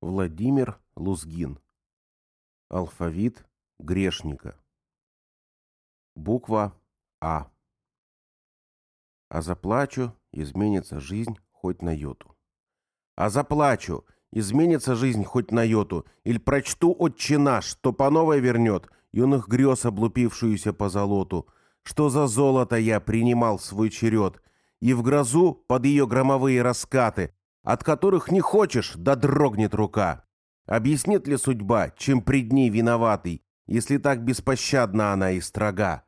Владимир Лузгин. Алфавит грешника. Буква А. А заплачу, изменится жизнь хоть на йоту. А заплачу, изменится жизнь хоть на йоту, или прочту отче наш, что по новой вернет юных грез облупившуюся по золоту, что за золото я принимал свой черед, и в грозу под ее громовые раскаты, от которых не хочешь, да дрогнет рука. Объяснит ли судьба, чем пред ней виноватый, если так беспощадна она и строга?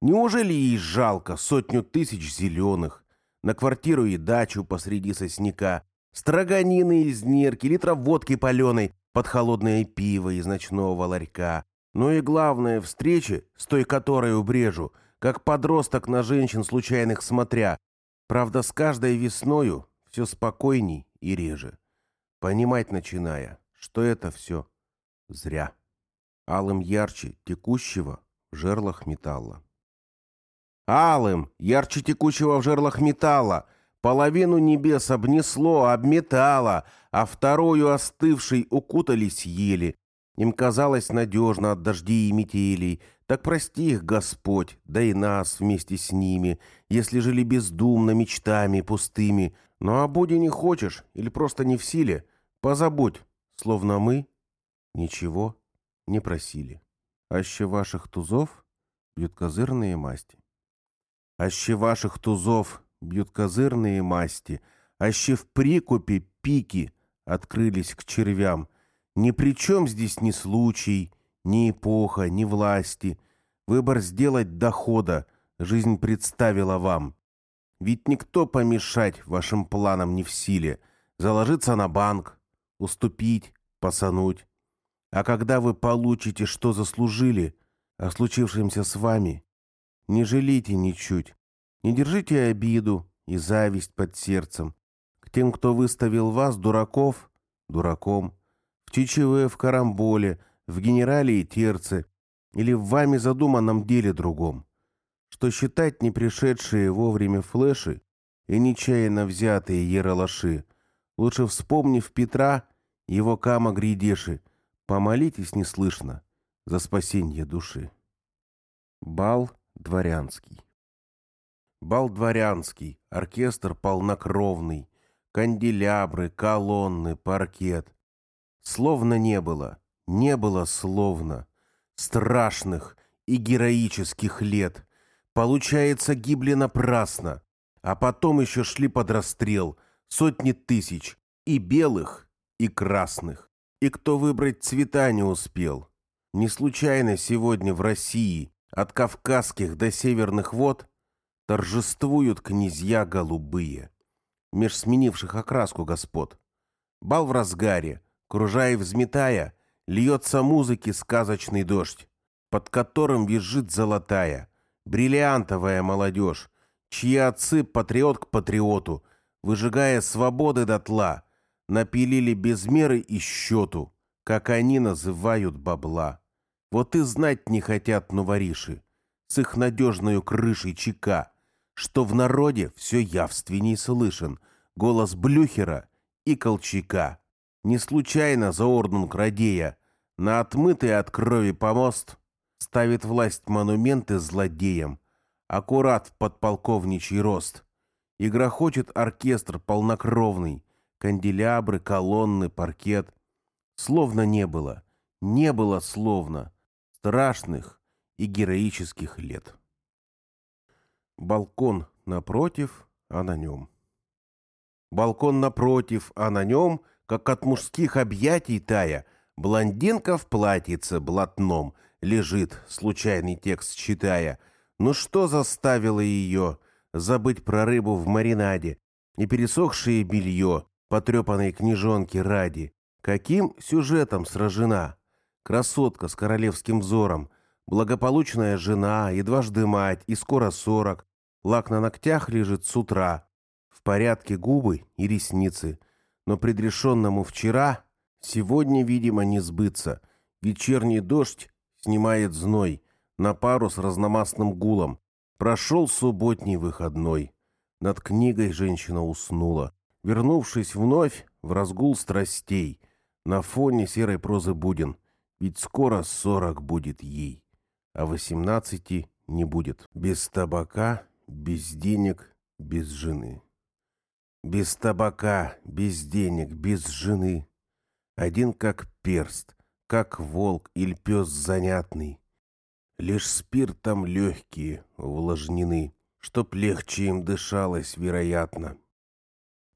Неужели ей жалко сотню тысяч зеленых, на квартиру и дачу посреди сосняка, строганины из нерки, литра водки паленой под холодное пиво из ночного ларька, но и главное, встречи, с той которой убрежу, как подросток на женщин случайных смотря. Правда, с каждой весною все спокойней и реже. Понимать начиная, что это все зря. Алым ярче текущего в жерлах металла. Алым, ярче текущего в жерлах металла, половину небес обнесло, обметало, а вторую остывшей укутались ели. Им казалось надежно от дождей и метелей. Так прости их, Господь, да и нас вместе с ними, если жили бездумно мечтами пустыми, но о Боге не хочешь или просто не в силе, позабудь, словно мы ничего не просили. Аще ваших тузов бьют козырные масти. Аще ваших тузов бьют козырные масти, аще в прикупе пики открылись к червям. Ни при чем здесь ни случай, ни эпоха, ни власти. Выбор сделать дохода жизнь представила вам. Ведь никто помешать вашим планам не в силе. Заложиться на банк, уступить, посануть. А когда вы получите, что заслужили, о случившемся с вами, не жалейте ничуть. Не держите обиду и зависть под сердцем. К тем, кто выставил вас, дураков, дураком. В ЧЧВ, в карамболе, в генерале и терце. Или в вами задуманном деле другом что считать не пришедшие вовремя флеши и нечаянно взятые ералаши. Лучше вспомнив Петра, его кама гридеши, помолитесь неслышно за спасение души. Бал дворянский. Бал дворянский, оркестр полнокровный, канделябры, колонны, паркет. Словно не было, не было словно, страшных и героических лет — Получается, гибли напрасно. А потом еще шли под расстрел сотни тысяч, и белых, и красных. И кто выбрать цвета не успел. Не случайно сегодня в России от кавказских до северных вод торжествуют князья голубые, меж сменивших окраску господ. Бал в разгаре, кружая и взметая, льется музыки сказочный дождь, под которым визжит золотая — бриллиантовая молодежь, чьи отцы патриот к патриоту, выжигая свободы дотла, напилили без меры и счету, как они называют бабла. Вот и знать не хотят новориши с их надежною крышей чека, что в народе все явственней слышен голос Блюхера и Колчака. Не случайно за орднунг Радея на отмытый от крови помост ставит власть монументы злодеям, аккурат подполковничий рост. И грохочет оркестр полнокровный, канделябры, колонны, паркет. Словно не было, не было словно страшных и героических лет. Балкон напротив, а на нем. Балкон напротив, а на нем, как от мужских объятий тая, блондинка в платьице блатном — лежит, случайный текст читая. Ну что заставило ее забыть про рыбу в маринаде и пересохшее белье, потрепанной книжонки ради? Каким сюжетом сражена? Красотка с королевским взором, благополучная жена, и дважды мать, и скоро сорок. Лак на ногтях лежит с утра. В порядке губы и ресницы. Но предрешенному вчера сегодня, видимо, не сбыться. Вечерний дождь снимает зной, на пару с разномастным гулом. Прошел субботний выходной. Над книгой женщина уснула, вернувшись вновь в разгул страстей. На фоне серой прозы Будин, ведь скоро сорок будет ей, а восемнадцати не будет. Без табака, без денег, без жены. Без табака, без денег, без жены. Один как перст, как волк или пес занятный. Лишь спиртом легкие увлажнены, чтоб легче им дышалось, вероятно.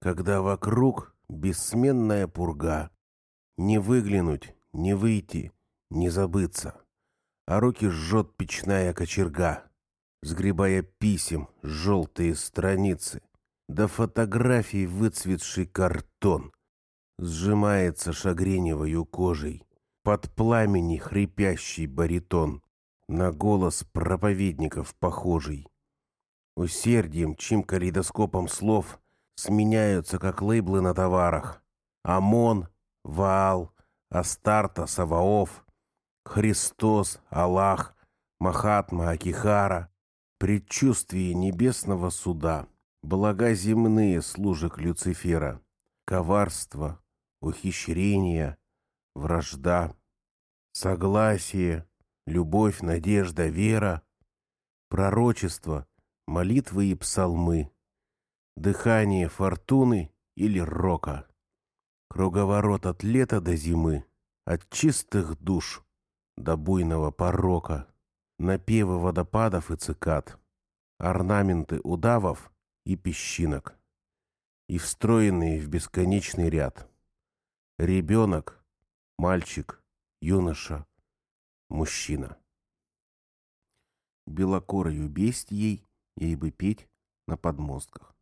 Когда вокруг бессменная пурга, не выглянуть, не выйти, не забыться, а руки жжет печная кочерга, сгребая писем желтые страницы, до фотографий выцветший картон, сжимается шагреневою кожей, под пламени хрипящий баритон, на голос проповедников похожий. Усердием, чим калейдоскопом слов сменяются, как лейблы на товарах. ОМОН, Ваал, Астарта, Саваоф, Христос, Аллах, Махатма, Акихара, предчувствие небесного суда, блага земные служек Люцифера, коварство, ухищрение, вражда, согласие, любовь, надежда, вера, пророчество, молитвы и псалмы, дыхание фортуны или рока, круговорот от лета до зимы, от чистых душ до буйного порока, напевы водопадов и цикад, орнаменты удавов и песчинок, и встроенные в бесконечный ряд. Ребенок, мальчик, юноша, мужчина. Белокорою бестией ей бы петь на подмостках.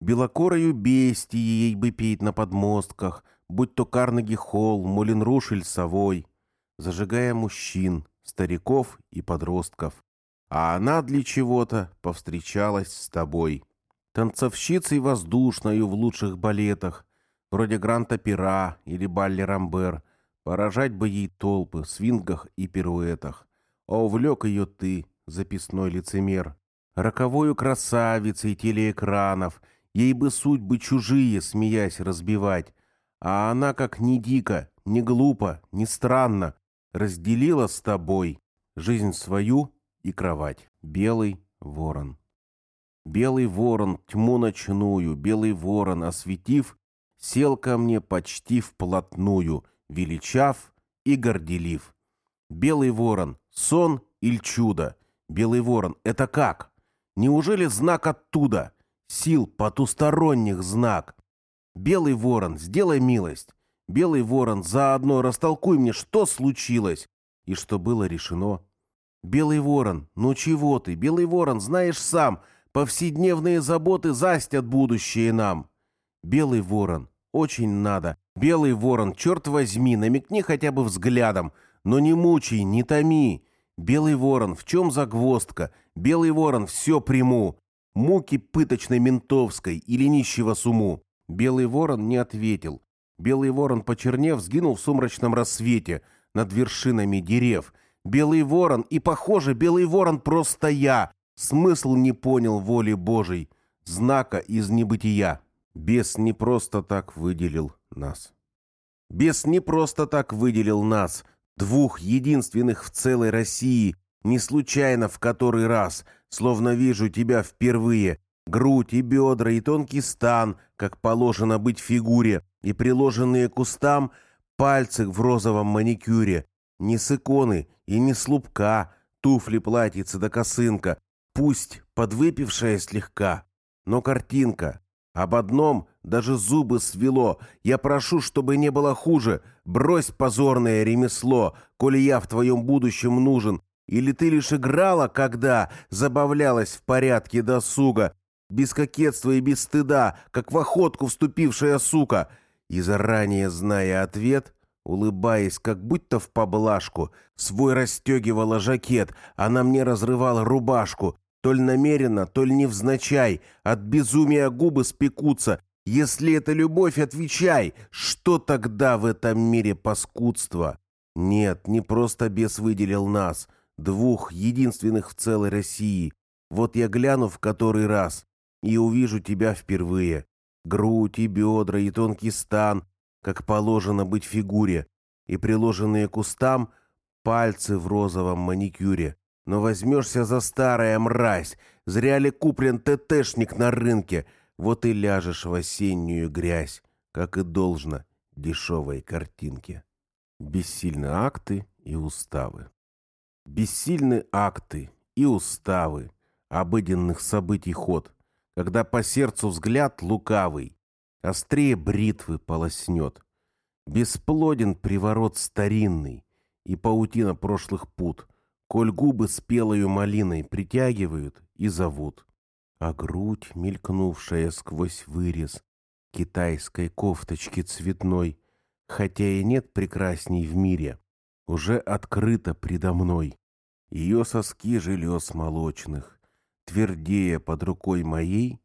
Белокорою бестией ей бы петь на подмостках, будь то Карнеги Холл, Мулинруш или Совой, зажигая мужчин, стариков и подростков. А она для чего-то повстречалась с тобой. Танцовщицей воздушною в лучших балетах, вроде Гранта Пера или Балли Рамбер, поражать бы ей толпы в свингах и пируэтах. А увлек ее ты, записной лицемер, роковою красавицей телеэкранов, ей бы судьбы чужие, смеясь, разбивать, а она как ни дико, ни глупо, ни странно, разделила с тобой жизнь свою и кровать. Белый ворон. Белый ворон, тьму ночную, белый ворон, осветив, сел ко мне почти вплотную, величав и горделив. Белый ворон, сон или чудо? Белый ворон, это как? Неужели знак оттуда? Сил потусторонних знак. Белый ворон, сделай милость. Белый ворон, заодно растолкуй мне, что случилось и что было решено. Белый ворон, ну чего ты, Белый ворон, знаешь сам, повседневные заботы застят будущее нам. Белый ворон, очень надо. Белый ворон, черт возьми, намекни хотя бы взглядом, но не мучай, не томи. Белый ворон, в чем загвоздка? Белый ворон, все приму. Муки пыточной ментовской или нищего суму. Белый ворон не ответил. Белый ворон, почернев, сгинул в сумрачном рассвете над вершинами дерев. Белый ворон, и, похоже, белый ворон просто я. Смысл не понял воли Божией, знака из небытия. Бес не просто так выделил нас. Бес не просто так выделил нас, двух единственных в целой России, не случайно в который раз, словно вижу тебя впервые, грудь и бедра и тонкий стан, как положено быть фигуре, и приложенные к устам пальцы в розовом маникюре, не с иконы и не с лупка, туфли, платьица да косынка, пусть подвыпившая слегка, но картинка. Об одном даже зубы свело. Я прошу, чтобы не было хуже. Брось позорное ремесло, коли я в твоем будущем нужен. Или ты лишь играла, когда забавлялась в порядке досуга, без кокетства и без стыда, как в охотку вступившая сука — и заранее зная ответ, улыбаясь, как будто в поблажку, свой расстегивала жакет, она мне разрывала рубашку, то ли намеренно, то ли невзначай, от безумия губы спекутся. Если это любовь, отвечай, что тогда в этом мире паскудство? Нет, не просто бес выделил нас, двух, единственных в целой России. Вот я гляну в который раз и увижу тебя впервые грудь и бедра, и тонкий стан, как положено быть фигуре, и приложенные к устам пальцы в розовом маникюре. Но возьмешься за старая мразь, зря ли куплен ТТшник на рынке, вот и ляжешь в осеннюю грязь, как и должно дешевой картинке. Бессильны акты и уставы. Бессильны акты и уставы, обыденных событий ход, когда по сердцу взгляд лукавый, острее бритвы полоснет. Бесплоден приворот старинный и паутина прошлых пут, коль губы спелою малиной притягивают и зовут. А грудь, мелькнувшая сквозь вырез китайской кофточки цветной, хотя и нет прекрасней в мире, уже открыта предо мной. Ее соски желез молочных, твердее под рукой моей,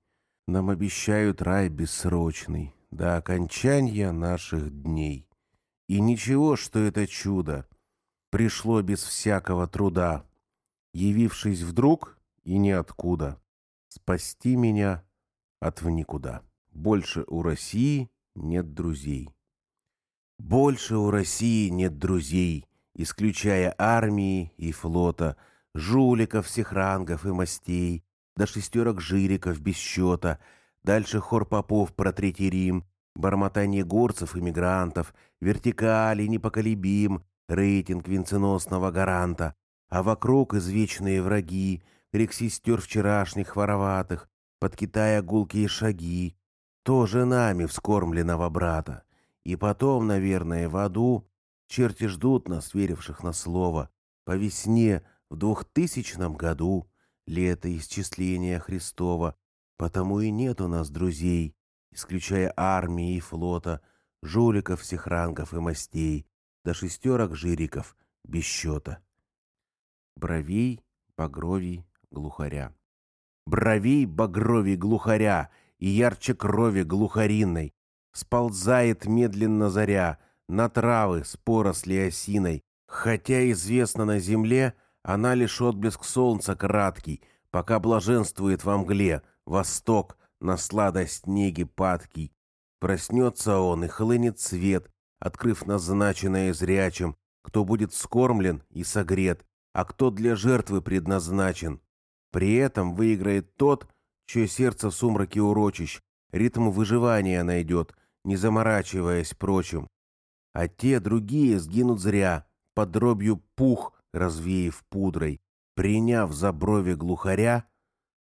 нам обещают рай бессрочный до окончания наших дней. И ничего, что это чудо пришло без всякого труда, явившись вдруг и ниоткуда, спасти меня от в никуда. Больше у России нет друзей. Больше у России нет друзей, исключая армии и флота, жуликов всех рангов и мастей, до шестерок жириков без счета, дальше хор попов про Третий Рим, бормотание горцев и мигрантов, вертикали непоколебим, рейтинг венценосного гаранта, а вокруг извечные враги, крик сестер вчерашних вороватых, под Китая гулкие шаги, тоже нами вскормленного брата. И потом, наверное, в аду черти ждут нас, веривших на слово, по весне в двухтысячном году, лето исчисления Христова, потому и нет у нас друзей, исключая армии и флота, жуликов всех рангов и мастей, до шестерок жириков без счета. Бровей, багровий, глухаря. Бровей, багровий, глухаря и ярче крови глухариной. Сползает медленно заря на травы с поросли осиной, хотя известно на земле, она лишь отблеск солнца краткий, пока блаженствует во мгле, восток, на сладость неги падкий. Проснется он, и хлынет свет, открыв назначенное зрячим, кто будет скормлен и согрет, а кто для жертвы предназначен. При этом выиграет тот, чье сердце в сумраке урочищ, ритм выживания найдет, не заморачиваясь прочим. А те другие сгинут зря, под дробью пух, развеяв пудрой, приняв за брови глухаря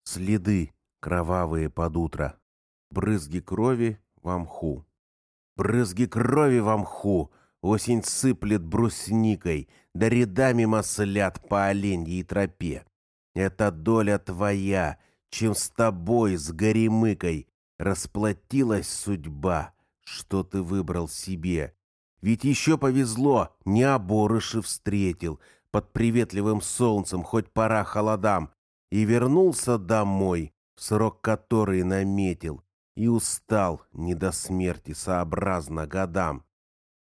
следы кровавые под утро, брызги крови в мху. Брызги крови в мху, осень сыплет брусникой, да рядами маслят по оленьей тропе. Это доля твоя, чем с тобой, с горемыкой, расплатилась судьба, что ты выбрал себе. Ведь еще повезло, не оборыши встретил, под приветливым солнцем, хоть пора холодам, и вернулся домой, в срок который наметил, и устал не до смерти сообразно годам.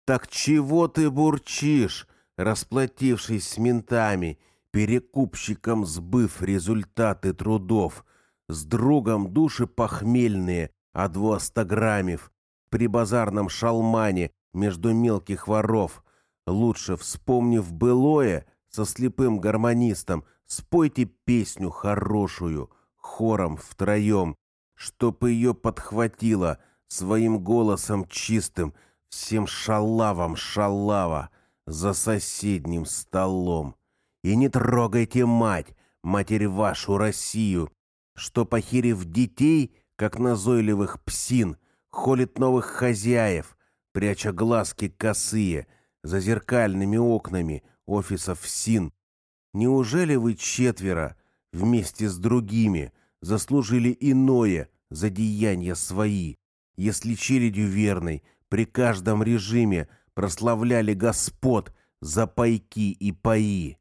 Так чего ты бурчишь, расплатившись с ментами, перекупщиком сбыв результаты трудов, с другом души похмельные, а двуостограммив, при базарном шалмане между мелких воров, лучше вспомнив былое со слепым гармонистом, спойте песню хорошую, хором втроем, чтоб ее подхватило своим голосом чистым всем шалавам шалава за соседним столом. И не трогайте мать, матерь вашу Россию, что, похерив детей, как назойливых псин, холит новых хозяев, пряча глазки косые за зеркальными окнами офисов СИН. Неужели вы четверо вместе с другими – заслужили иное за деяния свои, если челядью верной при каждом режиме прославляли господ за пайки и паи.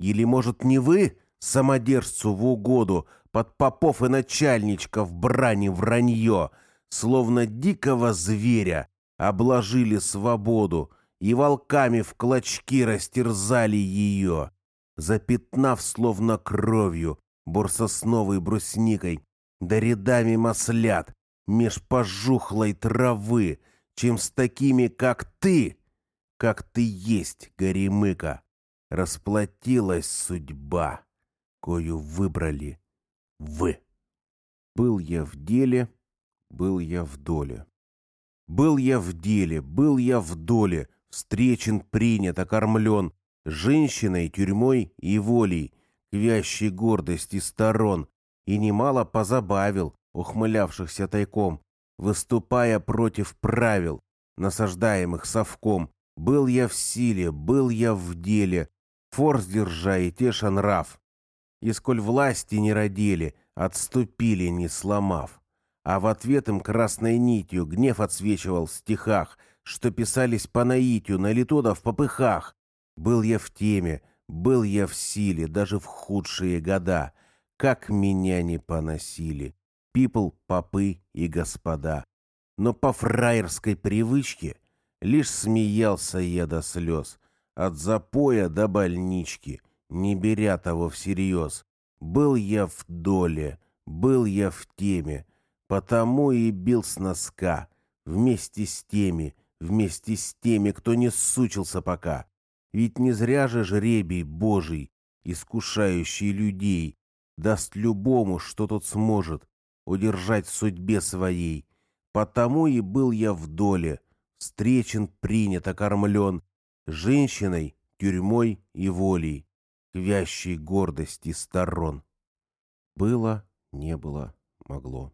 Или, может, не вы, самодержцу в угоду, под попов и начальничков брани вранье, словно дикого зверя, обложили свободу и волками в клочки растерзали ее, запятнав словно кровью бор сосновой брусникой, да рядами маслят, меж пожухлой травы, чем с такими, как ты, как ты есть, Горемыка. Расплатилась судьба, кою выбрали вы. Был я в деле, был я в доле. Был я в деле, был я в доле, встречен, принят, окормлен, женщиной, тюрьмой и волей, к вящей гордости сторон, и немало позабавил ухмылявшихся тайком, выступая против правил, насаждаемых совком. Был я в силе, был я в деле, форс держа и теша нрав. И сколь власти не родили, отступили, не сломав. А в ответ им красной нитью гнев отсвечивал в стихах, что писались по наитию, на литода в попыхах. Был я в теме, был я в силе, даже в худшие года. Как меня не поносили, пипл, попы и господа. Но по фраерской привычке лишь смеялся я до слез, от запоя до больнички, не беря того всерьез. Был я в доле, был я в теме, потому и бил с носка, вместе с теми, вместе с теми, кто не сучился пока. Ведь не зря же жребий Божий, искушающий людей, даст любому, что тот сможет, удержать судьбе своей. Потому и был я в доле, встречен, принят, окормлен, женщиной, тюрьмой и волей к вящей гордости сторон. Было, не было, могло.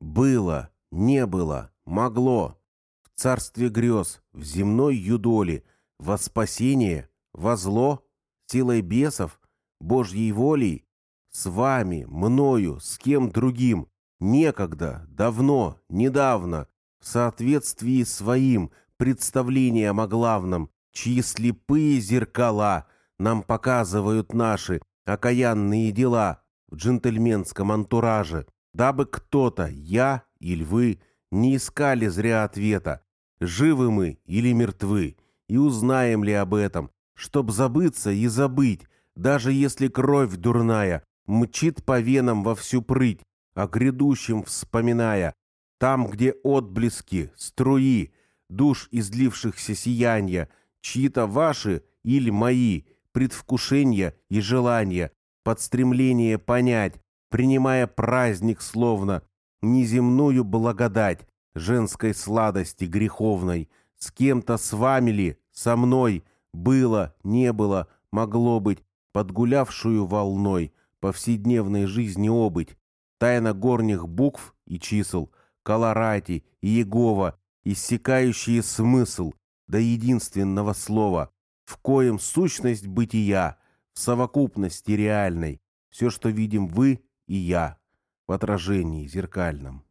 Было, не было, могло. В царстве грез, в земной юдоле, во спасение, во зло, силой бесов, Божьей волей, с вами, мною, с кем другим, некогда, давно, недавно, в соответствии своим представлением о главном, чьи слепые зеркала — нам показывают наши окаянные дела в джентльменском антураже, дабы кто-то, я или вы, не искали зря ответа, живы мы или мертвы, и узнаем ли об этом, чтоб забыться и забыть, даже если кровь дурная мчит по венам во всю прыть, о грядущем вспоминая, там, где отблески, струи, душ излившихся сияния, чьи-то ваши или мои — предвкушения и желания, подстремление понять, принимая праздник словно неземную благодать женской сладости греховной, с кем-то с вами ли, со мной, было, не было, могло быть, подгулявшую волной повседневной жизни обыть, тайна горних букв и чисел, колорати и Егова, иссякающие смысл до единственного слова, в коем сущность бытия, в совокупности реальной, все, что видим вы и я, в отражении зеркальном.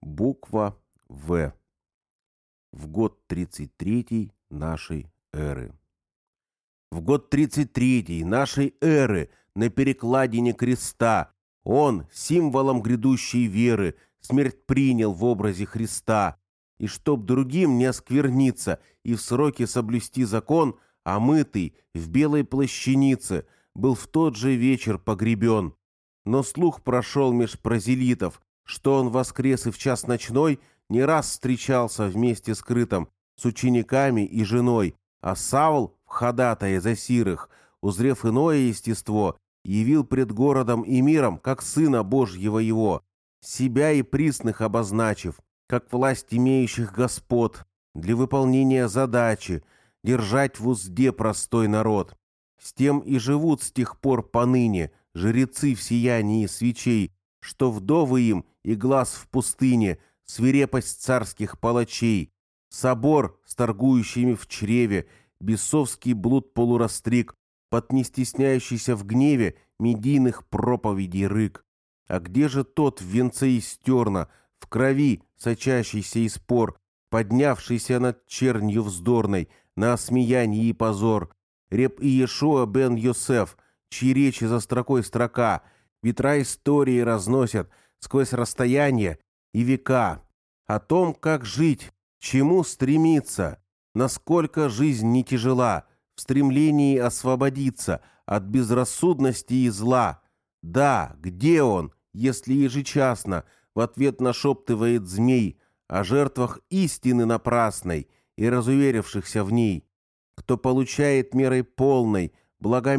Буква В. В год 33 нашей эры. В год 33 нашей эры на перекладине креста он, символом грядущей веры, смерть принял в образе Христа, и чтоб другим не оскверниться и в сроки соблюсти закон – омытый, в белой плащанице, был в тот же вечер погребен. Но слух прошел меж прозелитов, что он воскрес и в час ночной не раз встречался вместе скрытым с учениками и женой, а Савл, в ходатае за сирых, узрев иное естество, явил пред городом и миром, как сына Божьего его, себя и присных обозначив, как власть имеющих господ, для выполнения задачи, держать в узде простой народ. С тем и живут с тех пор поныне жрецы в сиянии свечей, что вдовы им и глаз в пустыне, свирепость царских палачей, собор с торгующими в чреве, бесовский блуд полурастриг, под не стесняющийся в гневе медийных проповедей рык. А где же тот в венце из терна, в крови сочащийся из пор, поднявшийся над чернью вздорной, на осмеяние и позор, Реп Иешуа бен Йосеф, чьи речи за строкой строка, ветра истории разносят сквозь расстояние и века, о том, как жить, чему стремиться, насколько жизнь не тяжела, в стремлении освободиться от безрассудности и зла. Да, где он, если ежечасно, в ответ нашептывает змей, о жертвах истины напрасной и разуверившихся в ней, кто получает мерой полной блага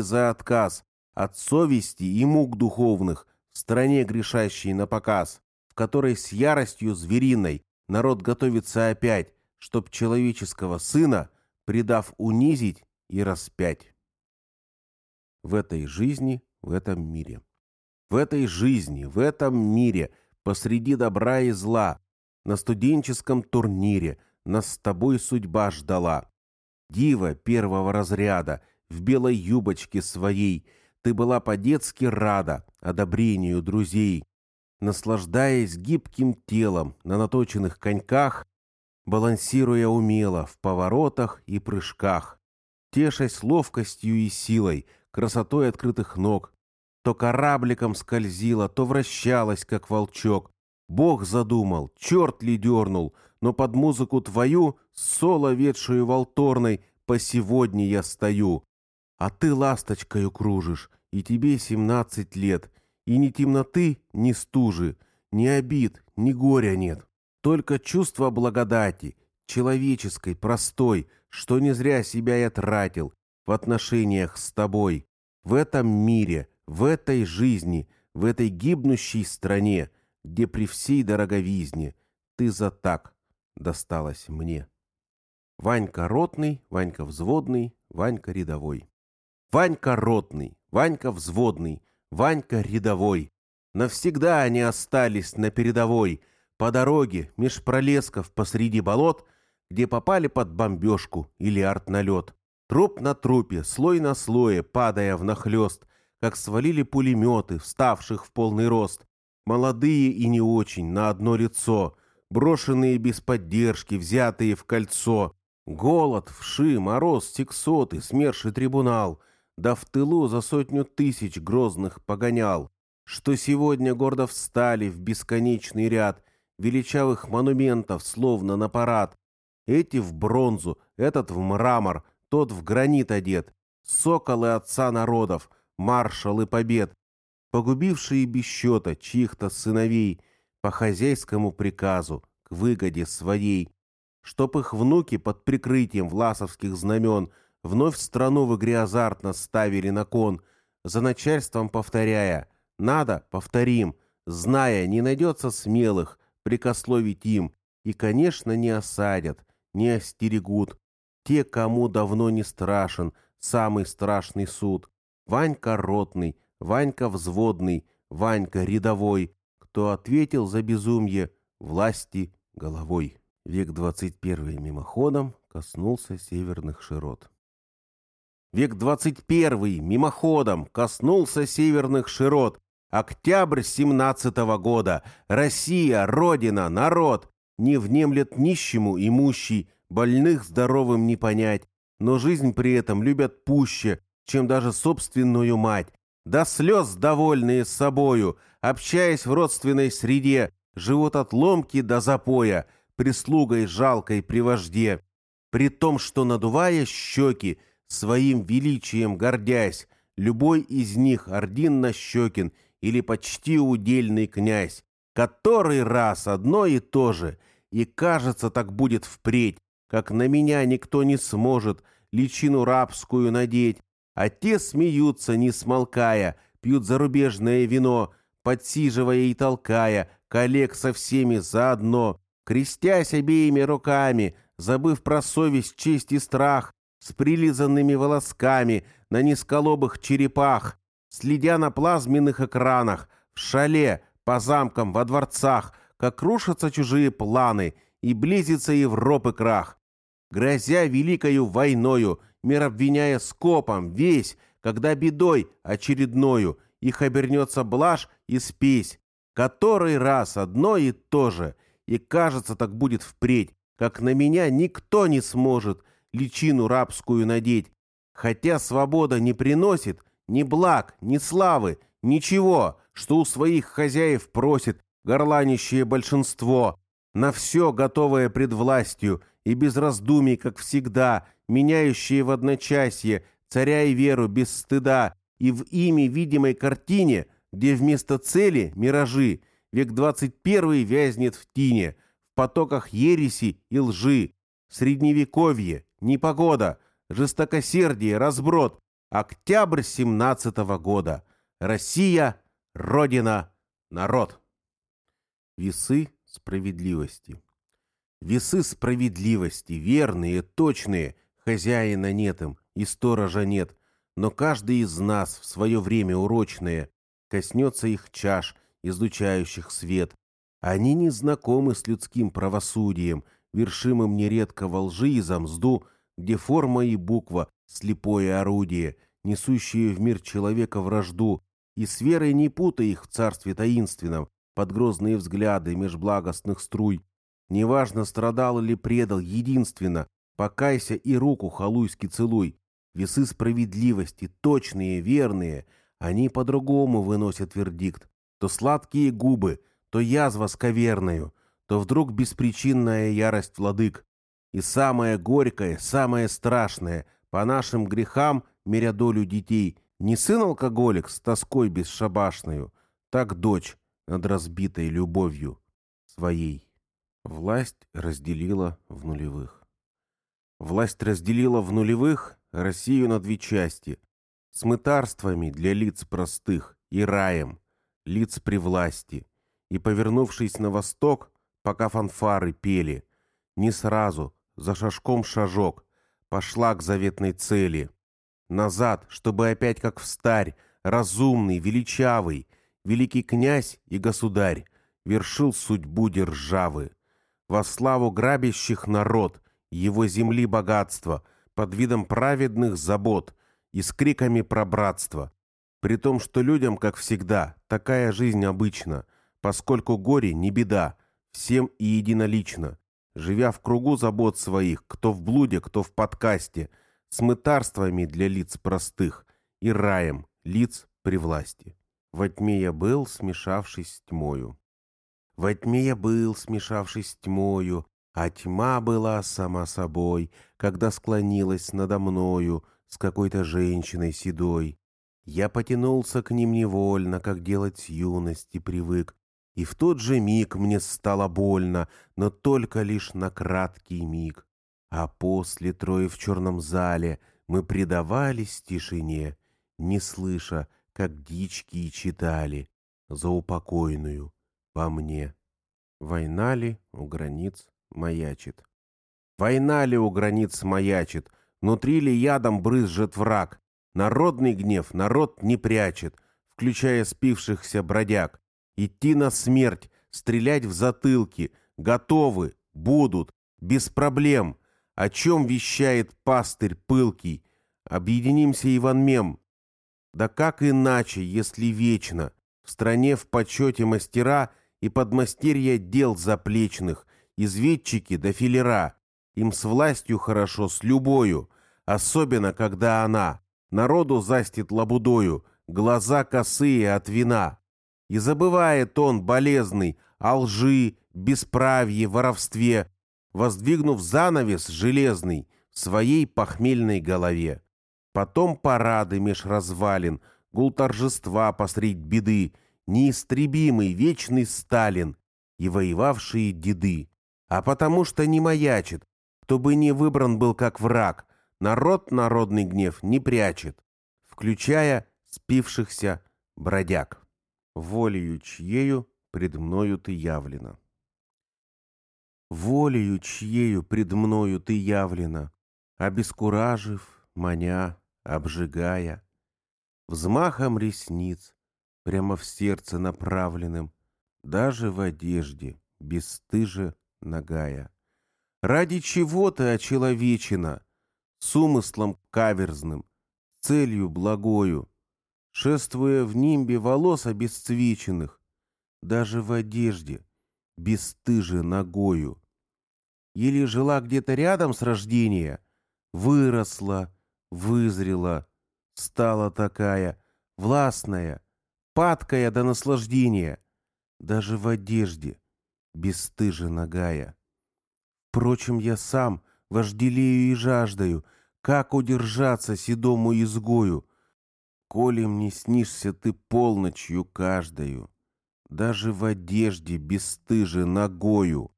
за отказ от совести и мук духовных в стране грешащей на показ, которой с яростью звериной народ готовится опять, чтоб человеческого сына, предав унизить и распять. В этой жизни, в этом мире. В этой жизни, в этом мире, посреди добра и зла, на студенческом турнире нас с тобой судьба ждала. Дива первого разряда, в белой юбочке своей, ты была по-детски рада одобрению друзей. Наслаждаясь гибким телом на наточенных коньках, балансируя умело в поворотах и прыжках, тешась ловкостью и силой, красотой открытых ног, то корабликом скользила, то вращалась, как волчок. Бог задумал, черт ли дернул, но под музыку твою, соло ветшую волторной, по сегодня я стою. А ты ласточкою кружишь, и тебе семнадцать лет, и ни темноты, ни стужи, ни обид, ни горя нет. Только чувство благодати, человеческой, простой, что не зря себя я тратил в отношениях с тобой. В этом мире, в этой жизни, в этой гибнущей стране, где при всей дороговизне ты за так досталась мне. Ванька ротный, Ванька взводный, Ванька рядовой. Ванька ротный, Ванька взводный, Ванька рядовой. Навсегда они остались на передовой, по дороге, меж пролесков посреди болот, где попали под бомбежку или артналет. Труп на трупе, слой на слое, падая внахлёст, как свалили пулеметы, вставших в полный рост. Молодые и не очень, на одно лицо, брошенные без поддержки, взятые в кольцо. Голод, вши, мороз, сексоты, смерший трибунал, да в тылу за сотню тысяч грозных погонял, что сегодня гордо встали в бесконечный ряд величавых монументов, словно на парад. Эти в бронзу, этот в мрамор, тот в гранит одет. Соколы отца народов, маршалы побед, погубившие без счета чьих-то сыновей по хозяйскому приказу, к выгоде своей, чтоб их внуки под прикрытием власовских знамен вновь страну в игре азартно ставили на кон, за начальством повторяя «надо, повторим», зная, не найдется смелых прикословить им, и, конечно, не осадят, не остерегут, те, кому давно не страшен самый страшный суд. Ванька ротный, Ванька взводный, Ванька рядовой, кто ответил за безумие власти головой. Век двадцать первый мимоходом коснулся северных широт. Век двадцать первый мимоходом коснулся северных широт. Октябрь семнадцатого года. Россия, Родина, народ. Не внемлет нищему имущий, больных здоровым не понять, но жизнь при этом любят пуще, чем даже собственную мать. До слез довольные с собою, общаясь в родственной среде, живут от ломки до запоя, прислугой жалкой при вожде. При том, что, надувая щеки, своим величием гордясь, любой из них ординно-щекин или почти удельный князь, который раз одно и то же, и кажется, так будет впредь, как на меня никто не сможет личину рабскую надеть, а те смеются, не смолкая, пьют зарубежное вино, подсиживая и толкая, коллег со всеми заодно, крестясь обеими руками, забыв про совесть, честь и страх, с прилизанными волосками на низколобых черепах, следя на плазменных экранах, в шале, по замкам, во дворцах, как рушатся чужие планы, и близится Европы крах, грозя великою войною, мир обвиняя скопом весь, когда бедой очередною их обернется блажь и спесь, который раз одно и то же, и кажется, так будет впредь, как на меня никто не сможет личину рабскую надеть, хотя свобода не приносит ни благ, ни славы, ничего, что у своих хозяев просит горланищее большинство, на все готовое пред властью и без раздумий, как всегда, меняющие в одночасье царя и веру без стыда, и в ими видимой картине, где вместо цели – миражи, век двадцать первый вязнет в тине, в потоках ереси и лжи, средневековье, непогода, жестокосердие, разброд, октябрь семнадцатого года. Россия, Родина, народ. Весы справедливости. Весы справедливости, верные, точные, хозяина нет им, и сторожа нет, но каждый из нас в свое время урочное коснется их чаш, излучающих свет. Они не знакомы с людским правосудием, вершимым нередко во лжи и замзду, где форма и буква — слепое орудие, несущее в мир человека вражду, и с верой не путай их в царстве таинственном, под грозные взгляды межблагостных струй. Неважно, страдал или предал, единственно, покайся и руку халуйски целуй. Весы справедливости, точные, верные, они по-другому выносят вердикт. То сладкие губы, то язва сковерною, то вдруг беспричинная ярость владык. И самое горькое, самое страшное, по нашим грехам, меря долю детей, не сын-алкоголик с тоской бесшабашною, так дочь над разбитой любовью своей. Власть разделила в нулевых. Власть разделила в нулевых Россию на две части, с мытарствами для лиц простых и раем, лиц при власти, и, повернувшись на восток, пока фанфары пели, не сразу, за шажком шажок, пошла к заветной цели. Назад, чтобы опять как встарь, разумный, величавый, великий князь и государь, вершил судьбу державы. Во славу грабящих народ, его земли богатства — под видом праведных забот и с криками про братство. При том, что людям, как всегда, такая жизнь обычна, поскольку горе не беда, всем и единолично, живя в кругу забот своих, кто в блуде, кто в подкасте, с мытарствами для лиц простых и раем лиц при власти. Во тьме я был, смешавшись с тьмою. Во тьме я был, смешавшись с тьмою, а тьма была сама собой, когда склонилась надо мною с какой-то женщиной седой. Я потянулся к ним невольно, как делать с юности привык, и в тот же миг мне стало больно, но только лишь на краткий миг. А после трое в черном зале мы предавались тишине, не слыша, как дички читали за упокойную по мне. Война ли у границ маячит. Война ли у границ маячит, внутри ли ядом брызжет враг. Народный гнев народ не прячет, включая спившихся бродяг. Идти на смерть, стрелять в затылки, готовы, будут, без проблем. О чем вещает пастырь пылкий? Объединимся, Иван Мем. Да как иначе, если вечно? В стране в почете мастера и подмастерья дел заплечных, изведчики до филера. Им с властью хорошо, с любою, особенно когда она народу застит лабудою, глаза косые от вина. И забывает он, болезный, о лжи, бесправье, воровстве, воздвигнув занавес железный в своей похмельной голове. Потом парады меж развалин, гул торжества посредь беды, неистребимый вечный Сталин и воевавшие деды а потому что не маячит, кто бы не выбран был как враг, народ народный гнев не прячет, включая спившихся бродяг. Волею чьею пред мною ты явлена. Волею чьею пред мною ты явлена, обескуражив, маня, обжигая, взмахом ресниц, прямо в сердце направленным, даже в одежде, бесстыже нагая. Ради чего ты очеловечена? С умыслом каверзным, целью благою, шествуя в нимбе волос обесцвеченных, даже в одежде, бесстыже ногою. Или жила где-то рядом с рождения, выросла, вызрела, стала такая, властная, падкая до наслаждения, даже в одежде, бесстыже нагая. Впрочем, я сам вожделею и жаждаю, как удержаться седому изгою, коли мне снишься ты полночью каждою, даже в одежде бесстыже ногою.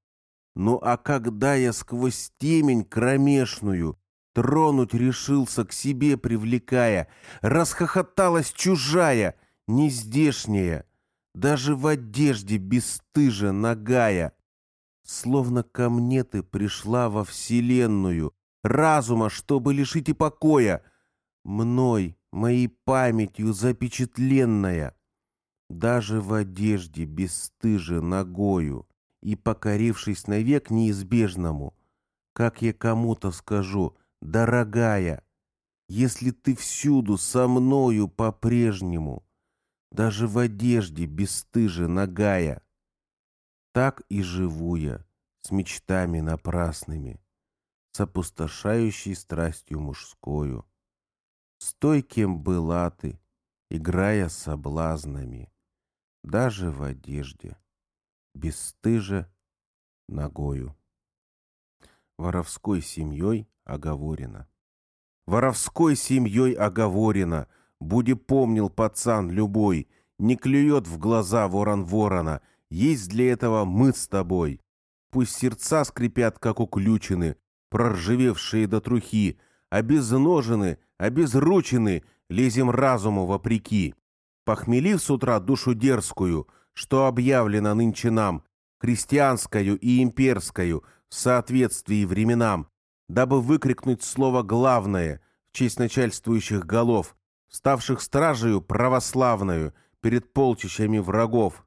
Ну а когда я сквозь темень кромешную тронуть решился к себе привлекая, расхохоталась чужая, нездешняя, даже в одежде бесстыже нагая. Словно ко мне ты пришла во вселенную, разума, чтобы лишить и покоя, мной, моей памятью запечатленная, даже в одежде бесстыже ногою и покорившись навек неизбежному, как я кому-то скажу, дорогая, если ты всюду со мною по-прежнему, даже в одежде бесстыже нагая, так и живу я с мечтами напрасными, с опустошающей страстью мужскою. Стой, кем была ты, играя соблазнами, даже в одежде бесстыже ногою. Воровской семьей оговорено. Воровской семьей оговорено, буди помнил пацан любой, не клюет в глаза ворон ворона, есть для этого мы с тобой. Пусть сердца скрипят, как уключены, проржавевшие до трухи, обезножены, обезручены, лезем разуму вопреки. Похмелив с утра душу дерзкую — что объявлено нынче нам, крестьянскую и имперскую, в соответствии временам, дабы выкрикнуть слово главное в честь начальствующих голов, ставших стражею православную перед полчищами врагов,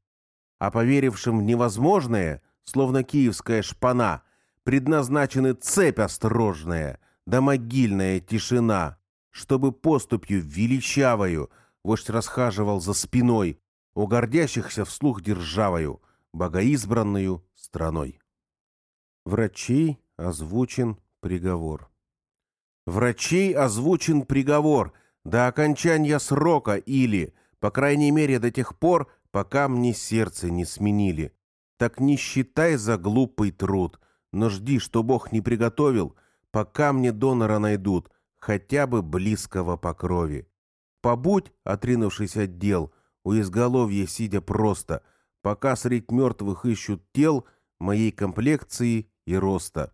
а поверившим в невозможное, словно киевская шпана, предназначены цепь осторожная, да могильная тишина, чтобы поступью величавою вождь расхаживал за спиной, у гордящихся вслух державою, богоизбранную страной. Врачей озвучен приговор. Врачей озвучен приговор до окончания срока или, по крайней мере, до тех пор, пока мне сердце не сменили. Так не считай за глупый труд, но жди, что Бог не приготовил, пока мне донора найдут, хотя бы близкого по крови. Побудь, отринувшись от дел, — у изголовья сидя просто, пока средь мертвых ищут тел моей комплекции и роста.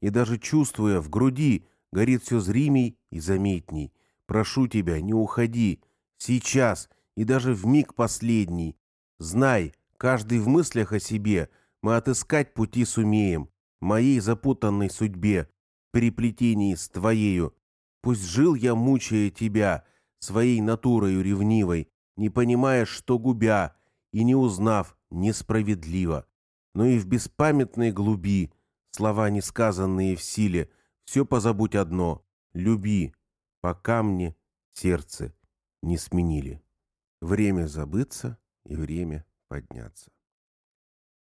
И даже чувствуя в груди, горит все зримей и заметней. Прошу тебя, не уходи. Сейчас и даже в миг последний. Знай, каждый в мыслях о себе, мы отыскать пути сумеем, моей запутанной судьбе, переплетении с твоею. Пусть жил я, мучая тебя, своей натурою ревнивой, не понимая, что губя, и не узнав несправедливо. Но и в беспамятной глуби, слова несказанные в силе, все позабудь одно — люби, пока мне сердце не сменили. Время забыться и время подняться.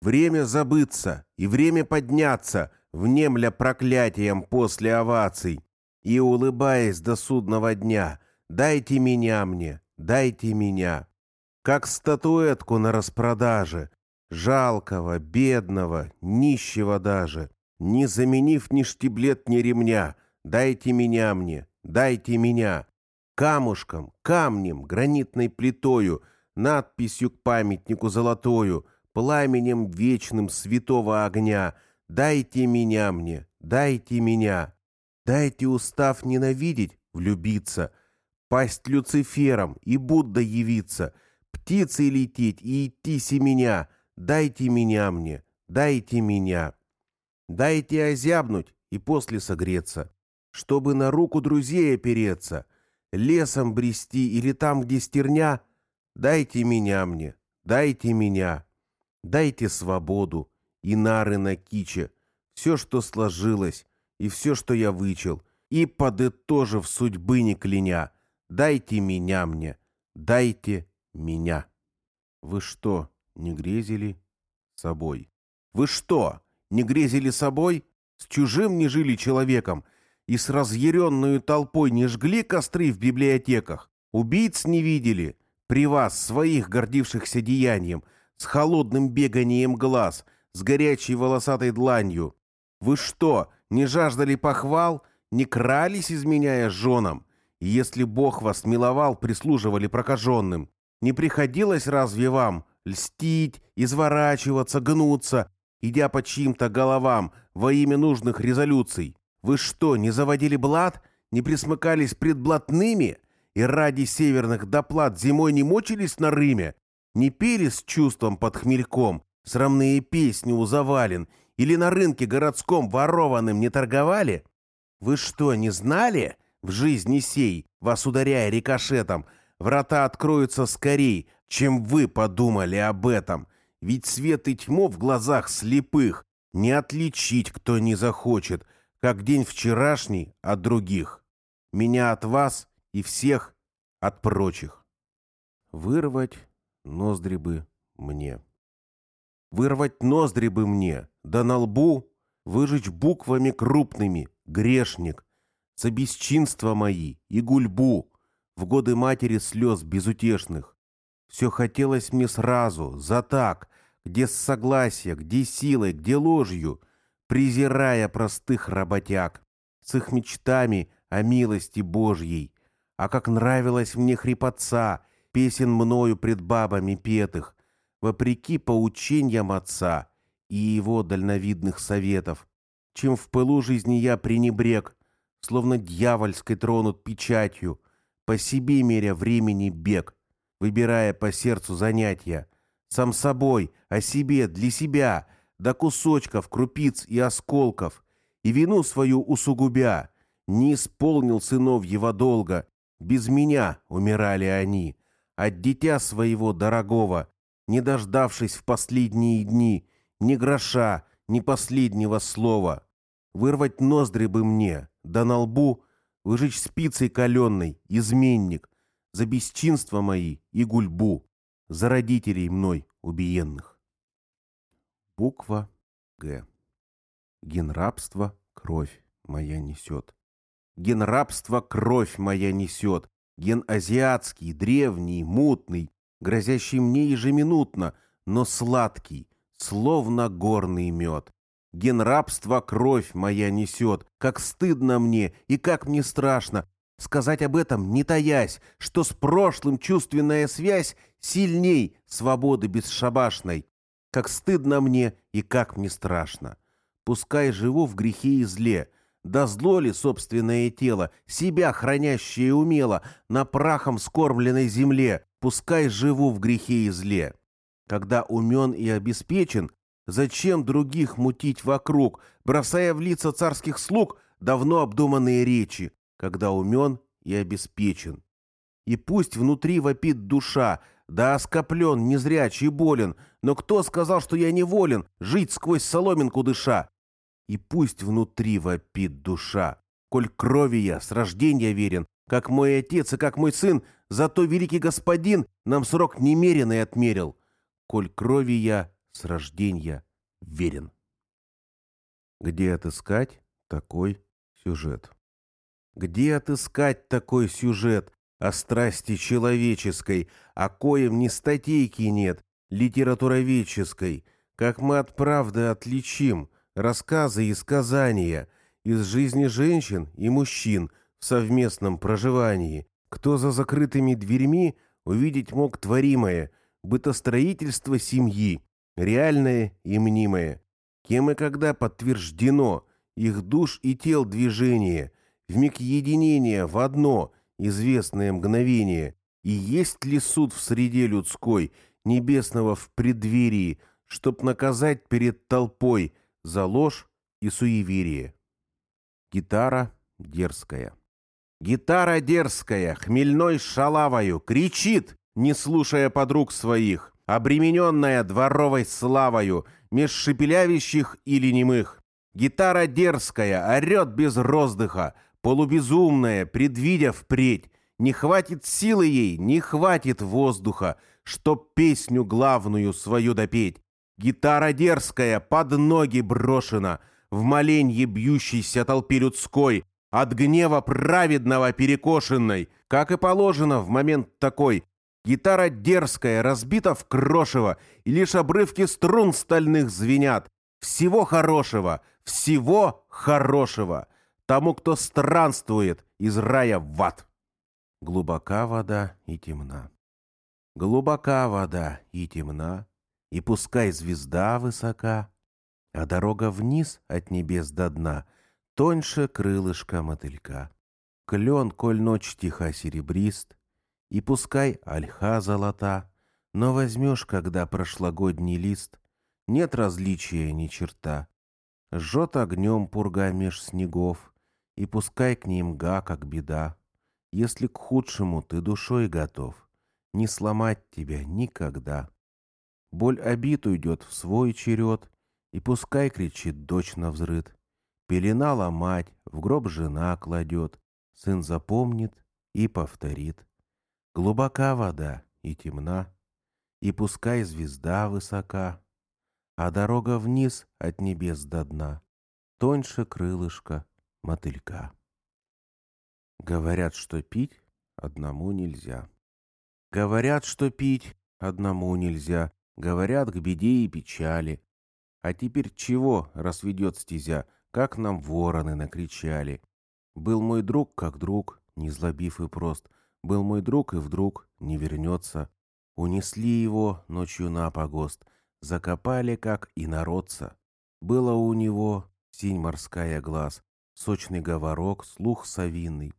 Время забыться и время подняться, внемля проклятием после оваций. И, улыбаясь до судного дня, дайте меня мне, дайте меня, как статуэтку на распродаже, жалкого, бедного, нищего даже, не заменив ни штиблет, ни ремня, дайте меня мне, дайте меня, камушком, камнем, гранитной плитою, надписью к памятнику золотою, пламенем вечным святого огня, дайте меня мне, дайте меня, дайте устав ненавидеть, влюбиться — пасть Люцифером и Будда явиться, птицей лететь и идти семеня, дайте меня мне, дайте меня. Дайте озябнуть и после согреться, чтобы на руку друзей опереться, лесом брести или там, где стерня, дайте меня мне, дайте меня, дайте свободу и нары на киче, все, что сложилось, и все, что я вычел, и, подытожив судьбы не кляня, Дайте меня мне, дайте меня. Вы что, не грезили собой? Вы что, не грезили собой? С чужим не жили человеком и с разъяренную толпой не жгли костры в библиотеках? Убийц не видели? При вас, своих гордившихся деянием, с холодным беганием глаз, с горячей волосатой дланью? Вы что, не жаждали похвал, не крались, изменяя женам? И если Бог вас миловал, прислуживали прокаженным, не приходилось разве вам льстить, изворачиваться, гнуться идя по чьим-то головам во имя нужных резолюций. Вы что, не заводили блат? Не присмыкались пред блатными? И ради северных доплат зимой не мочились на Рыме? Не пели с чувством под хмельком, срамные песни у завален, или на рынке городском ворованным не торговали? Вы что, не знали? В жизни сей, вас ударяя рикошетом, врата откроются скорей, чем вы подумали об этом. Ведь свет и тьму в глазах слепых не отличить, кто не захочет, как день вчерашний от других. Меня от вас и всех от прочих. Вырвать ноздри бы мне. Вырвать ноздри бы мне, да на лбу выжечь буквами крупными «Грешник», за бесчинства мои и гульбу, в годы матери слез безутешных. Все хотелось мне сразу, за так, где с согласия, где силой, где ложью, презирая простых работяг, с их мечтами о милости Божьей. А как нравилось мне хрипотца, песен мною пред бабами петых, вопреки поучениям отца и его дальновидных советов, чем в пылу жизни я пренебрег, словно дьявольской тронут печатью, по себе меря времени бег, выбирая по сердцу занятия, сам собой, о себе, для себя, до кусочков, крупиц и осколков, и вину свою усугубя, не исполнил сынов его долга, без меня умирали они, от дитя своего дорогого, не дождавшись в последние дни ни гроша, ни последнего слова. Вырвать ноздри бы мне, да на лбу выжечь спицей каленной, изменник, за бесчинства мои и гульбу, за родителей мной убиенных. Буква Г. Генрабство кровь моя несет. Генрабство кровь моя несет. Ген азиатский, древний, мутный, грозящий мне ежеминутно, но сладкий, словно горный мед. Ген рабства кровь моя несет, как стыдно мне и как мне страшно. Сказать об этом, не таясь, что с прошлым чувственная связь сильней свободы бесшабашной. Как стыдно мне и как мне страшно. Пускай живу в грехе и зле, да зло ли собственное тело, себя хранящее умело, на прахом скормленной земле, пускай живу в грехе и зле. Когда умен и обеспечен, зачем других мутить вокруг, бросая в лица царских слуг давно обдуманные речи, когда умен и обеспечен? И пусть внутри вопит душа, да оскоплен, незрячий и болен, но кто сказал, что я неволен, жить сквозь соломинку дыша? И пусть внутри вопит душа, коль крови я с рождения верен, как мой отец и как мой сын, зато великий господин нам срок немеренный отмерил коль крови я с рождения верен. Где отыскать такой сюжет? Где отыскать такой сюжет о страсти человеческой, о коем ни статейки нет, литературоведческой, как мы от правды отличим рассказы и сказания из жизни женщин и мужчин в совместном проживании, кто за закрытыми дверьми увидеть мог творимое – бытостроительство семьи, реальное и мнимое, кем и когда подтверждено их душ и тел движение, в миг единения в одно известное мгновение, и есть ли суд в среде людской, небесного в преддверии, чтоб наказать перед толпой за ложь и суеверие. Гитара дерзкая. Гитара дерзкая, хмельной шалавою, кричит, не слушая подруг своих, обремененная дворовой славою, меж шепелявящих или немых. Гитара дерзкая, орет без роздыха, полубезумная, предвидя впредь. Не хватит силы ей, не хватит воздуха, чтоб песню главную свою допеть. Гитара дерзкая, под ноги брошена, в моленье бьющейся толпе людской, от гнева праведного перекошенной, как и положено в момент такой, Гитара дерзкая, разбита в крошево, и лишь обрывки струн стальных звенят. Всего хорошего, всего хорошего. Тому, кто странствует из рая в ад. Глубока вода и темна. Глубока вода и темна, и пускай звезда высока, А дорога вниз от небес до дна Тоньше крылышка мотылька. Клен, коль ночь тиха серебрист, И пускай ольха золота, Но возьмешь, когда прошлогодний лист, Нет различия ни черта. Жжет огнем пурга меж снегов, И пускай к ним га, как беда. Если к худшему ты душой готов, Не сломать тебя никогда. Боль обид уйдет в свой черед, И пускай кричит дочь на взрыд. Пеленала мать, в гроб жена кладет, Сын запомнит и повторит. Глубока вода и темна, И пускай звезда высока, А дорога вниз от небес до дна Тоньше крылышка мотылька. Говорят, что пить одному нельзя. Говорят, что пить одному нельзя. Говорят, к беде и печали. А теперь чего, раз ведет стезя, как нам вороны накричали. Был мой друг, как друг, не злобив и прост. Был мой друг, и вдруг не вернется. Унесли его ночью на погост, закопали, как и народца. Было у него синь морская глаз, сочный говорок, слух совиный.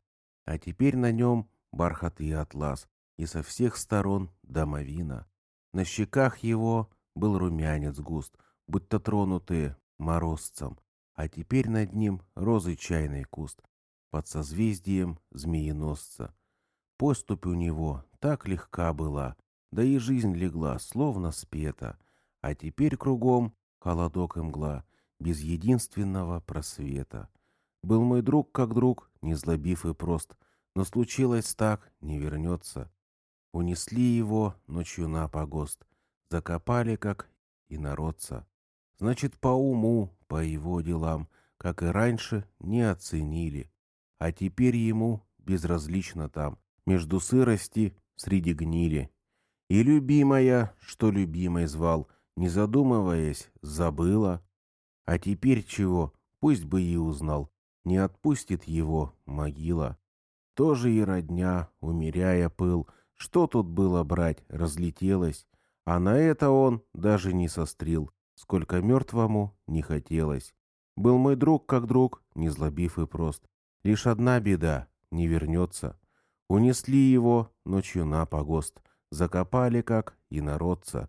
А теперь на нем бархат и атлас, и со всех сторон домовина. На щеках его был румянец густ, будто тронутые морозцем, а теперь над ним розы чайный куст, под созвездием змееносца. Поступь у него так легка была, да и жизнь легла, словно спета, а теперь кругом холодок и мгла, без единственного просвета. Был мой друг как друг, не злобив и прост, но случилось так, не вернется. Унесли его ночью на погост, закопали, как и народца. Значит, по уму, по его делам, как и раньше, не оценили. А теперь ему безразлично там, между сырости, среди гнили. И любимая, что любимой звал, не задумываясь, забыла. А теперь чего, пусть бы и узнал, не отпустит его могила. Тоже и родня, умеряя пыл, что тут было брать, разлетелось, а на это он даже не сострил сколько мертвому не хотелось. Был мой друг как друг, не злобив и прост. Лишь одна беда — не вернется. Унесли его ночью на погост, закопали как инородца.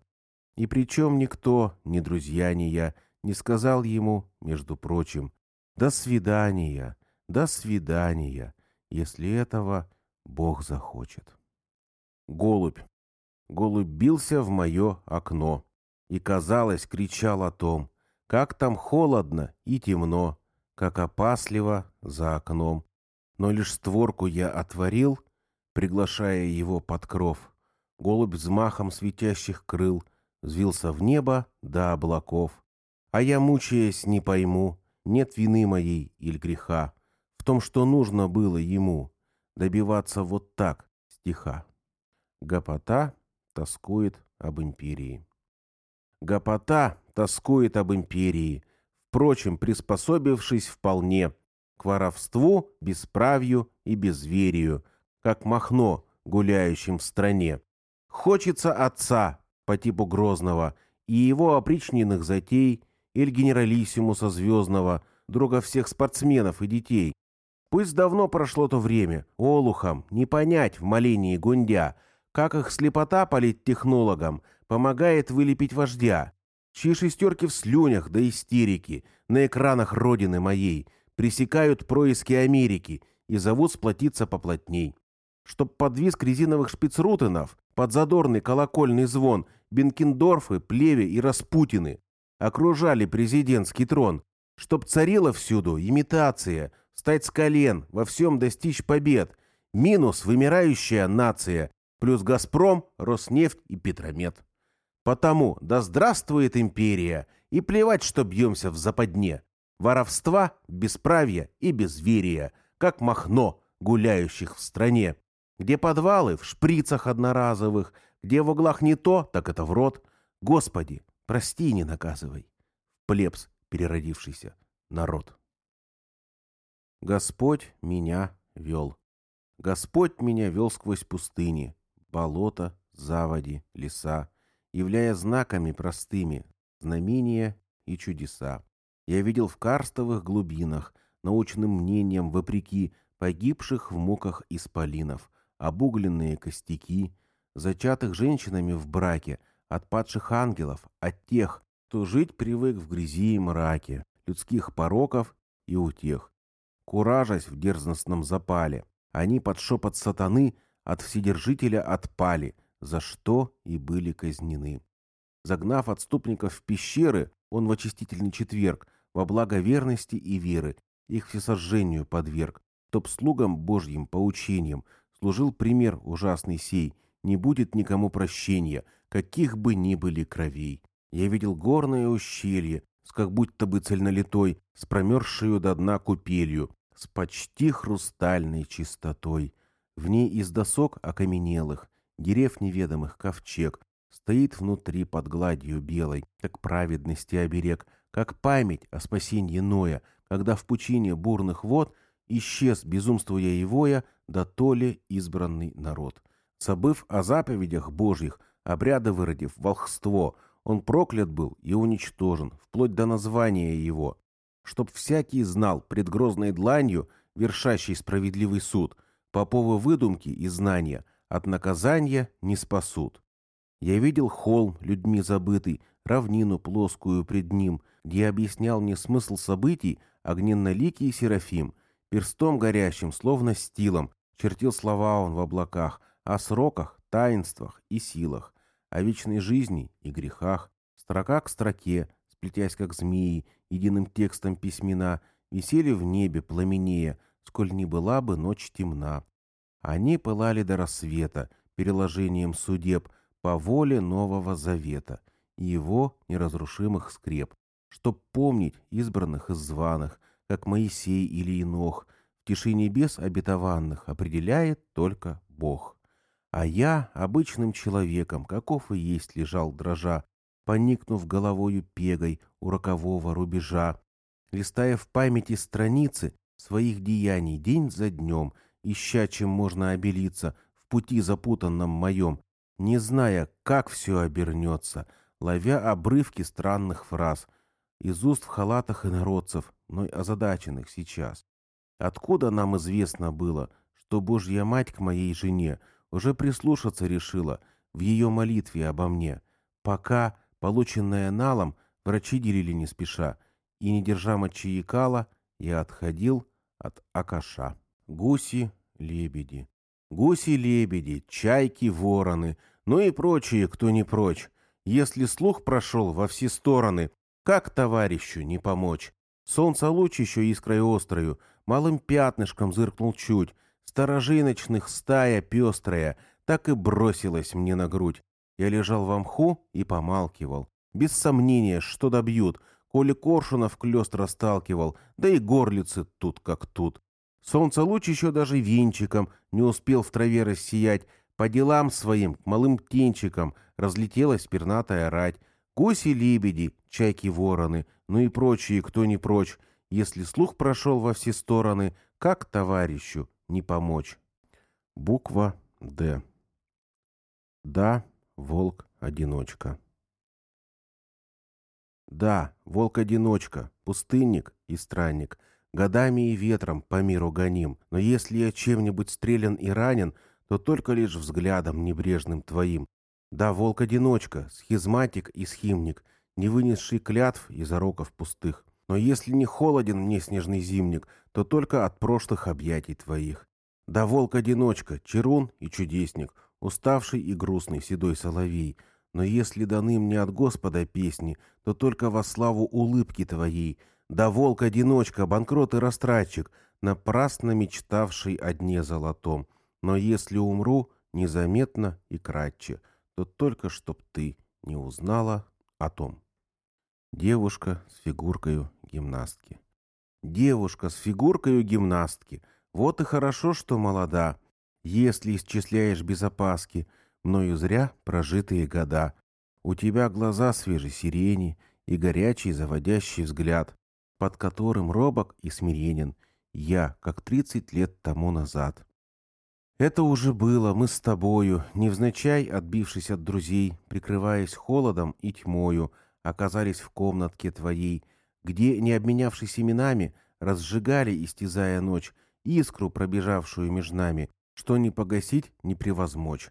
И причем никто, ни друзья, ни я, не сказал ему, между прочим, «До свидания, до свидания, если этого Бог захочет». Голубь. Голубь бился в мое окно и, казалось, кричал о том, как там холодно и темно, как опасливо за окном. Но лишь створку я отворил, приглашая его под кров. Голубь взмахом светящих крыл взвился в небо до облаков. А я, мучаясь, не пойму, нет вины моей или греха в том, что нужно было ему добиваться вот так стиха. Гопота тоскует об империи. Гопота тоскует об империи, впрочем, приспособившись вполне к воровству, бесправью и безверию, как махно, гуляющим в стране. Хочется отца по типу Грозного и его опричненных затей, или генералиссимуса Звездного, друга всех спортсменов и детей. Пусть давно прошло то время, олухам не понять в молении гундя, как их слепота политтехнологам – помогает вылепить вождя, чьи шестерки в слюнях до истерики на экранах родины моей пресекают происки Америки и зовут сплотиться поплотней. Чтоб под визг резиновых шпицрутенов, под задорный колокольный звон Бенкендорфы, Плеве и Распутины окружали президентский трон, чтоб царила всюду имитация, встать с колен, во всем достичь побед, минус вымирающая нация, плюс «Газпром», «Роснефть» и «Петромет». Потому да здравствует империя, и плевать, что бьемся в западне. Воровства, бесправия и безверия, как махно, гуляющих в стране. Где подвалы в шприцах одноразовых, где в углах не то, так это в рот. Господи, прости не наказывай. Плебс, переродившийся народ. Господь меня вел. Господь меня вел сквозь пустыни, болота, заводи, леса, являя знаками простыми знамения и чудеса. Я видел в карстовых глубинах, научным мнением вопреки, погибших в муках исполинов, обугленные костяки, зачатых женщинами в браке, от падших ангелов, от тех, кто жить привык в грязи и мраке, людских пороков и утех. Куражась в дерзностном запале, они под шепот сатаны от Вседержителя отпали, за что и были казнены. Загнав отступников в пещеры, он в очистительный четверг, во благо верности и веры, их всесожжению подверг, чтоб слугам Божьим поучением служил пример ужасный сей, не будет никому прощения, каких бы ни были кровей. Я видел горное ущелье, с как будто бы цельнолитой, с промерзшую до дна купелью, с почти хрустальной чистотой. В ней из досок окаменелых, дерев неведомых ковчег, стоит внутри под гладью белой, как праведности оберег, как память о спасении Ноя, когда в пучине бурных вод исчез, безумствуя и воя, да то ли избранный народ. Забыв о заповедях Божьих, обряда выродив волхство, он проклят был и уничтожен, вплоть до названия его, чтоб всякий знал пред грозной дланью, вершащий справедливый суд, поповы выдумки и знания от наказания не спасут. Я видел холм, людьми забытый, равнину плоскую пред ним, где объяснял мне смысл событий огненноликий Серафим, перстом горящим, словно стилом, чертил слова он в облаках о сроках, таинствах и силах, о вечной жизни и грехах, строка к строке, сплетясь как змеи, единым текстом письмена, висели в небе пламенея, сколь ни была бы ночь темна. Они пылали до рассвета, переложением судеб, по воле Нового Завета и его неразрушимых скреп, чтоб помнить избранных и званых, как Моисей или Инох, тиши небес обетованных определяет только Бог. А я обычным человеком, каков и есть, лежал дрожа, поникнув головою пегой у рокового рубежа, листая в памяти страницы своих деяний день за днем, ища, чем можно обелиться в пути запутанном моем, не зная, как все обернется, ловя обрывки странных фраз из уст в халатах инородцев, но озадаченных сейчас. Откуда нам известно было, что Божья Мать к моей жене уже прислушаться решила в ее молитве обо мне, пока, полученное налом, врачи делили не спеша, и, не держа мочеякала, я отходил от Акаша. Гуси, лебеди, Гуси-лебеди, чайки-вороны, ну и прочие, кто не прочь. Если слух прошел во все стороны, как товарищу не помочь? Солнце луч еще искрой острою, малым пятнышком зыркнул чуть, сторожиночных стая пестрая, так и бросилась мне на грудь. Я лежал в мху и помалкивал. Без сомнения, что добьют, коли коршунов клёст расталкивал, да и горлицы тут как тут. Солнце луч еще даже венчиком не успел в траве рассиять. По делам своим, к малым птенчикам, разлетелась пернатая рать. Гуси-лебеди, чайки-вороны, ну и прочие, кто не прочь. Если слух прошел во все стороны, как товарищу не помочь? Буква «Д». Да, волк-одиночка. Да, волк-одиночка, пустынник и странник — Годами и ветром по миру гоним, но если я чем-нибудь стрелян и ранен, то только лишь взглядом небрежным твоим. Да, волк-одиночка, схизматик и схимник, не вынесший клятв и зароков пустых. Но если не холоден мне снежный зимник, то только от прошлых объятий твоих. Да, волк-одиночка, чарун и чудесник, уставший и грустный седой соловей. Но если даны мне от Господа песни, то только во славу улыбки твоей — да волк-одиночка, банкрот и растратчик, напрасно мечтавший о дне золотом. Но если умру незаметно и кратче, то только чтоб ты не узнала о том. Девушка с фигуркою гимнастки. Девушка с фигуркою гимнастки. Вот и хорошо, что молода. Если исчисляешь без опаски, мною зря прожитые года. У тебя глаза свежей сирени и горячий заводящий взгляд под которым робок и смиренен я, как тридцать лет тому назад. Это уже было мы с тобою, невзначай отбившись от друзей, прикрываясь холодом и тьмою, оказались в комнатке твоей, где, не обменявшись именами, разжигали, истязая ночь, искру, пробежавшую между нами, что не погасить, не превозмочь.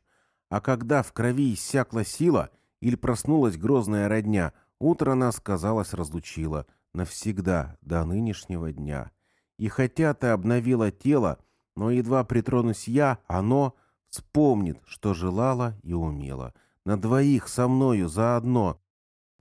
А когда в крови иссякла сила или проснулась грозная родня, утро нас, казалось, разлучило навсегда до нынешнего дня. И хотя ты обновила тело, но едва притронусь я, оно вспомнит, что желала и умела. На двоих со мною заодно.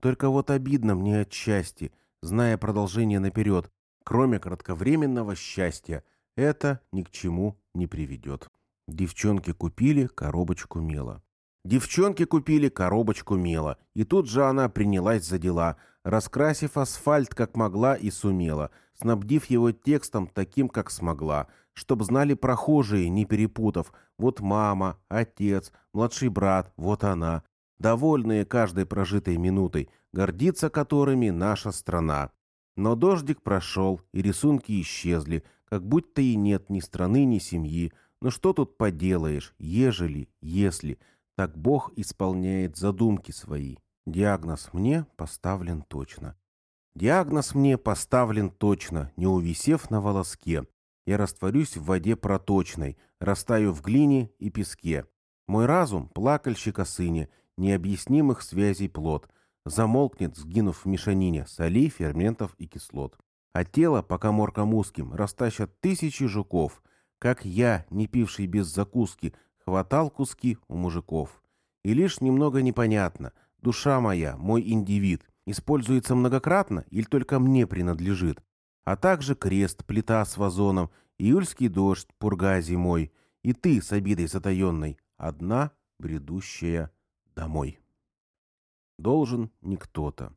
Только вот обидно мне отчасти, зная продолжение наперед, кроме кратковременного счастья, это ни к чему не приведет. Девчонки купили коробочку мела. Девчонки купили коробочку мела, и тут же она принялась за дела, раскрасив асфальт как могла и сумела, снабдив его текстом таким, как смогла, чтоб знали прохожие, не перепутав, вот мама, отец, младший брат, вот она, довольные каждой прожитой минутой, гордиться которыми наша страна. Но дождик прошел, и рисунки исчезли, как будто и нет ни страны, ни семьи. Но что тут поделаешь, ежели, если, так Бог исполняет задумки свои. Диагноз мне поставлен точно. Диагноз мне поставлен точно, не увисев на волоске. Я растворюсь в воде проточной, растаю в глине и песке. Мой разум — плакальщик сыне, необъяснимых связей плод, замолкнет, сгинув в мешанине солей, ферментов и кислот. А тело по коморкам узким растащат тысячи жуков, как я, не пивший без закуски, хватал куски у мужиков. И лишь немного непонятно, душа моя, мой индивид, используется многократно или только мне принадлежит, а также крест, плита с вазоном, июльский дождь, пурга зимой, и ты с обидой затаенной, одна, бредущая домой. Должен не кто-то.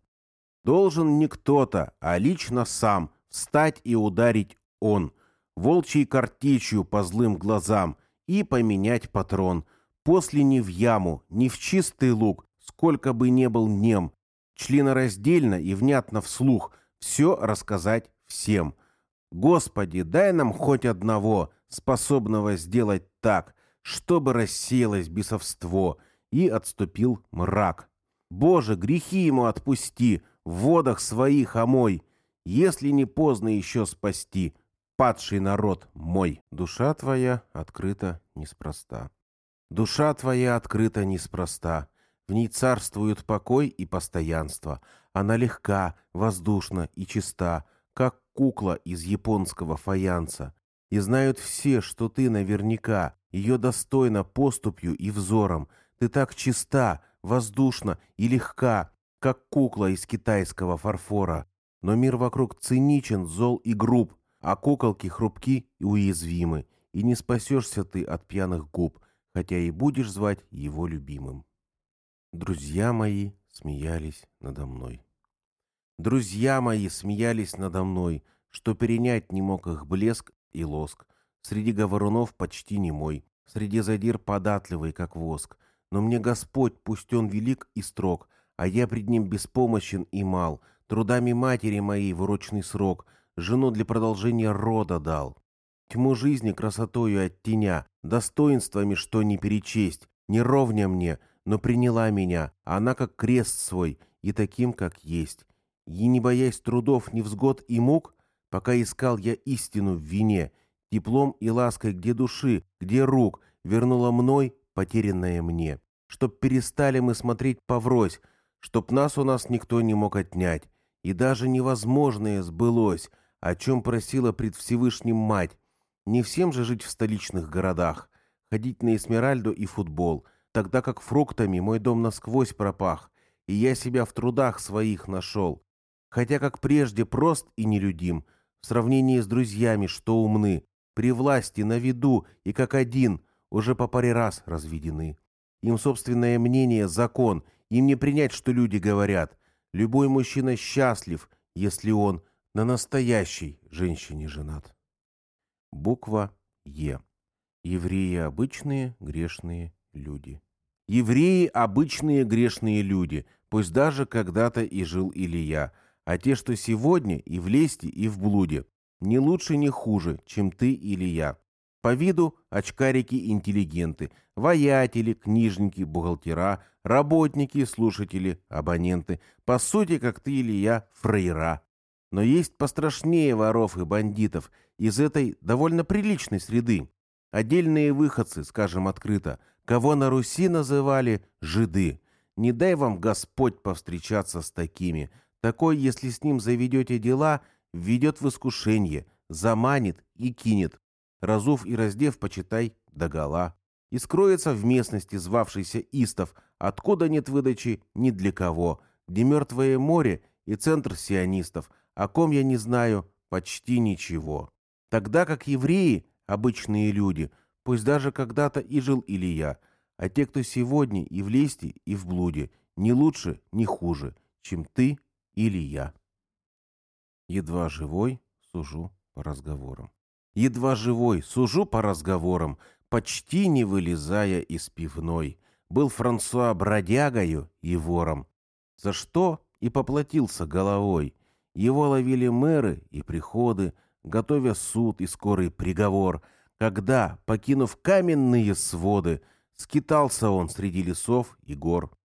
Должен не кто-то, а лично сам встать и ударить он, волчьей картечью по злым глазам, и поменять патрон. После не в яму, не в чистый лук, сколько бы не был нем, членораздельно и внятно вслух, все рассказать всем. Господи, дай нам хоть одного, способного сделать так, чтобы рассеялось бесовство, и отступил мрак. Боже, грехи ему отпусти, в водах своих омой, если не поздно еще спасти, падший народ мой. Душа твоя открыта неспроста. Душа твоя открыта неспроста. В ней царствуют покой и постоянство. Она легка, воздушна и чиста, как кукла из японского фаянса. И знают все, что ты наверняка ее достойна поступью и взором. Ты так чиста, воздушна и легка, как кукла из китайского фарфора. Но мир вокруг циничен, зол и груб, а куколки хрупки и уязвимы, и не спасешься ты от пьяных губ, хотя и будешь звать его любимым. Друзья мои смеялись надо мной. Друзья мои смеялись надо мной, что перенять не мог их блеск и лоск. Среди говорунов почти не мой, среди задир податливый, как воск. Но мне Господь, пусть Он велик и строг, а я пред Ним беспомощен и мал, трудами матери моей в срок, жену для продолжения рода дал. Тьму жизни красотою оттеня, достоинствами, что не перечесть, не ровня мне, но приняла меня, она как крест свой, и таким, как есть. И не боясь трудов, невзгод и мук, пока искал я истину в вине, теплом и лаской где души, где рук, вернула мной потерянное мне. Чтоб перестали мы смотреть поврось, чтоб нас у нас никто не мог отнять, и даже невозможное сбылось, о чем просила пред Всевышним мать. Не всем же жить в столичных городах, ходить на Эсмеральду и футбол — тогда как фруктами мой дом насквозь пропах, и я себя в трудах своих нашел. Хотя, как прежде, прост и нелюдим, в сравнении с друзьями, что умны, при власти, на виду и как один, уже по паре раз разведены. Им собственное мнение – закон, им не принять, что люди говорят. Любой мужчина счастлив, если он на настоящей женщине женат. Буква Е. Евреи обычные, грешные люди. Евреи – обычные грешные люди, пусть даже когда-то и жил Илья, а те, что сегодня и в лести, и в блуде, не лучше, не хуже, чем ты или я. По виду очкарики-интеллигенты, воятели, книжники, бухгалтера, Работники, слушатели, абоненты. По сути, как ты или я, фрейра. Но есть пострашнее воров и бандитов из этой довольно приличной среды. Отдельные выходцы, скажем открыто, кого на Руси называли «жиды». Не дай вам Господь повстречаться с такими. Такой, если с ним заведете дела, введет в искушение, заманит и кинет. Разув и раздев, почитай, догола. И скроется в местности, звавшейся Истов, откуда нет выдачи ни для кого, где мертвое море и центр сионистов, о ком я не знаю почти ничего. Тогда как евреи, обычные люди, пусть даже когда-то и жил Илья, а те, кто сегодня и в лести, и в блуде, не лучше, не хуже, чем ты или я. Едва живой сужу по разговорам. Едва живой сужу по разговорам, почти не вылезая из пивной. Был Франсуа бродягою и вором. За что и поплатился головой. Его ловили мэры и приходы, готовя суд и скорый приговор, когда, покинув каменные своды, скитался он среди лесов и гор.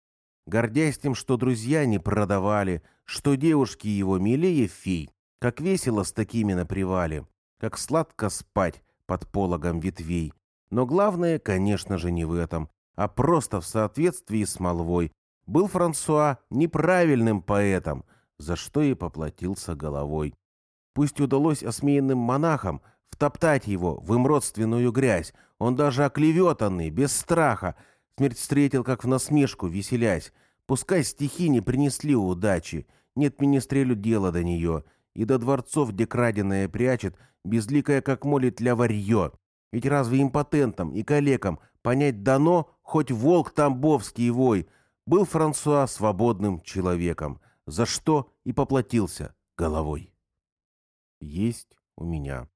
Гордясь тем, что друзья не продавали, что девушки его милее фей, как весело с такими на привале, как сладко спать под пологом ветвей. Но главное, конечно же, не в этом, а просто в соответствии с молвой. Был Франсуа неправильным поэтом, за что и поплатился головой. Пусть удалось осмеянным монахам втоптать его в им родственную грязь, он даже оклеветанный, без страха, смерть встретил, как в насмешку, веселясь. Пускай стихи не принесли удачи, нет министрелю дела до нее, и до дворцов, где краденое прячет, безликое, как молит для варье. Ведь разве импотентам и калекам понять дано, хоть волк тамбовский вой, был Франсуа свободным человеком, за что и поплатился головой. Есть у меня.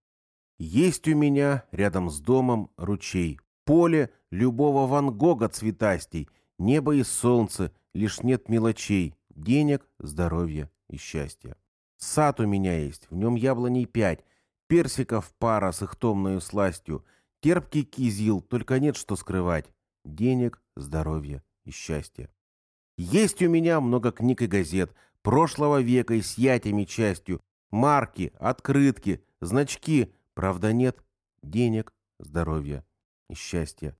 Есть у меня рядом с домом ручей, поле любого Ван Гога цветастей, небо и солнце, лишь нет мелочей, денег, здоровья и счастья. Сад у меня есть, в нем яблоней пять, персиков пара с их томною сластью, терпкий кизил, только нет что скрывать, денег, здоровья и счастья. Есть у меня много книг и газет, прошлого века и с ятями частью, марки, открытки, значки, правда нет денег, здоровья и счастья.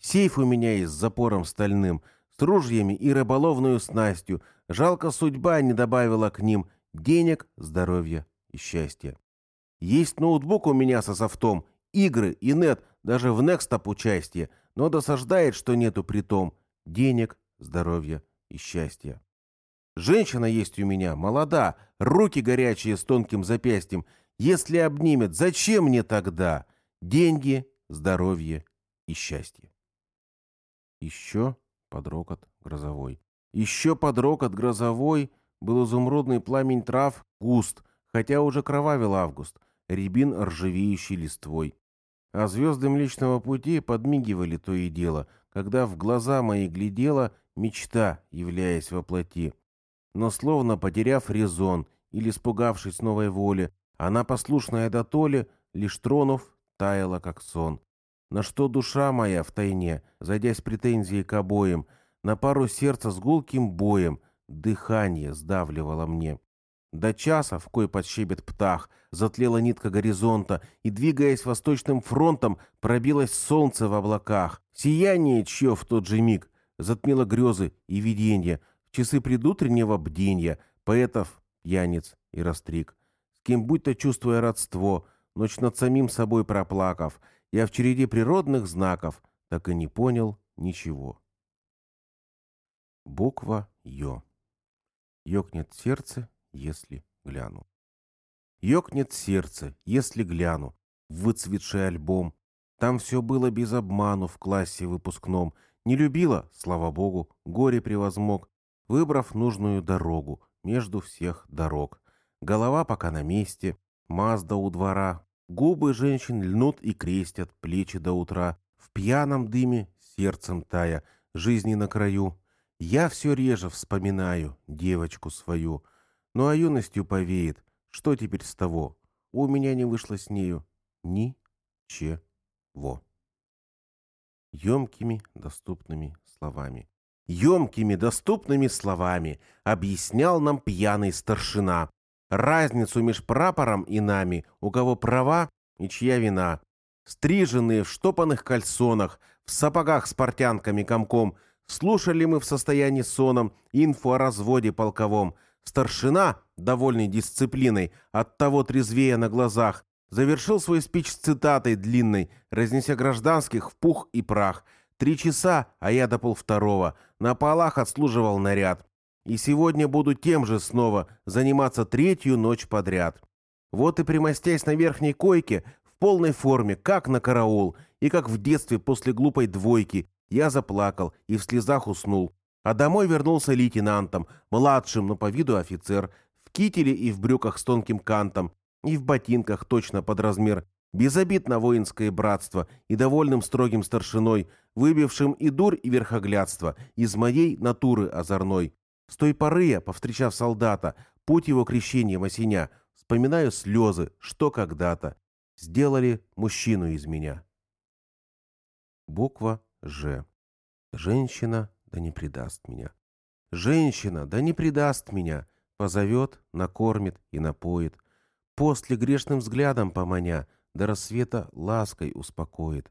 Сейф у меня есть с запором стальным, с ружьями и рыболовную снастью. Жалко, судьба не добавила к ним денег, здоровья и счастья. Есть ноутбук у меня со софтом, игры и нет, даже в Некстоп участие, но досаждает, что нету притом денег, здоровья и счастья. Женщина есть у меня, молода, руки горячие с тонким запястьем. Если обнимет, зачем мне тогда? Деньги, здоровье и счастье. Еще подрокот грозовой. Еще подрокот грозовой был изумрудный пламень трав густ, хотя уже кровавил август, рябин ржавеющий листвой. А звезды Млечного Пути подмигивали то и дело, когда в глаза мои глядела мечта, являясь во плоти. Но словно потеряв резон или испугавшись новой воли, она, послушная до толи, лишь тронув, таяла, как сон. На что душа моя в тайне, зайдя с претензией к обоим, на пару сердца с гулким боем, дыхание сдавливало мне. До часа, в кой подщебет птах, затлела нитка горизонта, и, двигаясь восточным фронтом, пробилось солнце в облаках. Сияние, чье в тот же миг затмило грезы и видения, в часы предутреннего бдения, поэтов, пьяниц и растриг. С кем будь-то чувствуя родство, ночь над самим собой проплакав, я в череде природных знаков так и не понял ничего. Буква Ё. Ёкнет сердце, если гляну. Ёкнет сердце, если гляну, выцветший альбом. Там все было без обману в классе выпускном, не любила, слава богу, горе превозмог, выбрав нужную дорогу между всех дорог. Голова пока на месте, Мазда у двора. Губы женщин льнут и крестят плечи до утра. В пьяном дыме, сердцем тая, жизни на краю. Я все реже вспоминаю девочку свою. Ну а юностью повеет. Что теперь с того? У меня не вышло с нею ни-че-во емкими доступными словами. емкими доступными словами объяснял нам пьяный старшина. Разницу меж прапором и нами, у кого права и чья вина. Стриженные в штопанных кальсонах, в сапогах с портянками комком, слушали мы в состоянии соном инфу о разводе полковом. Старшина, довольный дисциплиной, от того трезвее на глазах, завершил свой спич с цитатой длинной, разнеся гражданских в пух и прах. Три часа, а я до полвторого. На полах отслуживал наряд. И сегодня буду тем же снова заниматься третью ночь подряд. Вот и примостясь на верхней койке, в полной форме, как на караул, и как в детстве после глупой двойки, я заплакал и в слезах уснул. А домой вернулся лейтенантом, младшим, но по виду офицер, в кителе и в брюках с тонким кантом, и в ботинках точно под размер, без обид на воинское братство и довольным строгим старшиной, выбившим и дурь, и верхоглядство из моей натуры озорной. С той поры я, повстречав солдата, путь его крещения осеня, вспоминаю слезы, что когда-то сделали мужчину из меня. Буква «Ж». Женщина да не предаст меня. Женщина да не предаст меня, позовет, накормит и напоит. После грешным взглядом поманя, до рассвета лаской успокоит.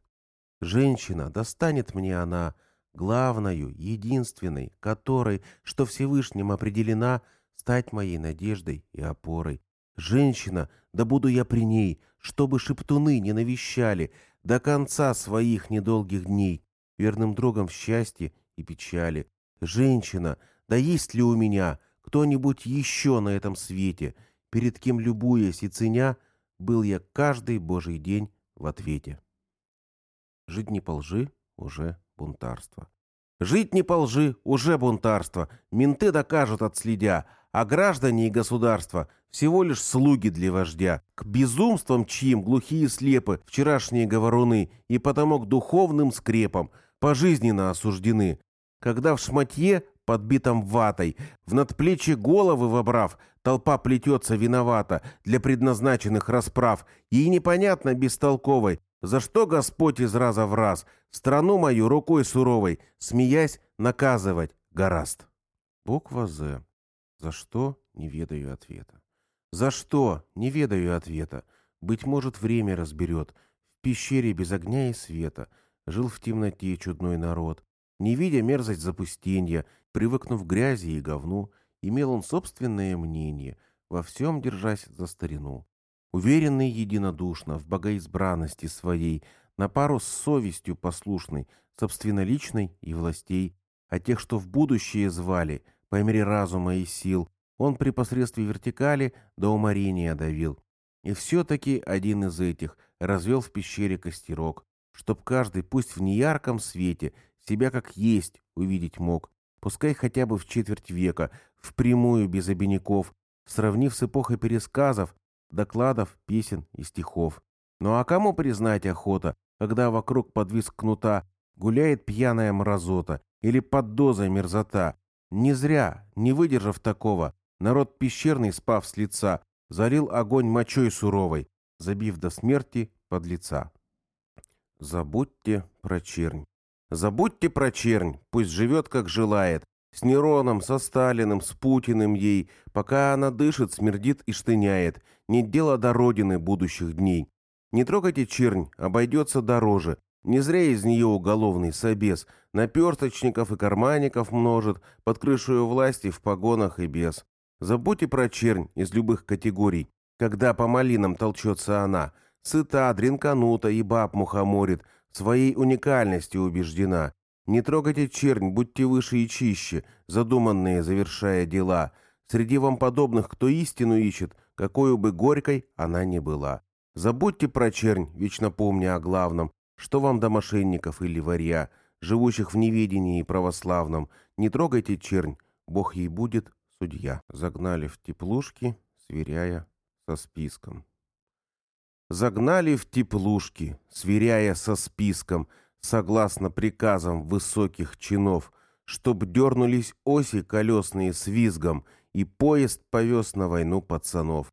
Женщина, достанет мне она, главною, единственной, которой, что Всевышним определена, стать моей надеждой и опорой. Женщина, да буду я при ней, чтобы шептуны не навещали до конца своих недолгих дней, верным другом в счастье и печали. Женщина, да есть ли у меня кто-нибудь еще на этом свете — перед кем, любуясь и ценя, был я каждый божий день в ответе. Жить не по лжи уже бунтарство. Жить не по лжи уже бунтарство. Менты докажут отследя, а граждане и государство всего лишь слуги для вождя. К безумствам чьим глухие слепы вчерашние говоруны и потому к духовным скрепам пожизненно осуждены. Когда в шматье подбитом ватой, в надплечье головы вобрав, толпа плетется виновата для предназначенных расправ, и непонятно бестолковой, за что Господь из раза в раз страну мою рукой суровой, смеясь, наказывать гораст. Буква «З». За что? Не ведаю ответа. За что? Не ведаю ответа. Быть может, время разберет. В пещере без огня и света жил в темноте чудной народ. Не видя мерзость запустенья, привыкнув к грязи и говну, имел он собственное мнение, во всем держась за старину. Уверенный единодушно в богоизбранности своей, на пару с совестью послушной, собственноличной и властей, а тех, что в будущее звали, по мере разума и сил, он при посредстве вертикали до уморения давил. И все-таки один из этих развел в пещере костерок, чтоб каждый, пусть в неярком свете, себя как есть увидеть мог, пускай хотя бы в четверть века, впрямую без обиняков, сравнив с эпохой пересказов, докладов, песен и стихов. Ну а кому признать охота, когда вокруг подвис кнута гуляет пьяная мразота или под дозой мерзота? Не зря, не выдержав такого, народ пещерный, спав с лица, залил огонь мочой суровой, забив до смерти под лица. Забудьте про чернь. Забудьте про чернь, пусть живет, как желает. С Нероном, со Сталиным, с Путиным ей. Пока она дышит, смердит и штыняет. Нет дела до родины будущих дней. Не трогайте чернь, обойдется дороже. Не зря из нее уголовный собес. Наперсточников и карманников множит, под крышей власти в погонах и без. Забудьте про чернь из любых категорий. Когда по малинам толчется она. Сыта, дринканута и баб мухоморит, своей уникальностью убеждена. Не трогайте чернь, будьте выше и чище, задуманные, завершая дела. Среди вам подобных, кто истину ищет, какой бы горькой она ни была. Забудьте про чернь, вечно помня о главном, что вам до мошенников или варья, живущих в неведении православном. Не трогайте чернь, Бог ей будет судья. Загнали в теплушки, сверяя со списком загнали в теплушки, сверяя со списком, согласно приказам высоких чинов, чтоб дернулись оси колесные с визгом, и поезд повез на войну пацанов.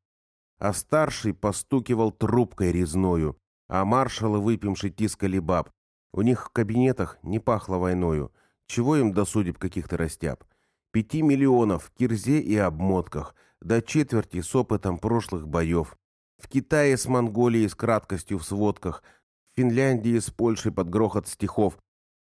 А старший постукивал трубкой резною, а маршалы, выпивши, тискали баб. У них в кабинетах не пахло войною. Чего им до судеб каких-то растяб? Пяти миллионов в кирзе и обмотках, до четверти с опытом прошлых боев. В Китае с Монголией с краткостью в сводках, в Финляндии с Польшей под грохот стихов,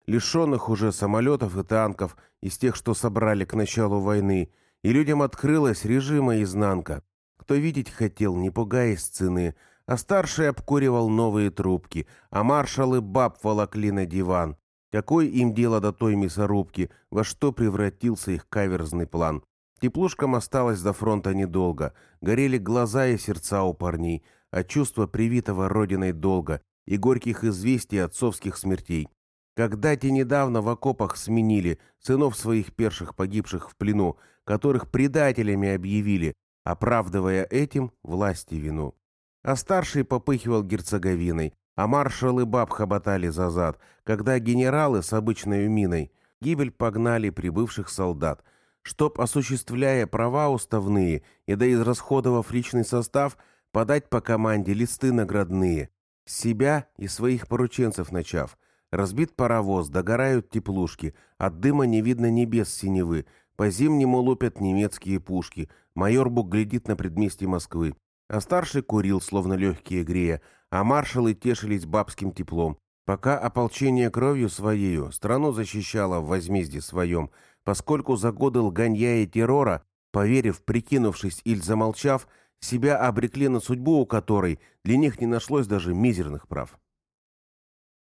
лишенных уже самолетов и танков из тех, что собрали к началу войны, и людям открылась режима изнанка. Кто видеть хотел, не пугаясь цены, а старший обкуривал новые трубки, а маршалы баб волокли на диван. Какое им дело до той мясорубки, во что превратился их каверзный план? Теплушкам осталось до фронта недолго, горели глаза и сердца у парней, а чувство привитого родиной долга и горьких известий отцовских смертей. Когда те недавно в окопах сменили сынов своих перших погибших в плену, которых предателями объявили, оправдывая этим власти вину. А старший попыхивал герцоговиной, а маршалы баб хоботали за зад, когда генералы с обычной миной гибель погнали прибывших солдат, чтоб, осуществляя права уставные и да израсходовав личный состав, подать по команде листы наградные. Себя и своих порученцев начав. Разбит паровоз, догорают теплушки, от дыма не видно небес синевы, по-зимнему лупят немецкие пушки, майор Бук глядит на предместье Москвы. А старший курил, словно легкие грея, а маршалы тешились бабским теплом, пока ополчение кровью своею страну защищало в возмездии своем, поскольку за годы лганья и террора, поверив, прикинувшись или замолчав, себя обрекли на судьбу, у которой для них не нашлось даже мизерных прав.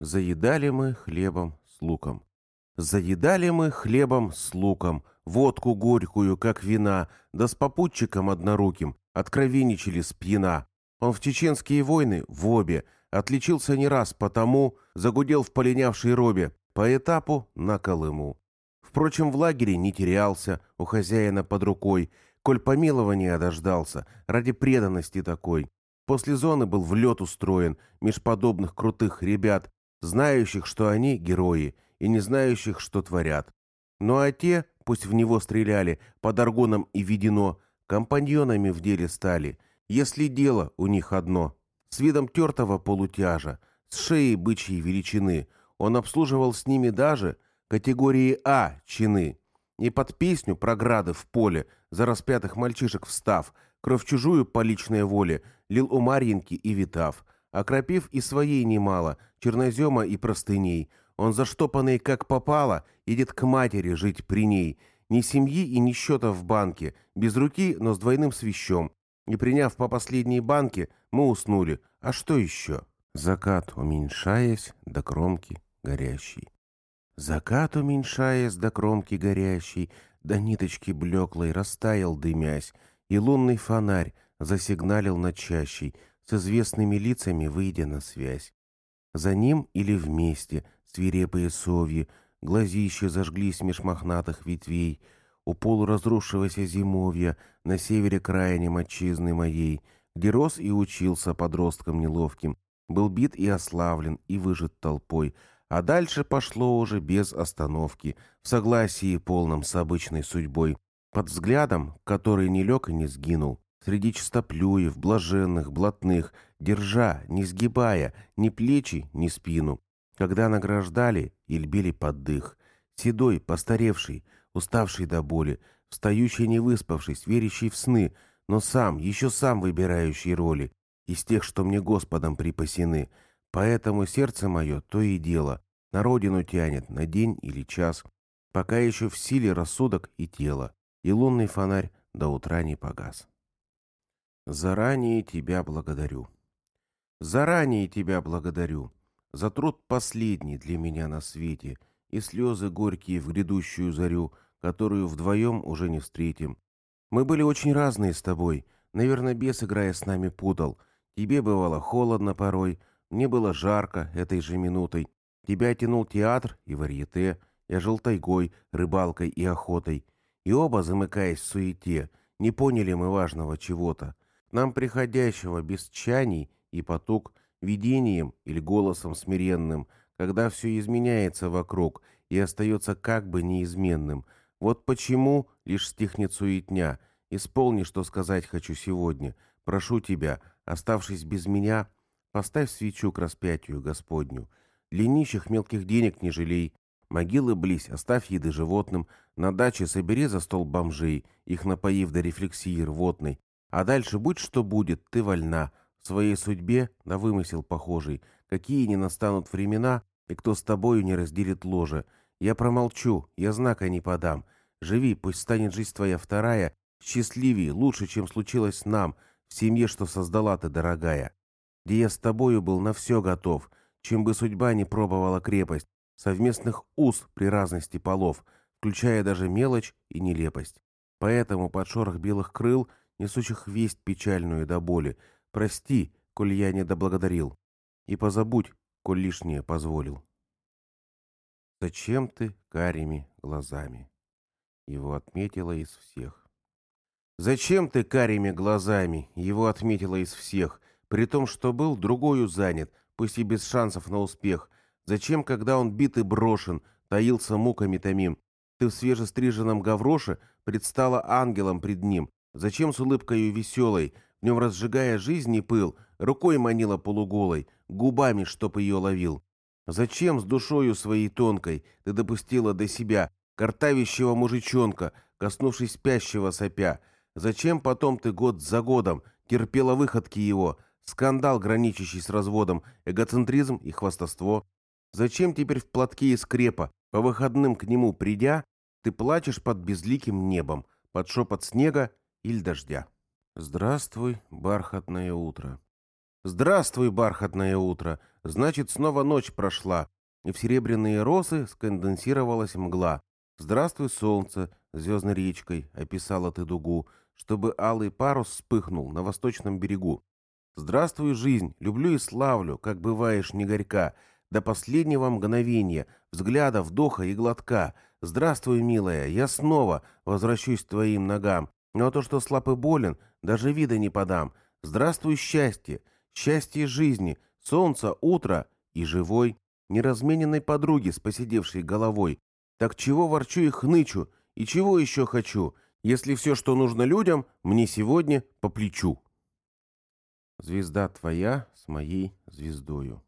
Заедали мы хлебом с луком. Заедали мы хлебом с луком, водку горькую, как вина, да с попутчиком одноруким, откровенничали с пьяна. Он в чеченские войны, в обе, отличился не раз потому, загудел в полинявшей робе, по этапу на Колыму. Впрочем, в лагере не терялся, у хозяина под рукой, коль помилования дождался, ради преданности такой. После зоны был в лед устроен, меж подобных крутых ребят, знающих, что они герои, и не знающих, что творят. Ну а те, пусть в него стреляли, под аргоном и ведено, компаньонами в деле стали — если дело у них одно. С видом тертого полутяжа, с шеей бычьей величины, он обслуживал с ними даже категории А чины. И под песню про грады в поле, за распятых мальчишек встав, кровь чужую по личной воле, лил у Марьинки и Витав, окропив и своей немало, чернозема и простыней. Он заштопанный как попало, идет к матери жить при ней. Ни семьи и ни счета в банке, без руки, но с двойным свищом. И приняв по последней банке, мы уснули. А что еще? Закат, уменьшаясь до кромки горящий. Закат, уменьшаясь до кромки горящей, до ниточки блеклой растаял, дымясь, и лунный фонарь засигналил над чащей, с известными лицами выйдя на связь. За ним или вместе свирепые совьи, глазища зажглись меж мохнатых ветвей — у полуразрушившегося зимовья на севере крайнем отчизны моей, где рос и учился подростком неловким, был бит и ославлен и выжит толпой, а дальше пошло уже без остановки, в согласии полном с обычной судьбой, под взглядом, который не лег и не сгинул, среди чистоплюев, блаженных, блатных, держа, не сгибая ни плечи, ни спину, когда награждали и льбили под дых, седой, постаревший, уставший до боли, встающий не выспавшись, верящий в сны, но сам, еще сам выбирающий роли, из тех, что мне Господом припасены. Поэтому сердце мое то и дело, на родину тянет, на день или час, пока еще в силе рассудок и тело, и лунный фонарь до утра не погас. Заранее тебя благодарю. Заранее тебя благодарю за труд последний для меня на свете — и слезы горькие в грядущую зарю, которую вдвоем уже не встретим. Мы были очень разные с тобой. Наверное, бес, играя с нами, путал. Тебе бывало холодно порой, мне было жарко этой же минутой. Тебя тянул театр и варьете, я жил тайгой, рыбалкой и охотой. И оба, замыкаясь в суете, не поняли мы важного чего-то. Нам приходящего без чаний и потуг, видением или голосом смиренным — когда все изменяется вокруг и остается как бы неизменным. Вот почему лишь стихнет суетня. Исполни, что сказать хочу сегодня. Прошу тебя, оставшись без меня, поставь свечу к распятию Господню. Для нищих мелких денег не жалей. Могилы близь, оставь еды животным. На даче собери за стол бомжей, их напоив до рефлексии рвотной. А дальше будь что будет, ты вольна. В своей судьбе, да вымысел похожий, какие не настанут времена, и кто с тобою не разделит ложе. Я промолчу, я знака не подам. Живи, пусть станет жизнь твоя вторая, счастливее, лучше, чем случилось нам, в семье, что создала ты, дорогая. Где я с тобою был на все готов, чем бы судьба не пробовала крепость, совместных уз при разности полов, включая даже мелочь и нелепость. Поэтому под шорох белых крыл, несущих весть печальную до боли, прости, коль я не доблагодарил, и позабудь, коль лишнее позволил. Зачем ты карими глазами? Его отметила из всех. Зачем ты карими глазами? Его отметила из всех, при том, что был другою занят, пусть и без шансов на успех. Зачем, когда он бит и брошен, таился муками томим? Ты в свежестриженном гавроше предстала ангелом пред ним. Зачем с улыбкою веселой, в нем разжигая жизнь и пыл, рукой манила полуголой, губами, чтоб ее ловил? Зачем с душою своей тонкой ты допустила до себя картавящего мужичонка, коснувшись спящего сопя? Зачем потом ты год за годом терпела выходки его, скандал, граничащий с разводом, эгоцентризм и хвастовство? Зачем теперь в платке из крепа, по выходным к нему придя, ты плачешь под безликим небом, под шепот снега или дождя? Здравствуй, бархатное утро. Здравствуй, бархатное утро. Значит, снова ночь прошла, и в серебряные росы сконденсировалась мгла. Здравствуй, солнце, звездной речкой описала ты дугу, чтобы алый парус вспыхнул на восточном берегу. Здравствуй, жизнь, люблю и славлю, как бываешь не горька, до последнего мгновения, взгляда, вдоха и глотка. Здравствуй, милая, я снова возвращусь к твоим ногам, но то, что слаб и болен, даже вида не подам. Здравствуй, счастье, счастье жизни, солнце, утро и живой, неразмененной подруги с посидевшей головой. Так чего ворчу и хнычу, и чего еще хочу, если все, что нужно людям, мне сегодня по плечу? Звезда твоя с моей звездою.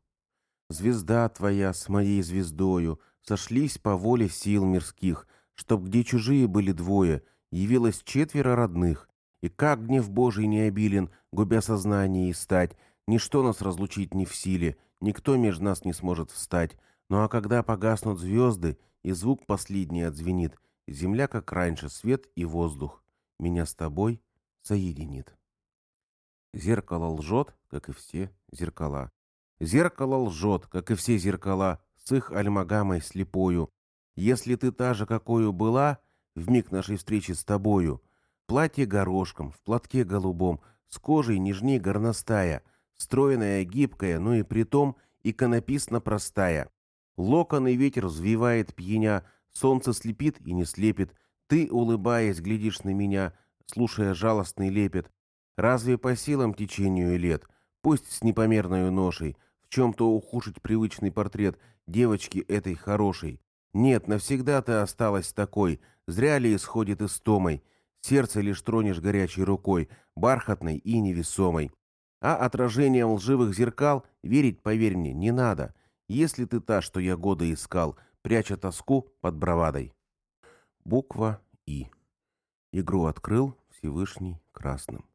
Звезда твоя с моей звездою сошлись по воле сил мирских, чтоб где чужие были двое, явилось четверо родных. И как гнев Божий не обилен, губя сознание и стать, Ничто нас разлучить не в силе, никто между нас не сможет встать. Ну а когда погаснут звезды, и звук последний отзвенит, земля, как раньше, свет и воздух, меня с тобой соединит. Зеркало лжет, как и все зеркала. Зеркало лжет, как и все зеркала, с их альмагамой слепою. Если ты та же, какою была, в миг нашей встречи с тобою, платье горошком, в платке голубом, с кожей нежней горностая — Стройная, гибкая, но и притом иконописно простая. Локоны ветер взвивает пьяня, солнце слепит и не слепит. Ты, улыбаясь, глядишь на меня, слушая жалостный лепет. Разве по силам течению лет, пусть с непомерной ношей, в чем-то ухудшить привычный портрет девочки этой хорошей? Нет, навсегда ты осталась такой, зря ли исходит истомой. Сердце лишь тронешь горячей рукой, бархатной и невесомой. А отражением лживых зеркал верить, поверь мне, не надо, если ты та, что я годы искал, пряча тоску под бравадой. Буква И. Игру открыл Всевышний красным.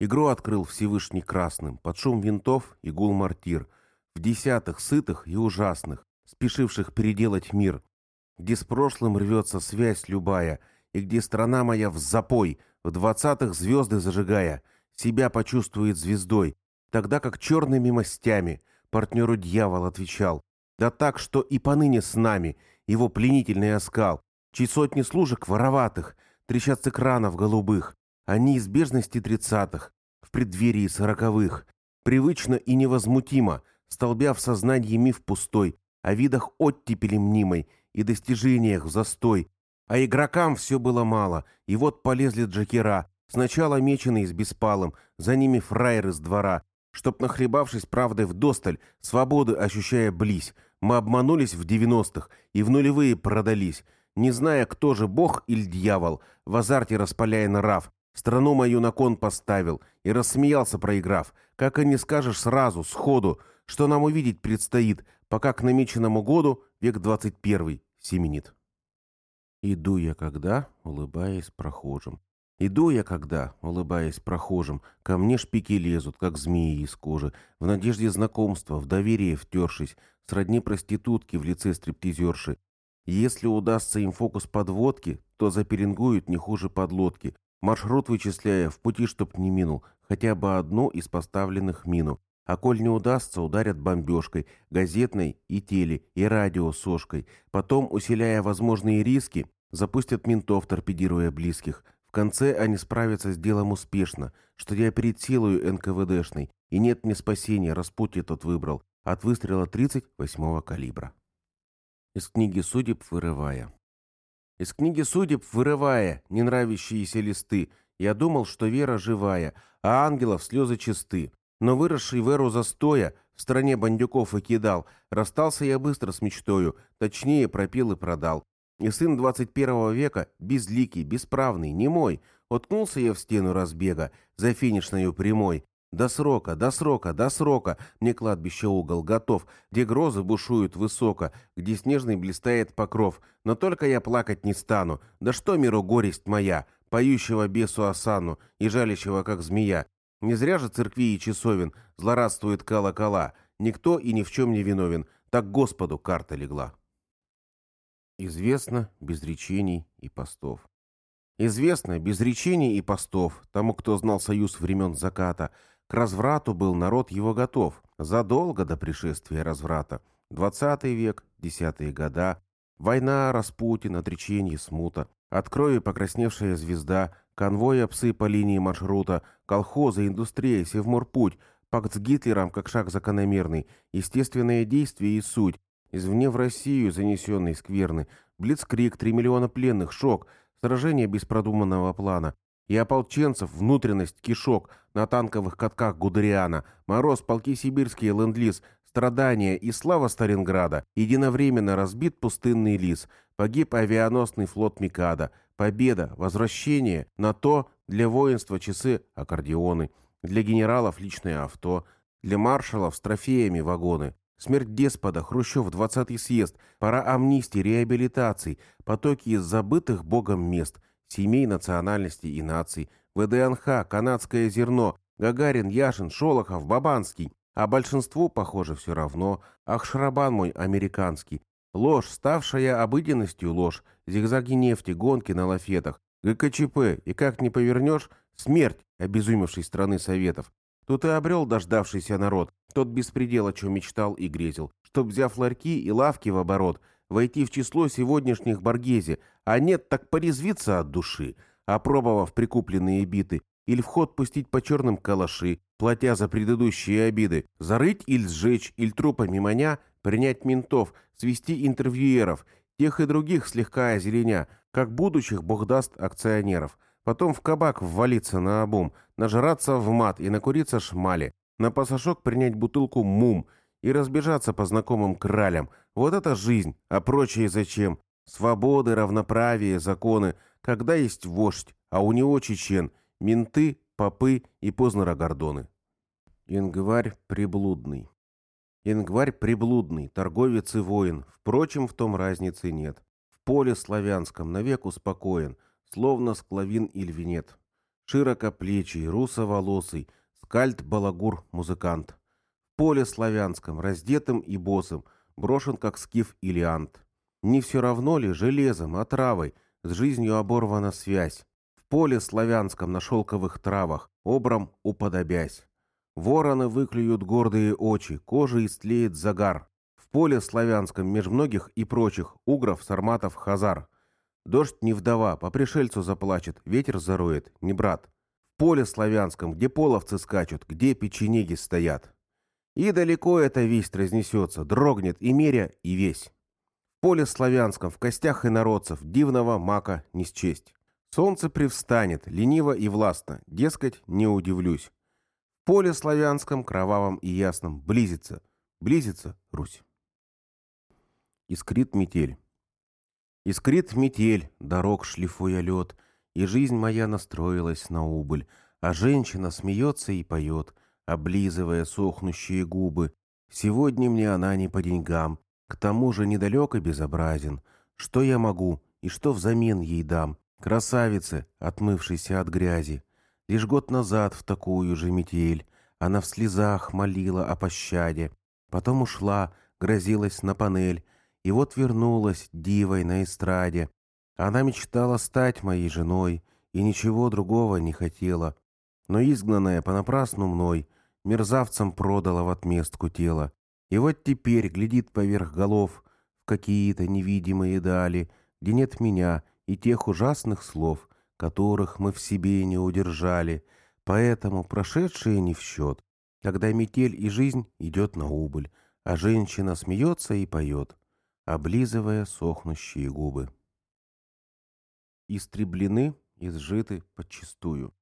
Игру открыл Всевышний красным, под шум винтов и гул мортир, в десятых сытых и ужасных, спешивших переделать мир, где с прошлым рвется связь любая, и где страна моя в запой, в двадцатых звезды зажигая — себя почувствует звездой, тогда как черными мастями партнеру дьявол отвечал, да так, что и поныне с нами его пленительный оскал, чьи сотни служек вороватых трещат с экранов голубых, о неизбежности тридцатых, в преддверии сороковых, привычно и невозмутимо, столбя в сознании миф пустой, о видах оттепели мнимой и достижениях в застой, а игрокам все было мало, и вот полезли джокера, Сначала меченые с беспалом, за ними фраеры с двора. Чтоб, нахлебавшись правдой вдосталь, свободы ощущая близь, мы обманулись в девяностых и в нулевые продались, не зная, кто же бог или дьявол, в азарте распаляя нрав, страну мою на кон поставил и рассмеялся, проиграв. Как и не скажешь сразу, сходу, что нам увидеть предстоит, пока к намеченному году век 21 семенит. Иду я когда, улыбаясь прохожим. Иду я когда, улыбаясь прохожим, ко мне шпики лезут, как змеи из кожи, в надежде знакомства, в доверие втершись, сродни проститутки в лице стриптизерши. Если удастся им фокус подводки, то заперингуют не хуже подлодки, маршрут вычисляя, в пути чтоб не минул, хотя бы одну из поставленных мину. А коль не удастся, ударят бомбежкой, газетной и теле, и радио сошкой. Потом, усиляя возможные риски, запустят ментов, торпедируя близких. В конце они справятся с делом успешно, что я перед силою НКВДшной, и нет мне спасения, распутье тот выбрал, от выстрела 38-го калибра. Из книги судеб вырывая. Из книги судеб вырывая ненравящиеся листы, я думал, что вера живая, а ангелов слезы чисты. Но выросший в эру застоя, в стране бандюков и кидал, расстался я быстро с мечтою, точнее пропил и продал. И сын 21 века, безликий, бесправный, немой, уткнулся я в стену разбега, за финишною прямой. До срока, до срока, до срока, мне кладбище угол готов, где грозы бушуют высоко, где снежный блистает покров. Но только я плакать не стану, да что миру горесть моя, поющего бесу осану и жалящего, как змея. Не зря же церкви и часовен злорадствует колокола, никто и ни в чем не виновен, так Господу карта легла. Известно без речений и постов. Известно без речений и постов тому, кто знал союз времен заката. К разврату был народ его готов, задолго до пришествия разврата. Двадцатый век, десятые года, война, Распутин, отречение, смута. От крови покрасневшая звезда, конвоя псы по линии маршрута, колхозы, индустрия, севморпуть, пакт с Гитлером как шаг закономерный, естественное действие и суть, Извне в Россию занесенный скверны. Блицкрик, три миллиона пленных, шок, сражение без продуманного плана. И ополченцев, внутренность, кишок, на танковых катках Гудериана, мороз, полки сибирские, ленд-лиз, страдания и слава Сталинграда. Единовременно разбит пустынный лис, погиб авианосный флот Микада. Победа, возвращение, на то для воинства часы, аккордеоны, для генералов личное авто, для маршалов с трофеями вагоны. Смерть деспота, Хрущев, 20-й съезд, пора амнистии, реабилитаций, потоки из забытых Богом мест, семей, национальностей и наций, ВДНХ, канадское зерно, Гагарин, Яшин, Шолохов, Бабанский. А большинству, похоже, все равно. Ах, шарабан мой американский. Ложь, ставшая обыденностью ложь, зигзаги нефти, гонки на лафетах, ГКЧП, и как не повернешь, смерть обезумевшей страны Советов. Тут и обрел дождавшийся народ, тот беспредел, о чем мечтал и грезил, чтоб, взяв ларьки и лавки в оборот, войти в число сегодняшних Боргези, а нет, так порезвиться от души, опробовав прикупленные биты, или в ход пустить по черным калаши, платя за предыдущие обиды, зарыть или сжечь, или трупами маня, принять ментов, свести интервьюеров, тех и других слегка озеленя, как будущих, бог даст, акционеров – потом в кабак ввалиться на обум, нажраться в мат и накуриться шмали, на пасашок принять бутылку мум и разбежаться по знакомым кралям. Вот это жизнь, а прочее зачем? Свободы, равноправие, законы, когда есть вождь, а у него чечен, менты, попы и поздно гордоны. Ингварь приблудный. Ингварь приблудный, торговец и воин, впрочем, в том разницы нет. В поле славянском навек успокоен – словно склавин Ильвинет. Широкоплечий, русоволосый, скальд-балагур, музыкант. В поле славянском, раздетым и босым, брошен как скиф Илиант. Не все равно ли железом, отравой, с жизнью оборвана связь? В поле славянском на шелковых травах, обрам уподобясь. Вороны выклюют гордые очи, кожа истлеет загар. В поле славянском меж многих и прочих угров, сарматов, хазар. Дождь не вдова, по пришельцу заплачет, ветер зароет, не брат. В поле славянском, где половцы скачут, где печенеги стоят. И далеко эта весть разнесется, дрогнет и меря, и весь. В поле славянском, в костях инородцев, дивного мака не счесть. Солнце привстанет, лениво и властно, дескать, не удивлюсь. В поле славянском, кровавом и ясном, близится, близится Русь. Искрит метель. Искрит метель, дорог шлифуя лед, И жизнь моя настроилась на убыль, А женщина смеется и поет, Облизывая сохнущие губы. Сегодня мне она не по деньгам, к тому же недалек и безобразен. Что я могу и что взамен ей дам? Красавице, отмывшейся от грязи. Лишь год назад в такую же метель она в слезах молила о пощаде. Потом ушла, грозилась на панель, и вот вернулась дивой на эстраде. Она мечтала стать моей женой и ничего другого не хотела. Но изгнанная понапрасну мной, мерзавцам продала в отместку тело. И вот теперь глядит поверх голов в какие-то невидимые дали, где нет меня и тех ужасных слов, которых мы в себе не удержали. Поэтому прошедшие не в счет, когда метель и жизнь идет на убыль, а женщина смеется и поет, облизывая сохнущие губы. Истреблены, изжиты подчистую.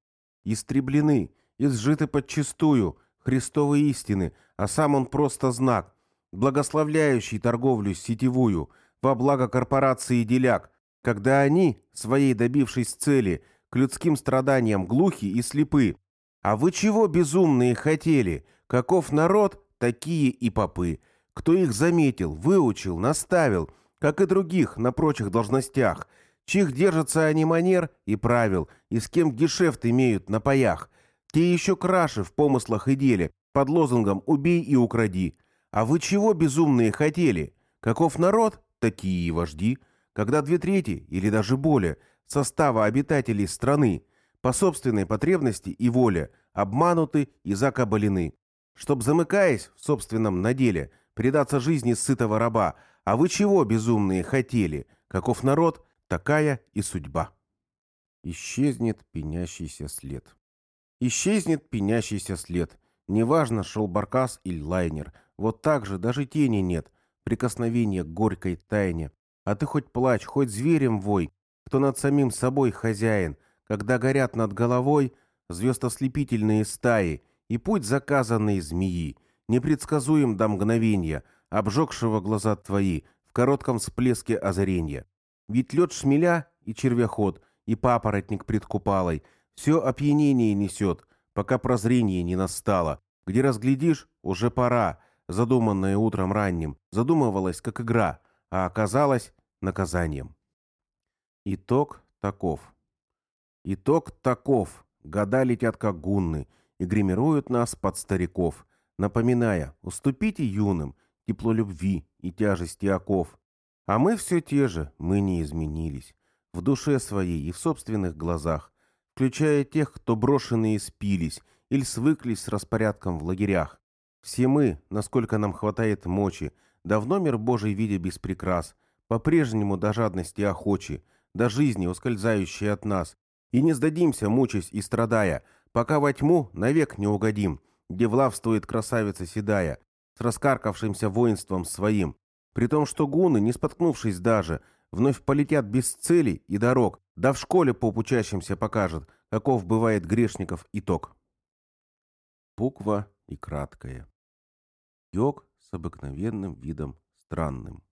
Истреблены, изжиты подчистую Христовы истины, а сам он просто знак, благословляющий торговлю сетевую во благо корпорации деляк, когда они, своей добившись цели, к людским страданиям глухи и слепы. А вы чего безумные хотели? Каков народ, такие и попы. Кто их заметил, выучил, наставил, как и других на прочих должностях, чьих держатся они манер и правил, и с кем гешефт имеют на паях. Те еще краши в помыслах и деле, под лозунгом «убей и укради». А вы чего безумные хотели? Каков народ, такие и вожди. Когда две трети, или даже более, состава обитателей страны по собственной потребности и воле обмануты и закабалены чтоб, замыкаясь в собственном наделе, предаться жизни сытого раба. А вы чего, безумные, хотели? Каков народ, такая и судьба. Исчезнет пенящийся след. Исчезнет пенящийся след. Неважно, шел баркас или лайнер. Вот так же даже тени нет. Прикосновения к горькой тайне. А ты хоть плачь, хоть зверем вой. Кто над самим собой хозяин. Когда горят над головой звезд ослепительные стаи, и путь заказанной змеи, непредсказуем до мгновения, обжегшего глаза твои в коротком всплеске озарения. Ведь лед шмеля и червяход, и папоротник предкупалой все опьянение несет, пока прозрение не настало. Где разглядишь, уже пора, задуманная утром ранним, задумывалась как игра, а оказалась наказанием. Итог таков. Итог таков. Года летят как гунны, и гримируют нас под стариков, напоминая «уступите юным, тепло любви и тяжести оков». А мы все те же, мы не изменились, в душе своей и в собственных глазах, включая тех, кто брошенные спились или свыклись с распорядком в лагерях. Все мы, насколько нам хватает мочи, давно мир Божий видя без по-прежнему до жадности охочи, до жизни ускользающей от нас, и не сдадимся, мучаясь и страдая, пока во тьму навек не угодим, где влавствует красавица седая, с раскаркавшимся воинством своим, при том, что гуны, не споткнувшись даже, вновь полетят без цели и дорог, да в школе поп учащимся покажет, каков бывает грешников итог. Буква и краткая. Йог с обыкновенным видом странным.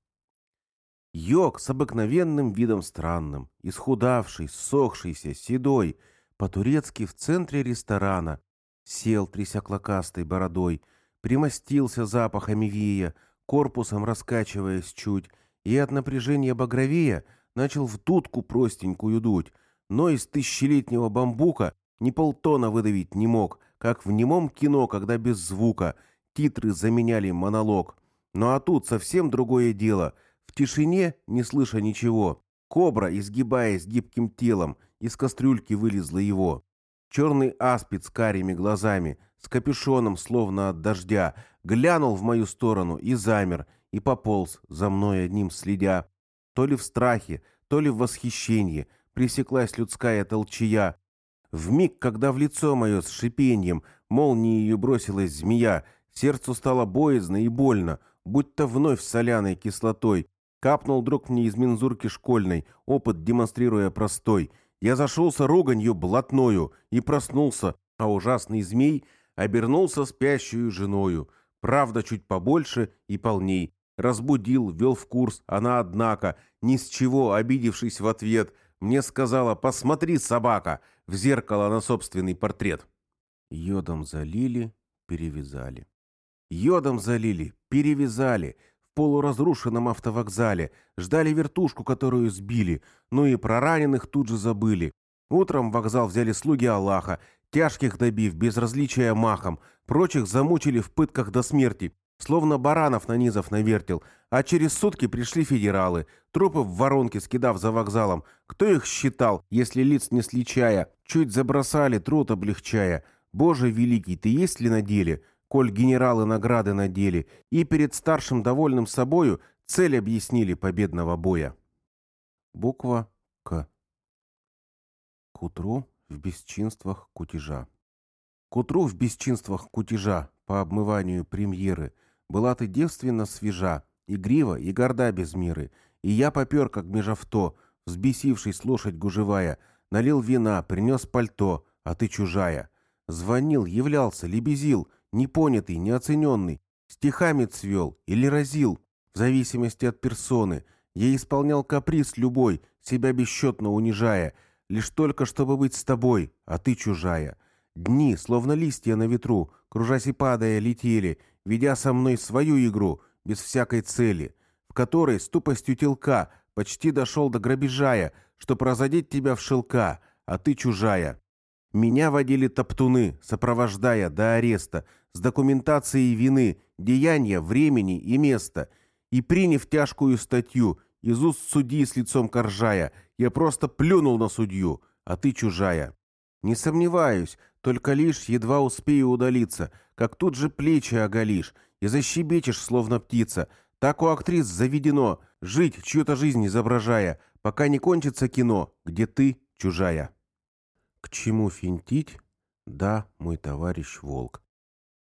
Йог с обыкновенным видом странным, исхудавший, сохшийся, седой, по-турецки в центре ресторана, сел, тряся клокастой бородой, примостился запахами вея, корпусом раскачиваясь чуть, и от напряжения багровея начал в дудку простенькую дуть, но из тысячелетнего бамбука ни полтона выдавить не мог, как в немом кино, когда без звука титры заменяли монолог. Ну а тут совсем другое дело. В тишине, не слыша ничего, кобра, изгибаясь гибким телом, из кастрюльки вылезла его. Черный аспид с карими глазами, с капюшоном, словно от дождя, глянул в мою сторону и замер, и пополз, за мной одним следя. То ли в страхе, то ли в восхищении пресеклась людская толчая. В миг, когда в лицо мое с шипением молнией бросилась змея, сердцу стало боязно и больно, будто вновь соляной кислотой. Капнул друг мне из мензурки школьной, опыт демонстрируя простой — я зашелся руганью блатною и проснулся, а ужасный змей обернулся спящую женою. Правда, чуть побольше и полней. Разбудил, вел в курс, она, однако, ни с чего, обидевшись в ответ, мне сказала «Посмотри, собака!» в зеркало на собственный портрет. Йодом залили, перевязали. Йодом залили, перевязали, полуразрушенном автовокзале, ждали вертушку, которую сбили, ну и про раненых тут же забыли. Утром вокзал взяли слуги Аллаха, тяжких добив, безразличия махом, прочих замучили в пытках до смерти, словно баранов нанизов навертел, а через сутки пришли федералы, трупы в воронке скидав за вокзалом. Кто их считал, если лиц не сличая? Чуть забросали, труд облегчая. Боже великий, ты есть ли на деле? Коль генералы награды надели, и перед старшим довольным собою цель объяснили победного боя. Буква К. К утру в бесчинствах кутежа. К утру в бесчинствах кутежа, по обмыванию премьеры, была ты девственно свежа, игрива и горда без меры, и я попер, как межавто, взбесившись лошадь гужевая, налил вина, принес пальто, а ты чужая. Звонил, являлся, лебезил, непонятый, неоцененный, стихами цвел или разил, в зависимости от персоны. Я исполнял каприз любой, себя бесчетно унижая, лишь только чтобы быть с тобой, а ты чужая. Дни, словно листья на ветру, кружась и падая, летели, ведя со мной свою игру, без всякой цели, в которой с тупостью телка почти дошел до грабежая, чтоб разодеть тебя в шелка, а ты чужая. Меня водили топтуны, сопровождая до ареста, с документацией вины, деяния, времени и места. И приняв тяжкую статью, из уст судьи с лицом коржая, я просто плюнул на судью, а ты чужая. Не сомневаюсь, только лишь едва успею удалиться, как тут же плечи оголишь и защебечешь, словно птица. Так у актрис заведено жить, чью-то жизнь изображая, пока не кончится кино, где ты чужая. К чему финтить? Да, мой товарищ волк.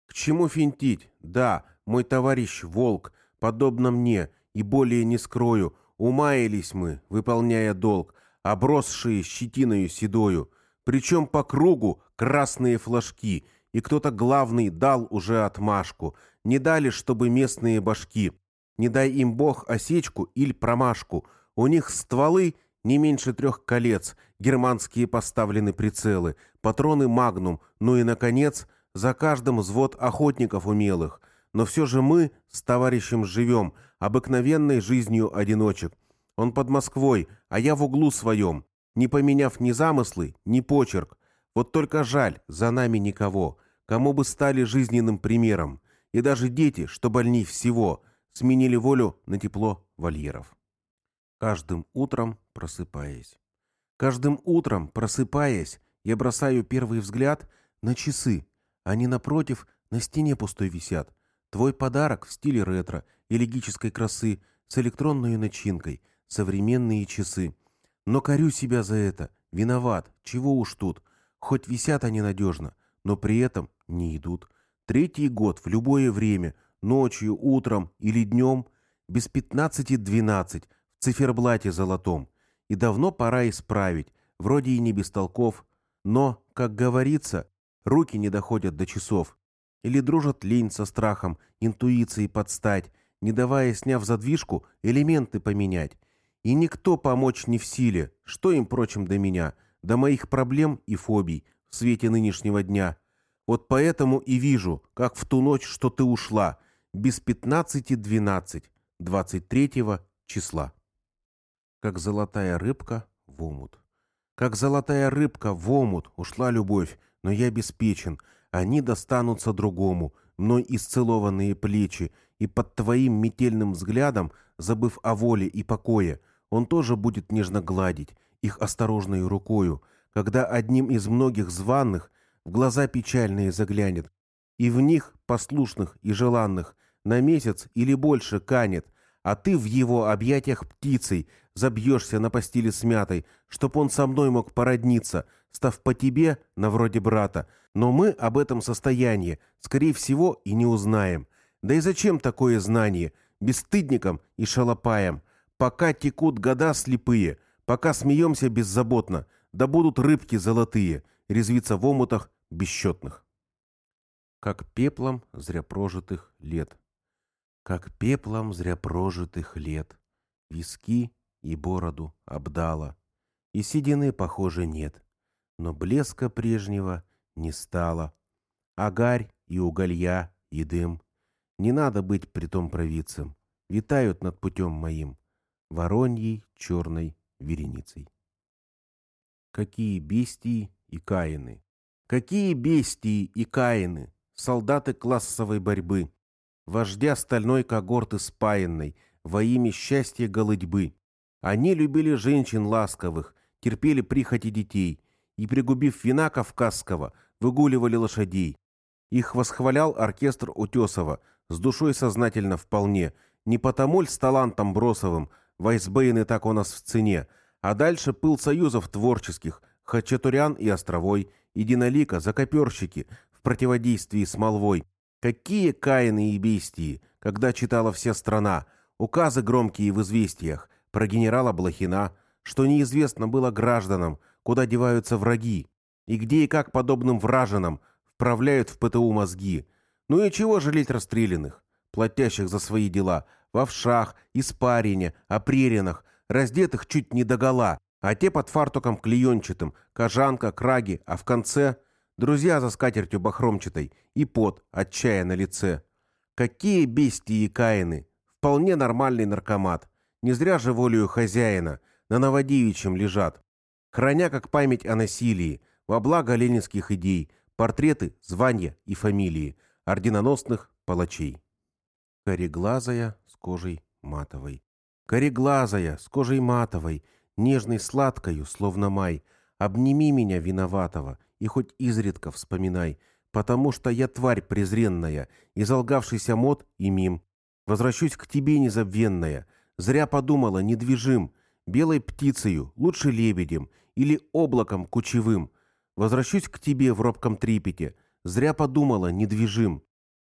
К чему финтить? Да, мой товарищ волк, подобно мне, и более не скрою, умаялись мы, выполняя долг, обросшие щетиною седою, причем по кругу красные флажки, и кто-то главный дал уже отмашку, не дали, чтобы местные башки. Не дай им бог осечку или промашку, у них стволы не меньше трех колец, германские поставлены прицелы, патроны «Магнум», ну и, наконец, за каждым взвод охотников умелых. Но все же мы с товарищем живем обыкновенной жизнью одиночек. Он под Москвой, а я в углу своем, не поменяв ни замыслы, ни почерк. Вот только жаль, за нами никого, кому бы стали жизненным примером. И даже дети, что больней всего, сменили волю на тепло вольеров. Каждым утром просыпаясь. Каждым утром просыпаясь, я бросаю первый взгляд на часы. Они напротив на стене пустой висят. Твой подарок в стиле ретро, элегической красы, с электронной начинкой, современные часы. Но корю себя за это. Виноват. Чего уж тут. Хоть висят они надежно, но при этом не идут. Третий год в любое время, ночью, утром или днем, без пятнадцати двенадцать, в циферблате золотом. И давно пора исправить, вроде и не без толков. Но, как говорится, руки не доходят до часов. Или дружат лень со страхом, интуицией подстать, не давая, сняв задвижку, элементы поменять. И никто помочь не в силе, что им, прочим, до меня, до моих проблем и фобий в свете нынешнего дня. Вот поэтому и вижу, как в ту ночь, что ты ушла, без пятнадцати двенадцать, двадцать третьего числа как золотая рыбка в омут. Как золотая рыбка в омут ушла любовь, но я обеспечен, они достанутся другому, мной исцелованные плечи, и под твоим метельным взглядом, забыв о воле и покое, он тоже будет нежно гладить их осторожной рукою, когда одним из многих званных в глаза печальные заглянет, и в них, послушных и желанных, на месяц или больше канет, а ты в его объятиях птицей забьешься на постели смятой, чтоб он со мной мог породниться, став по тебе на вроде брата. Но мы об этом состоянии, скорее всего, и не узнаем. Да и зачем такое знание? Бесстыдникам и шалопаям. Пока текут года слепые, пока смеемся беззаботно, да будут рыбки золотые, резвиться в омутах бесчетных. Как пеплом зря прожитых лет как пеплом зря прожитых лет. Виски и бороду обдала, и седины, похоже, нет, но блеска прежнего не стало. Агарь и уголья, и дым, Не надо быть притом провидцем. Витают над путем моим вороньей черной вереницей. Какие бестии и каины! Какие бестии и каины! Солдаты классовой борьбы! Вождя стальной когорты спаянной во имя счастья голодьбы. Они любили женщин ласковых, терпели прихоти детей и, пригубив вина кавказского, выгуливали лошадей. Их восхвалял оркестр Утесова, с душой сознательно вполне, не потому ль с талантом Бросовым, Вайсбейны так у нас в цене, а дальше пыл союзов творческих, Хачатурян и Островой, Единолика, Закоперщики, в противодействии с молвой. Какие каины и бестии, когда читала вся страна, указы громкие в известиях, про генерала Блохина, что неизвестно было гражданам, куда деваются враги, и где и как подобным вражинам вправляют в ПТУ мозги. Ну и чего жалеть расстрелянных, платящих за свои дела, в овшах, испарине, опреринах, раздетых чуть не догола, а те под фартуком клеенчатым, кожанка, краги, а в конце друзья за скатертью бахромчатой и пот от на лице. Какие бестии и каины! Вполне нормальный наркомат. Не зря же волею хозяина на Новодевичьем лежат. Храня как память о насилии, во благо ленинских идей, портреты, звания и фамилии орденоносных палачей. Кореглазая с кожей матовой. Кореглазая с кожей матовой, нежной сладкою, словно май, обними меня виноватого и хоть изредка вспоминай, потому что я тварь презренная, изолгавшийся мод и мим. Возвращусь к тебе незабвенная, зря подумала, недвижим, белой птицею, лучше лебедем или облаком кучевым. Возвращусь к тебе в робком трепете, зря подумала, недвижим.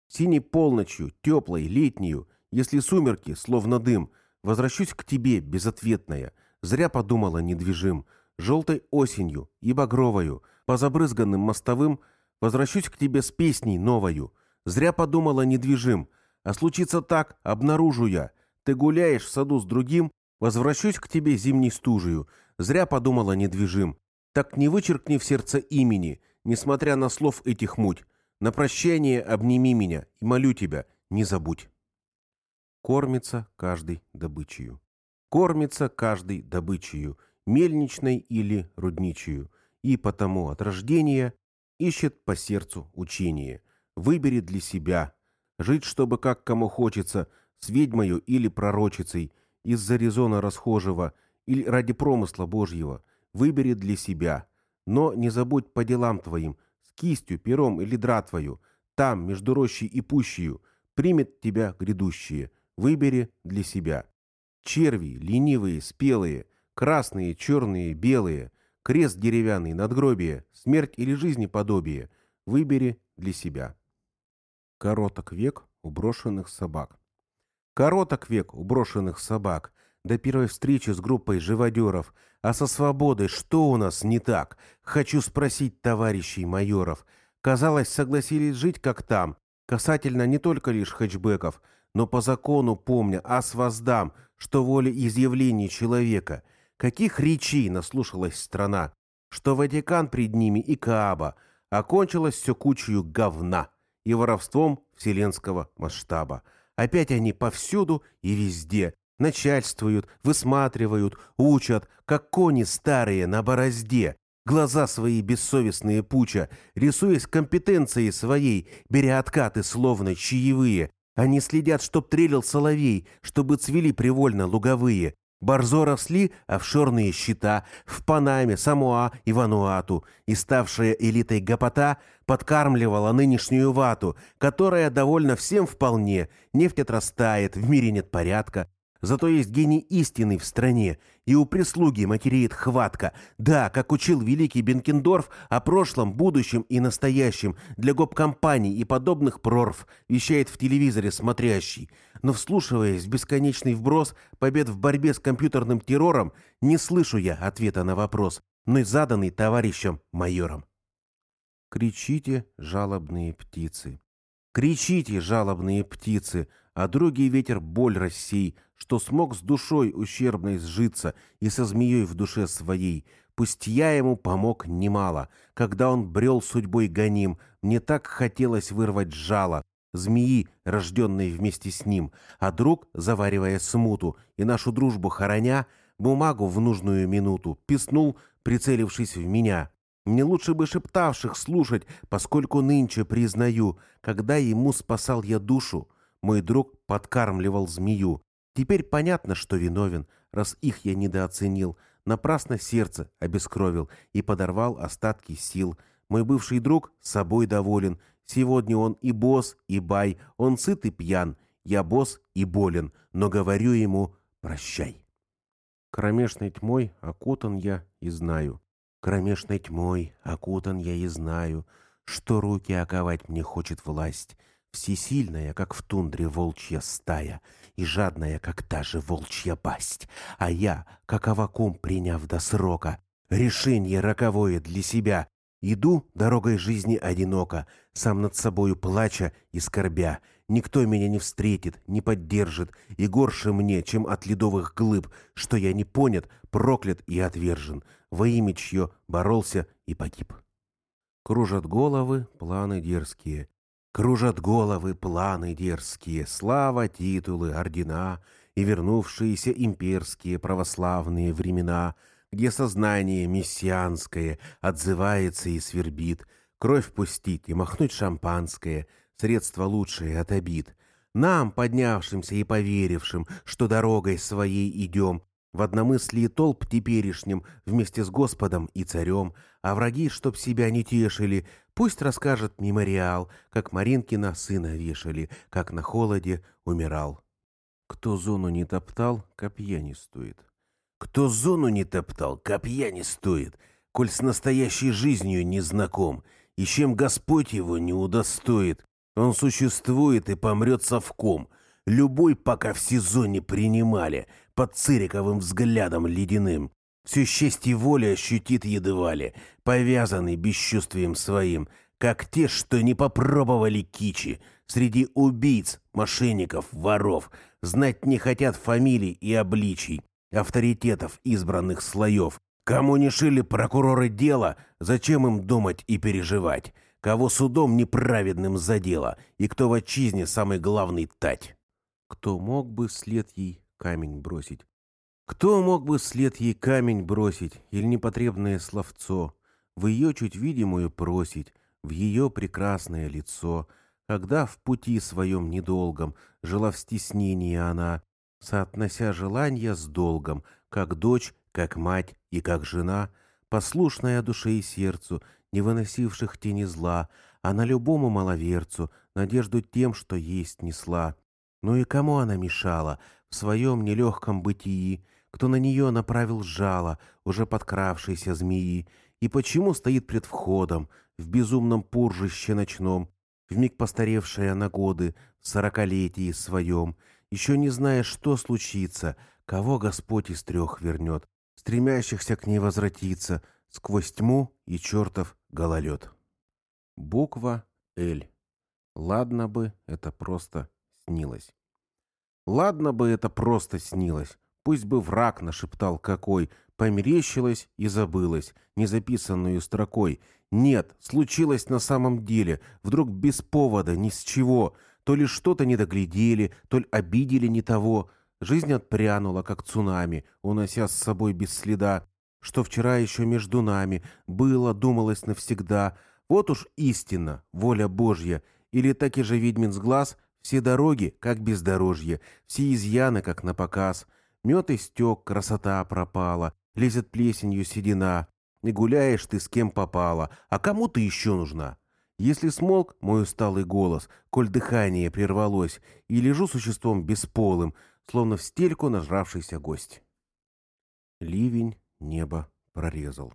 Синей полночью, теплой, летнюю, если сумерки, словно дым, возвращусь к тебе, безответная. Зря подумала, недвижим. Желтой осенью и багровою, по забрызганным мостовым, возвращусь к тебе с песней новою. Зря подумала, недвижим. А случится так, обнаружу я. Ты гуляешь в саду с другим, возвращусь к тебе зимней стужею. Зря подумала, недвижим. Так не вычеркни в сердце имени, несмотря на слов этих муть. На прощание обними меня и молю тебя, не забудь. Кормится каждый добычею. Кормится каждый добычею, мельничной или рудничью, и потому от рождения ищет по сердцу учение. Выбери для себя, жить, чтобы как кому хочется, с ведьмою или пророчицей, из-за резона расхожего или ради промысла Божьего. Выбери для себя, но не забудь по делам твоим, кистью, пером или дратвою, там, между рощей и пущею, примет тебя грядущие. Выбери для себя. Черви, ленивые, спелые, красные, черные, белые, крест деревянный, надгробие, смерть или жизни подобие. Выбери для себя. Короток век у брошенных собак. Короток век у брошенных собак. До первой встречи с группой живодеров – а со свободой что у нас не так? Хочу спросить товарищей майоров. Казалось, согласились жить как там, касательно не только лишь хэтчбеков, но по закону помня, ас воздам, что воля изъявлений человека. Каких речей наслушалась страна, что Ватикан пред ними и Кааба, окончилось все кучью говна и воровством вселенского масштаба. Опять они повсюду и везде, Начальствуют, высматривают, учат, как кони старые на борозде. Глаза свои бессовестные пуча, рисуясь компетенцией своей, беря откаты словно чаевые. Они следят, чтоб трелил соловей, чтобы цвели привольно луговые. Борзо росли офшорные счета в Панаме, Самуа и Вануату, и ставшая элитой гопота подкармливала нынешнюю вату, которая довольна всем вполне, нефть отрастает, в мире нет порядка, Зато есть гений истины в стране, и у прислуги матереет хватка. Да, как учил великий Бенкендорф о прошлом, будущем и настоящем для гоп-компаний и подобных прорв, вещает в телевизоре смотрящий. Но вслушиваясь в бесконечный вброс побед в борьбе с компьютерным террором, не слышу я ответа на вопрос, но и заданный товарищем майором. Кричите, жалобные птицы. Кричите, жалобные птицы, а другий ветер боль рассей, что смог с душой ущербной сжиться и со змеей в душе своей. Пусть я ему помог немало, когда он брел судьбой гоним, мне так хотелось вырвать жало, змеи, рожденной вместе с ним, а друг, заваривая смуту и нашу дружбу хороня, бумагу в нужную минуту писнул, прицелившись в меня. Мне лучше бы шептавших слушать, поскольку нынче признаю, когда ему спасал я душу, мой друг подкармливал змею. Теперь понятно, что виновен, раз их я недооценил, напрасно сердце обескровил и подорвал остатки сил. Мой бывший друг собой доволен, сегодня он и босс, и бай, он сыт и пьян, я босс и болен, но говорю ему «прощай». Кромешной тьмой окутан я и знаю, кромешной тьмой окутан я и знаю, что руки оковать мне хочет власть, всесильная, как в тундре волчья стая, и жадная, как та же волчья пасть. А я, как авакум, приняв до срока, решение роковое для себя, иду дорогой жизни одиноко, сам над собою плача и скорбя. Никто меня не встретит, не поддержит, и горше мне, чем от ледовых глыб, что я не понят, проклят и отвержен, во имя чье боролся и погиб. Кружат головы планы дерзкие, Кружат головы планы дерзкие, слава, титулы, ордена и вернувшиеся имперские православные времена, где сознание мессианское отзывается и свербит, кровь пустить и махнуть шампанское, средство лучшее от обид. Нам, поднявшимся и поверившим, что дорогой своей идем, в одномыслии толп теперешним вместе с Господом и царем, а враги, чтоб себя не тешили, пусть расскажет мемориал, как Маринкина сына вешали, как на холоде умирал. Кто зону не топтал, копья не стоит. Кто зону не топтал, копья не стоит, коль с настоящей жизнью не знаком, и чем Господь его не удостоит, он существует и помрет совком. Любой, пока в сезоне принимали, под Цириковым взглядом ледяным. Всю счастье воли ощутит едва ли, повязанный бесчувствием своим, как те, что не попробовали кичи. Среди убийц, мошенников, воров знать не хотят фамилий и обличий, авторитетов избранных слоев. Кому не шили прокуроры дела, зачем им думать и переживать? Кого судом неправедным задело, и кто в отчизне самый главный тать? Кто мог бы вслед ей камень бросить. Кто мог бы вслед ей камень бросить или непотребное словцо, в ее чуть видимую просить, в ее прекрасное лицо, когда в пути своем недолгом жила в стеснении она, соотнося желания с долгом, как дочь, как мать и как жена, послушная душе и сердцу, не выносивших тени зла, она любому маловерцу надежду тем, что есть несла. Ну и кому она мешала, в своем нелегком бытии, кто на нее направил жало, уже подкравшейся змеи, и почему стоит пред входом, в безумном пуржище ночном, вмиг постаревшая на годы, в сорокалетии своем, еще не зная, что случится, кого Господь из трех вернет, стремящихся к ней возвратиться, сквозь тьму и чертов гололед. Буква «Л». Ладно бы это просто снилось. Ладно бы это просто снилось. Пусть бы враг нашептал какой, померещилось и забылось, незаписанную строкой. Нет, случилось на самом деле, вдруг без повода, ни с чего. То ли что-то не доглядели, то ли обидели не того. Жизнь отпрянула, как цунами, унося с собой без следа. Что вчера еще между нами было, думалось навсегда. Вот уж истина, воля Божья. Или таки же ведьмин с глаз — все дороги, как бездорожье, все изъяны, как на показ. Мед истек, красота пропала, лезет плесенью седина. Не гуляешь ты с кем попало, а кому ты еще нужна? Если смолк мой усталый голос, коль дыхание прервалось, и лежу существом бесполым, словно в стельку нажравшийся гость. Ливень небо прорезал.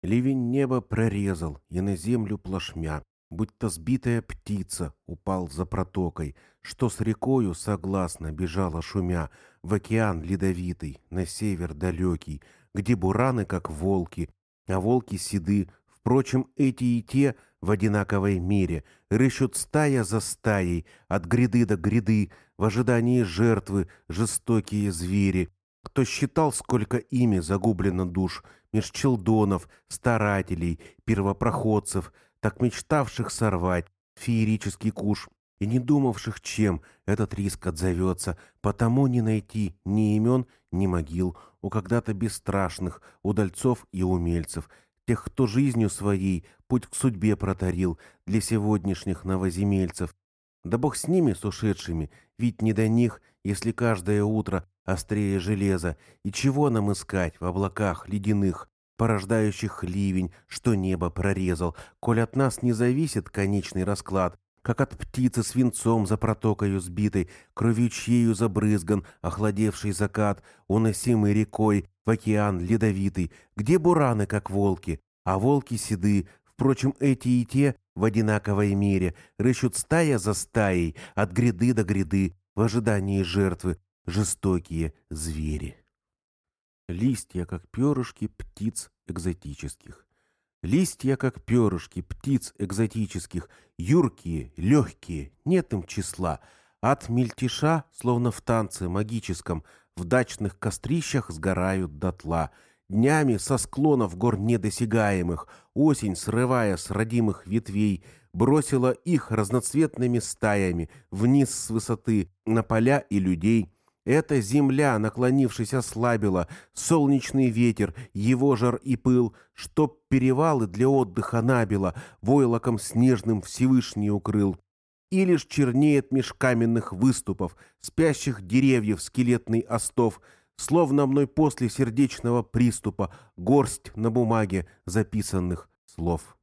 Ливень небо прорезал, и на землю плашмя будь-то сбитая птица, упал за протокой, что с рекою согласно бежала шумя в океан ледовитый, на север далекий, где бураны, как волки, а волки седы, впрочем, эти и те в одинаковой мере, рыщут стая за стаей, от гряды до гряды, в ожидании жертвы, жестокие звери. Кто считал, сколько ими загублено душ, меж челдонов, старателей, первопроходцев — так мечтавших сорвать феерический куш. И не думавших, чем этот риск отзовется, потому не найти ни имен, ни могил у когда-то бесстрашных удальцов и умельцев, тех, кто жизнью своей путь к судьбе протарил для сегодняшних новоземельцев. Да бог с ними, с ушедшими, ведь не до них, если каждое утро острее железа, и чего нам искать в облаках ледяных, порождающих ливень, что небо прорезал, коль от нас не зависит конечный расклад, как от птицы свинцом за протокою сбитой, кровью чьею забрызган, охладевший закат, уносимый рекой в океан ледовитый, где бураны, как волки, а волки седы, впрочем, эти и те в одинаковой мере рыщут стая за стаей, от гряды до гряды, в ожидании жертвы, жестокие звери. Листья, как перышки птиц экзотических. Листья, как перышки птиц экзотических, юркие, легкие, нет им числа. От мельтиша, словно в танце магическом, в дачных кострищах сгорают дотла. Днями со склонов гор недосягаемых, осень, срывая с родимых ветвей, бросила их разноцветными стаями вниз с высоты на поля и людей — эта земля, наклонившись, ослабила, солнечный ветер, его жар и пыл, чтоб перевалы для отдыха набило, войлоком снежным Всевышний укрыл. И лишь чернеет меж каменных выступов, спящих деревьев скелетный остов, словно мной после сердечного приступа горсть на бумаге записанных слов.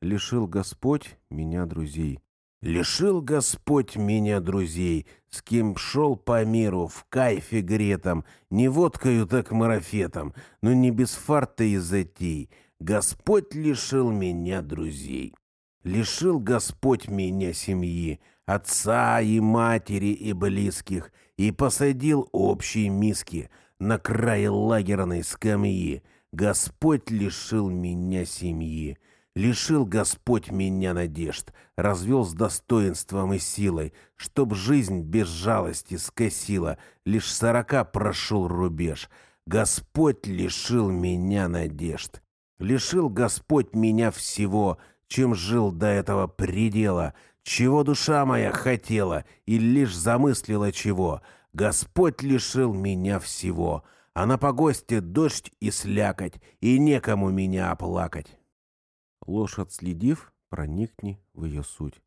Лишил Господь меня друзей. Лишил Господь меня друзей, с кем шел по миру в кайфе гретом, не водкою, так марафетом, но не без фарта и затей. Господь лишил меня друзей. Лишил Господь меня семьи, отца и матери и близких, и посадил общие миски на край лагерной скамьи. Господь лишил меня семьи. Лишил Господь меня надежд, развел с достоинством и силой, чтоб жизнь без жалости скосила, лишь сорока прошел рубеж. Господь лишил меня надежд. Лишил Господь меня всего, чем жил до этого предела, чего душа моя хотела и лишь замыслила чего. Господь лишил меня всего, а на погосте дождь и слякоть, и некому меня оплакать. Ложь отследив, проникни в ее суть.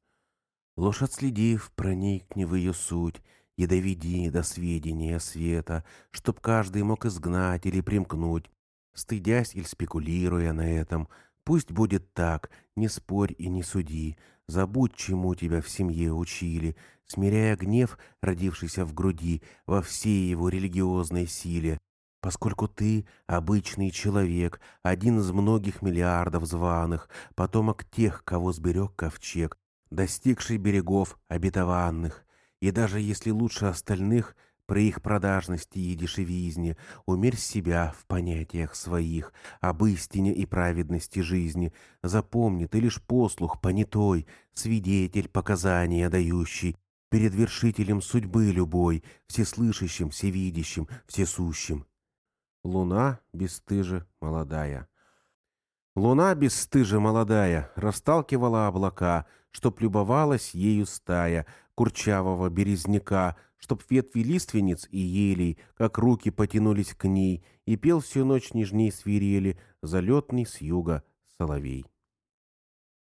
Ложь отследив, проникни в ее суть, и доведи до сведения света, чтоб каждый мог изгнать или примкнуть, стыдясь или спекулируя на этом. Пусть будет так, не спорь и не суди, забудь, чему тебя в семье учили, смиряя гнев, родившийся в груди, во всей его религиозной силе, Поскольку ты обычный человек, один из многих миллиардов званых, потомок тех, кого сберег ковчег, достигший берегов обетованных, и даже если лучше остальных при их продажности и дешевизне, умерь себя в понятиях своих об истине и праведности жизни. Запомни, ты лишь послух понятой, свидетель показания дающий, перед вершителем судьбы любой, всеслышащим, всевидящим, всесущим. Луна бесстыже молодая. Луна бесстыже молодая расталкивала облака, чтоб любовалась ею стая курчавого березняка, чтоб ветви лиственниц и елей, как руки потянулись к ней, и пел всю ночь нежней свирели залетный с юга соловей.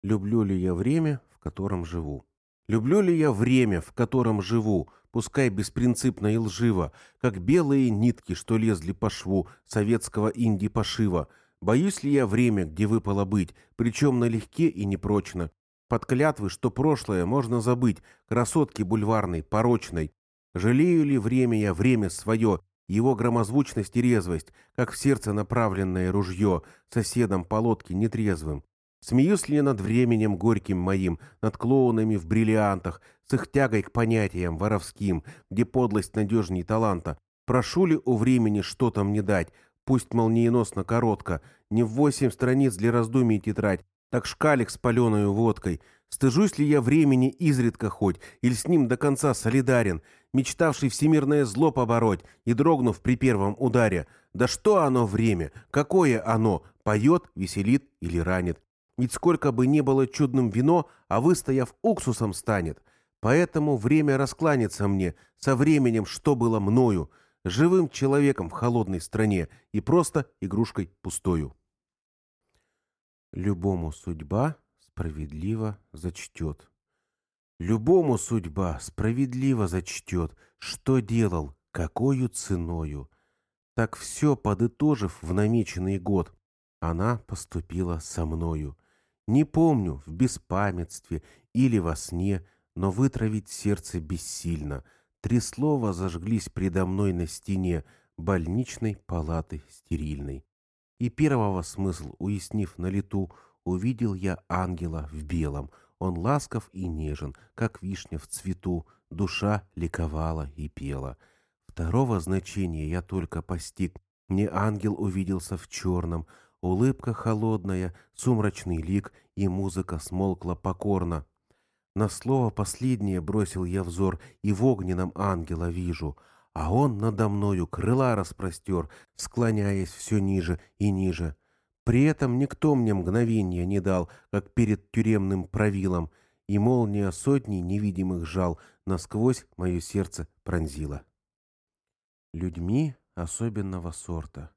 Люблю ли я время, в котором живу? Люблю ли я время, в котором живу? Пускай беспринципно и лживо, как белые нитки, что лезли по шву советского инди-пошива. Боюсь ли я время, где выпало быть, причем налегке и непрочно? Под клятвы, что прошлое можно забыть, красотки бульварной, порочной. Жалею ли время я время свое, его громозвучность и резвость, как в сердце направленное ружье, соседом по лодке нетрезвым? Смеюсь ли я над временем горьким моим, над клоунами в бриллиантах, с их тягой к понятиям воровским, где подлость надежней таланта? Прошу ли у времени что-то мне дать, пусть молниеносно коротко, не в восемь страниц для раздумий тетрадь, так шкалик с паленою водкой. Стыжусь ли я времени изредка хоть, или с ним до конца солидарен, мечтавший всемирное зло побороть и дрогнув при первом ударе? Да что оно время? Какое оно? Поет, веселит или ранит? Ведь сколько бы ни было чудным вино, а выстояв уксусом станет. Поэтому время раскланяться мне со временем, что было мною, живым человеком в холодной стране и просто игрушкой пустою. Любому судьба справедливо зачтет. Любому судьба справедливо зачтет, что делал, какою ценою. Так все подытожив в намеченный год, она поступила со мною. Не помню, в беспамятстве или во сне, но вытравить сердце бессильно. Три слова зажглись предо мной на стене больничной палаты стерильной. И первого смысл, уяснив на лету, увидел я ангела в белом. Он ласков и нежен, как вишня в цвету, душа ликовала и пела. Второго значения я только постиг. Мне ангел увиделся в черном, улыбка холодная, сумрачный лик, и музыка смолкла покорно. На слово последнее бросил я взор, и в огненном ангела вижу — а он надо мною крыла распростер, склоняясь все ниже и ниже. При этом никто мне мгновения не дал, как перед тюремным правилом, и молния сотни невидимых жал насквозь мое сердце пронзила. Людьми особенного сорта.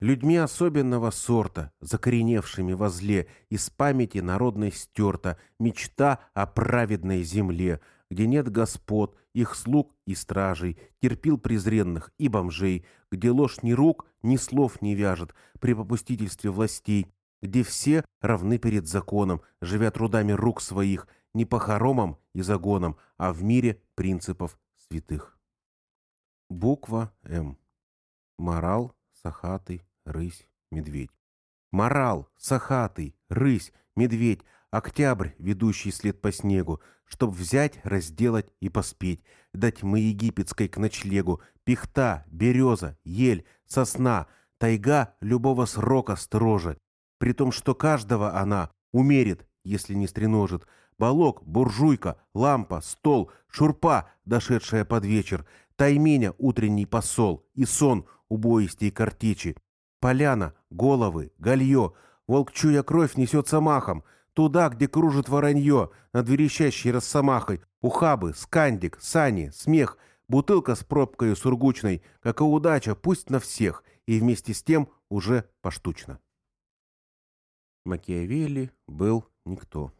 Людьми особенного сорта, закореневшими во зле, из памяти народной стерта мечта о праведной земле — где нет господ, их слуг и стражей, терпил презренных и бомжей, где ложь ни рук, ни слов не вяжет при попустительстве властей, где все равны перед законом, живя трудами рук своих, не по хоромам и загонам, а в мире принципов святых. Буква М. Морал, сахатый, рысь, медведь. Морал, сахатый, рысь, медведь Октябрь, ведущий след по снегу, чтоб взять, разделать и поспеть, дать мы египетской к ночлегу, пихта, береза, ель, сосна, тайга любого срока строже, при том, что каждого она умерит, если не стреножит, балок, буржуйка, лампа, стол, шурпа, дошедшая под вечер, тайменя утренний посол и сон убоистей картечи, поляна, головы, галье, волк, чуя кровь, несется махом — Туда, где кружит воронье, над верещащей росомахой, ухабы, скандик, сани, смех, бутылка с пробкой сургучной, как и удача, пусть на всех, и вместе с тем уже поштучно. Макиавелли был никто.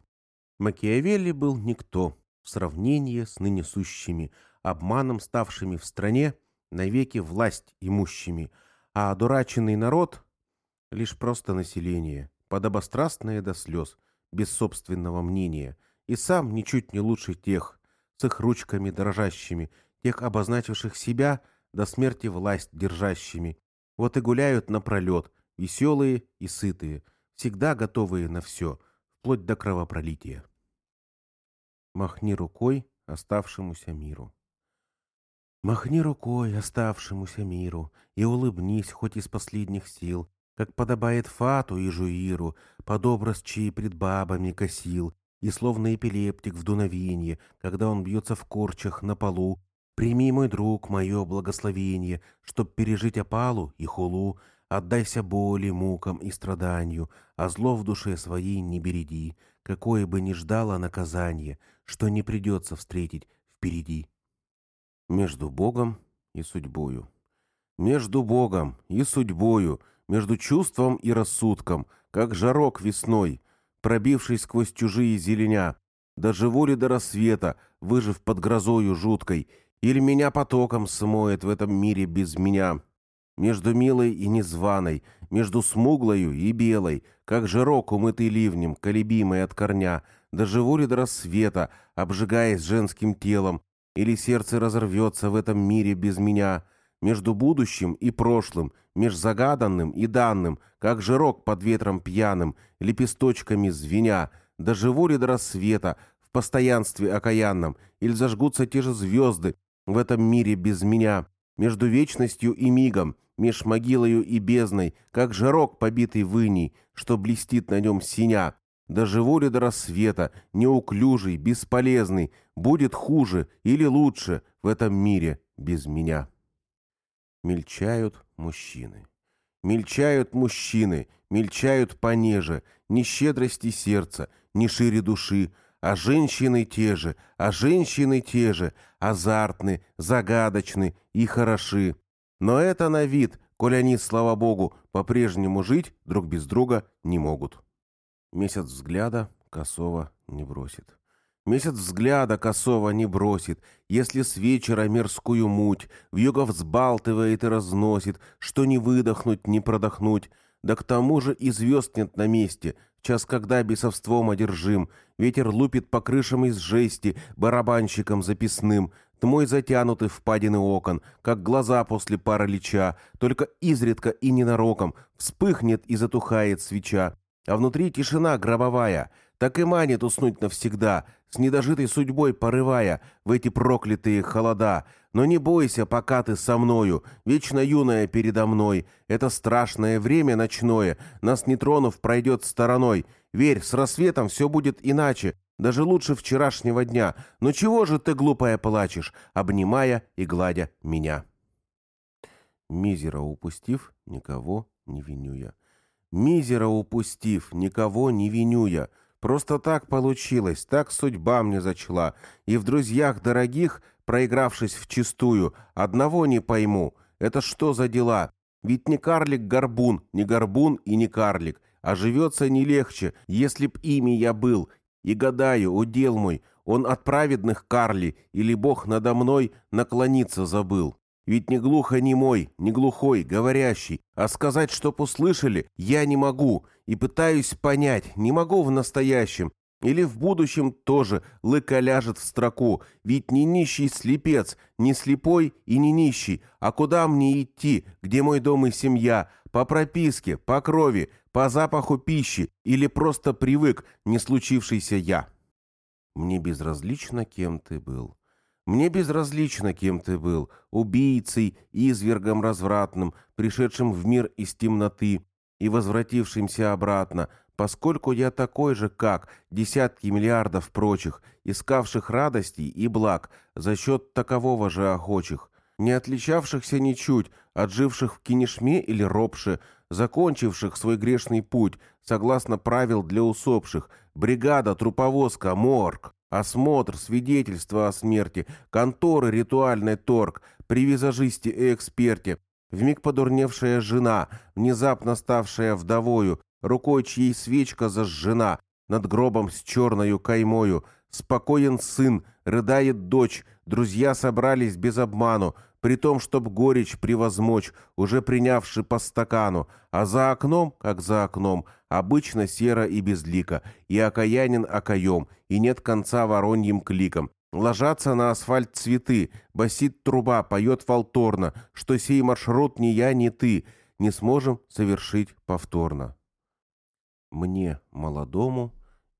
Макиавелли был никто в сравнении с ныне сущими, обманом ставшими в стране, навеки власть имущими, а одураченный народ — лишь просто население, подобострастное до слез — без собственного мнения, и сам ничуть не лучше тех, с их ручками дрожащими, тех, обозначивших себя до смерти власть держащими. Вот и гуляют напролет, веселые и сытые, всегда готовые на все, вплоть до кровопролития. Махни рукой оставшемуся миру. Махни рукой оставшемуся миру и улыбнись хоть из последних сил, как подобает Фату и Жуиру, под образ чьи пред бабами косил, и словно эпилептик в дуновенье, когда он бьется в корчах на полу, прими, мой друг, мое благословение, чтоб пережить опалу и хулу, отдайся боли, мукам и страданию, а зло в душе своей не береди, какое бы ни ждало наказание, что не придется встретить впереди. Между Богом и судьбою. Между Богом и судьбою — между чувством и рассудком, как жарок весной, пробивший сквозь чужие зеленя. Доживу ли до рассвета, выжив под грозою жуткой, или меня потоком смоет в этом мире без меня? Между милой и незваной, между смуглою и белой, как жирок, умытый ливнем, колебимый от корня, доживу ли до рассвета, обжигаясь женским телом, или сердце разорвется в этом мире без меня — между будущим и прошлым, меж загаданным и данным, как жирок под ветром пьяным, лепесточками звеня, доживу до рассвета, в постоянстве окаянном, или зажгутся те же звезды в этом мире без меня, между вечностью и мигом, меж могилою и бездной, как жирок, побитый выней, что блестит на нем синя, доживу ли до рассвета, неуклюжий, бесполезный, будет хуже или лучше в этом мире без меня. Мельчают мужчины. Мельчают мужчины, мельчают понеже, ни щедрости сердца, ни шире души, а женщины те же, а женщины те же, азартны, загадочны и хороши. Но это на вид, коль они, слава богу, по-прежнему жить друг без друга не могут. Месяц взгляда косого не бросит. Месяц взгляда косого не бросит, если с вечера мирскую муть в юго взбалтывает и разносит, что не выдохнуть, не продохнуть, да к тому же и звезд нет на месте, час когда бесовством одержим, ветер лупит по крышам из жести, барабанщиком записным, тмой затянуты впадины окон, как глаза после паралича, только изредка и ненароком вспыхнет и затухает свеча, а внутри тишина гробовая, так и манит уснуть навсегда, с недожитой судьбой порывая в эти проклятые холода. Но не бойся, пока ты со мною, вечно юная передо мной. Это страшное время ночное, нас не тронув, пройдет стороной. Верь, с рассветом все будет иначе, даже лучше вчерашнего дня. Но чего же ты, глупая, плачешь, обнимая и гладя меня?» Мизера упустив, никого не виню я. Мизера упустив, никого не виню я. Просто так получилось, так судьба мне зачла. И в друзьях дорогих, проигравшись вчистую, одного не пойму. Это что за дела? Ведь не карлик-горбун, не горбун и не карлик. А живется не легче, если б ими я был. И гадаю, удел мой, он от праведных карли, или Бог надо мной наклониться забыл. Ведь не глухо не мой, не глухой, говорящий, а сказать, чтоб услышали, я не могу, и пытаюсь понять, не могу в настоящем, или в будущем тоже лыка ляжет в строку, ведь не нищий слепец, не слепой и не нищий, а куда мне идти, где мой дом и семья, по прописке, по крови, по запаху пищи, или просто привык, не случившийся я. Мне безразлично, кем ты был. Мне безразлично, кем ты был, убийцей, извергом развратным, пришедшим в мир из темноты и возвратившимся обратно, поскольку я такой же, как десятки миллиардов прочих, искавших радостей и благ за счет такового же охочих, не отличавшихся ничуть от живших в кинешме или ропше, закончивших свой грешный путь, согласно правил для усопших, бригада, труповозка, морг. Осмотр, свидетельство о смерти, конторы, ритуальный торг, при визажисте и эксперте, вмиг подурневшая жена, внезапно ставшая вдовою, рукой чьей свечка зажжена, над гробом с черною каймою, спокоен сын, рыдает дочь, друзья собрались без обману, при том, чтоб горечь превозмочь, уже принявши по стакану, а за окном, как за окном, обычно серо и безлико, и окаянен окоем, и нет конца вороньим кликом. Ложатся на асфальт цветы, басит труба, поет фалторно, что сей маршрут ни я, ни ты не сможем совершить повторно. Мне, молодому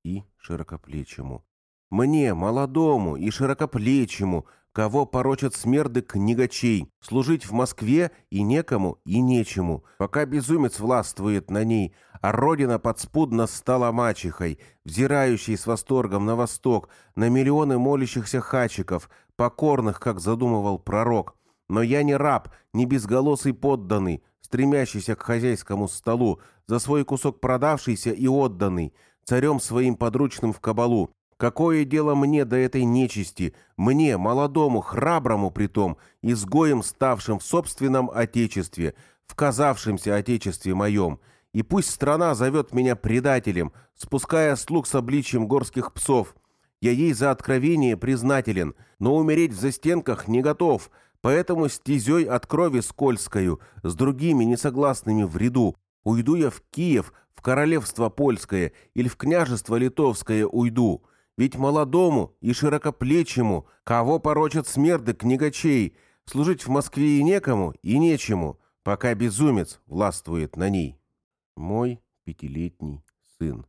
и широкоплечему. Мне, молодому и широкоплечему, кого порочат смерды книгачей, служить в Москве и некому, и нечему, пока безумец властвует на ней, а родина подспудно стала мачехой, взирающей с восторгом на восток, на миллионы молящихся хачиков, покорных, как задумывал пророк. Но я не раб, не безголосый подданный, стремящийся к хозяйскому столу, за свой кусок продавшийся и отданный, царем своим подручным в кабалу, Какое дело мне до этой нечисти, мне, молодому, храброму притом, изгоем, ставшим в собственном отечестве, в казавшемся отечестве моем? И пусть страна зовет меня предателем, спуская слуг с обличием горских псов. Я ей за откровение признателен, но умереть в застенках не готов, поэтому стезей от крови скользкою, с другими несогласными в ряду, уйду я в Киев, в королевство польское или в княжество литовское уйду». Ведь молодому и широкоплечему, кого порочат смерды книгачей, служить в Москве и некому, и нечему, пока безумец властвует на ней. Мой пятилетний сын.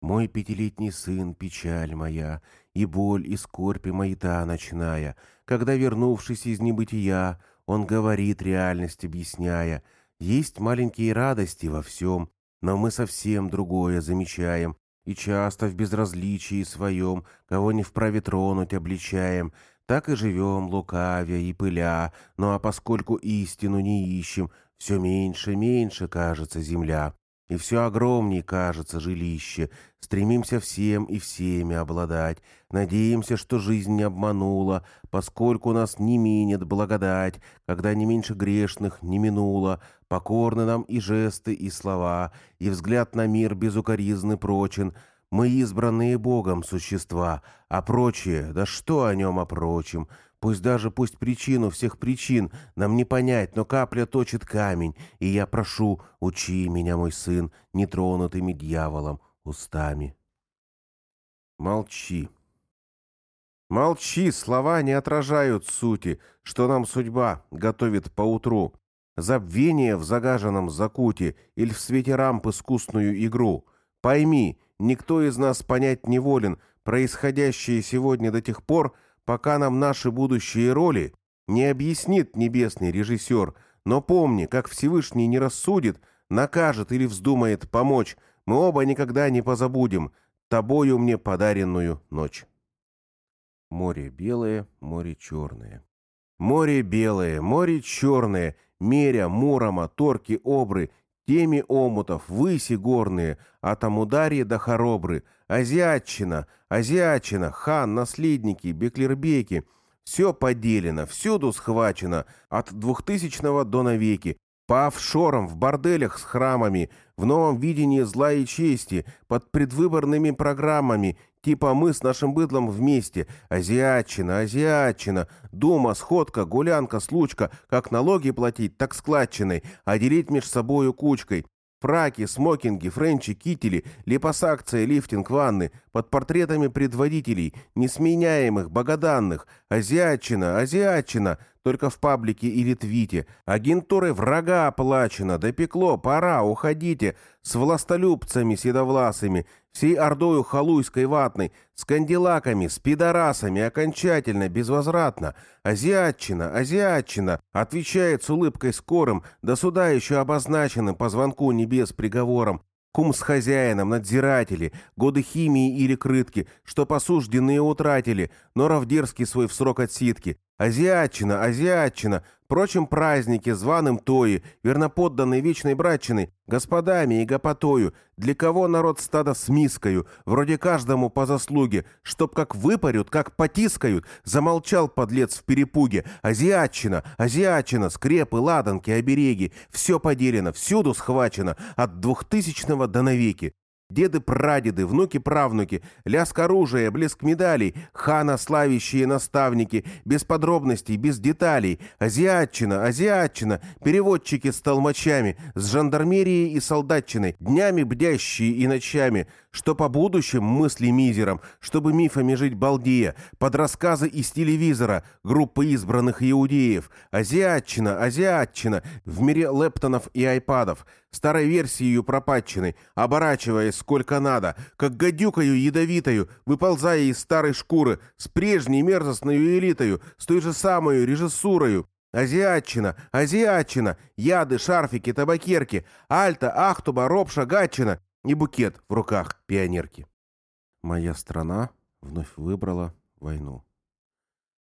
Мой пятилетний сын, печаль моя, и боль, и скорбь моя та ночная, когда, вернувшись из небытия, он говорит реальность, объясняя, есть маленькие радости во всем, но мы совсем другое замечаем, и часто в безразличии своем, кого не вправе тронуть, обличаем, так и живем, лукавя и пыля, ну а поскольку истину не ищем, все меньше, меньше кажется земля. И все огромней кажется жилище. Стремимся всем и всеми обладать. Надеемся, что жизнь не обманула, поскольку нас не минет благодать, когда не меньше грешных не минуло. Покорны нам и жесты, и слова, и взгляд на мир безукоризны прочен. Мы избранные Богом существа, а прочее, да что о нем опрочим? Пусть даже пусть причину всех причин нам не понять, но капля точит камень, и я прошу, учи меня, мой сын, нетронутыми дьяволом устами. Молчи. Молчи, слова не отражают сути, что нам судьба готовит поутру. Забвение в загаженном закуте или в свете рампы скусную игру. Пойми, никто из нас понять не волен происходящее сегодня до тех пор, пока нам наши будущие роли не объяснит небесный режиссер, но помни, как Всевышний не рассудит, накажет или вздумает помочь, мы оба никогда не позабудем тобою мне подаренную ночь. Море белое, море черное. Море белое, море черное, меря, мурома, торки, обры, теми омутов, выси горные, а там удари до хоробры, азиатчина, азиатчина, хан, наследники, беклербеки, все поделено, всюду схвачено, от двухтысячного до навеки, по офшорам, в борделях с храмами, в новом видении зла и чести, под предвыборными программами, типа мы с нашим быдлом вместе, азиатчина, азиатчина, дума, сходка, гулянка, случка, как налоги платить, так складчиной, а делить между собою кучкой, Фраки, смокинги, френчи, кители, липосакция, лифтинг, ванны, под портретами предводителей, несменяемых, богоданных, азиатчина, азиатчина, только в паблике или твите, агентурой врага оплачено, допекло, пора, уходите, с властолюбцами седовласыми, всей ордою халуйской ватной, с кандилаками, с пидорасами, окончательно, безвозвратно. Азиатчина, азиатчина, отвечает с улыбкой скорым, до суда еще обозначенным по звонку небес приговором, Кум с хозяином, надзиратели, годы химии или крытки, что посужденные утратили, но равдерский свой в срок отсидки. Азиатчина, азиатчина, Впрочем, праздники, званым тои, верноподданной вечной братчиной, господами и гопотою, для кого народ стада с мискою, вроде каждому по заслуге, чтоб как выпарют, как потискают, замолчал подлец в перепуге. Азиатчина, азиатчина, скрепы, ладанки, обереги, все поделено, всюду схвачено, от двухтысячного до навеки. Деды-прадеды, внуки-правнуки, лязг оружия, блеск медалей, хана славящие наставники, без подробностей, без деталей, азиатчина, азиатчина, переводчики с толмачами, с жандармерией и солдатчиной, днями бдящие и ночами, что по будущим мысли мизерам, чтобы мифами жить балдея, под рассказы из телевизора, группы избранных иудеев, азиатчина, азиатчина, в мире лептонов и айпадов, старой версией пропатчиной, оборачиваясь сколько надо, как гадюкою ядовитою, выползая из старой шкуры, с прежней мерзостной элитою, с той же самой режиссурою, Азиатчина, азиатчина, яды, шарфики, табакерки, альта, ахтуба, ропша, гатчина и букет в руках пионерки. Моя страна вновь выбрала войну.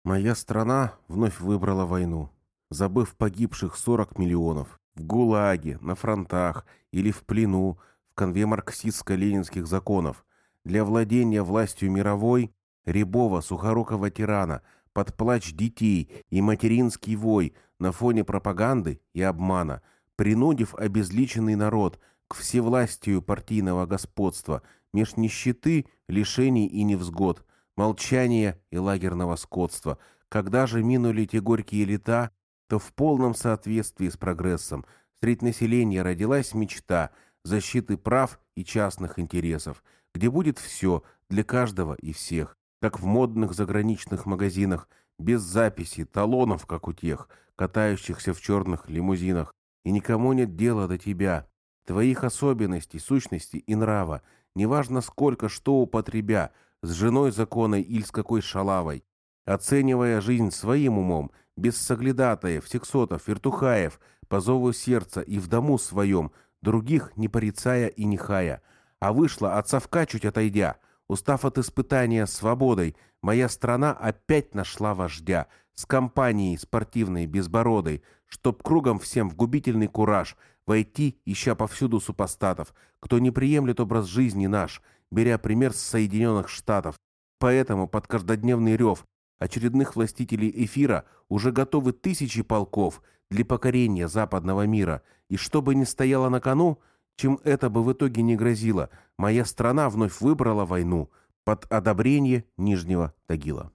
Моя страна вновь выбрала войну, забыв погибших 40 миллионов в ГУЛАГе, на фронтах или в плену в конве марксистско-ленинских законов для владения властью мировой рябого сухорукого тирана под плач детей и материнский вой на фоне пропаганды и обмана, принудив обезличенный народ – к всевластию партийного господства, меж нищеты, лишений и невзгод, молчания и лагерного скотства. Когда же минули те горькие лета, то в полном соответствии с прогрессом среди населения родилась мечта защиты прав и частных интересов, где будет все для каждого и всех, как в модных заграничных магазинах, без записи, талонов, как у тех, катающихся в черных лимузинах, и никому нет дела до тебя, твоих особенностей, сущности и нрава, неважно сколько что употребя, с женой законой или с какой шалавой, оценивая жизнь своим умом, без соглядатаев, сексотов, вертухаев, по зову сердца и в дому своем, других не порицая и не хая, а вышла от совка чуть отойдя, устав от испытания свободой, моя страна опять нашла вождя, с компанией спортивной безбородой, чтоб кругом всем в губительный кураж войти, ища повсюду супостатов, кто не приемлет образ жизни наш, беря пример с Соединенных Штатов. Поэтому под каждодневный рев очередных властителей эфира уже готовы тысячи полков для покорения западного мира, и что бы ни стояло на кону, чем это бы в итоге не грозило, моя страна вновь выбрала войну под одобрение Нижнего Тагила.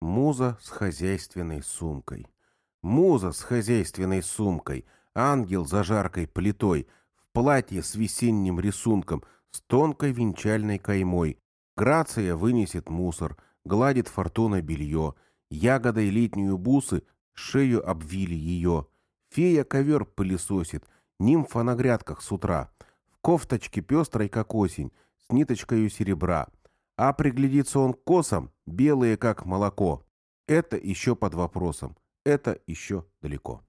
Муза с хозяйственной сумкой. Муза с хозяйственной сумкой. Ангел за жаркой плитой. В платье с весенним рисунком. С тонкой венчальной каймой. Грация вынесет мусор. Гладит фортуна белье. Ягодой летнюю бусы шею обвили ее. Фея ковер пылесосит. Нимфа на грядках с утра. В кофточке пестрой, как осень, с ниточкою серебра. А приглядится он к косам, белые как молоко. Это еще под вопросом. Это еще далеко.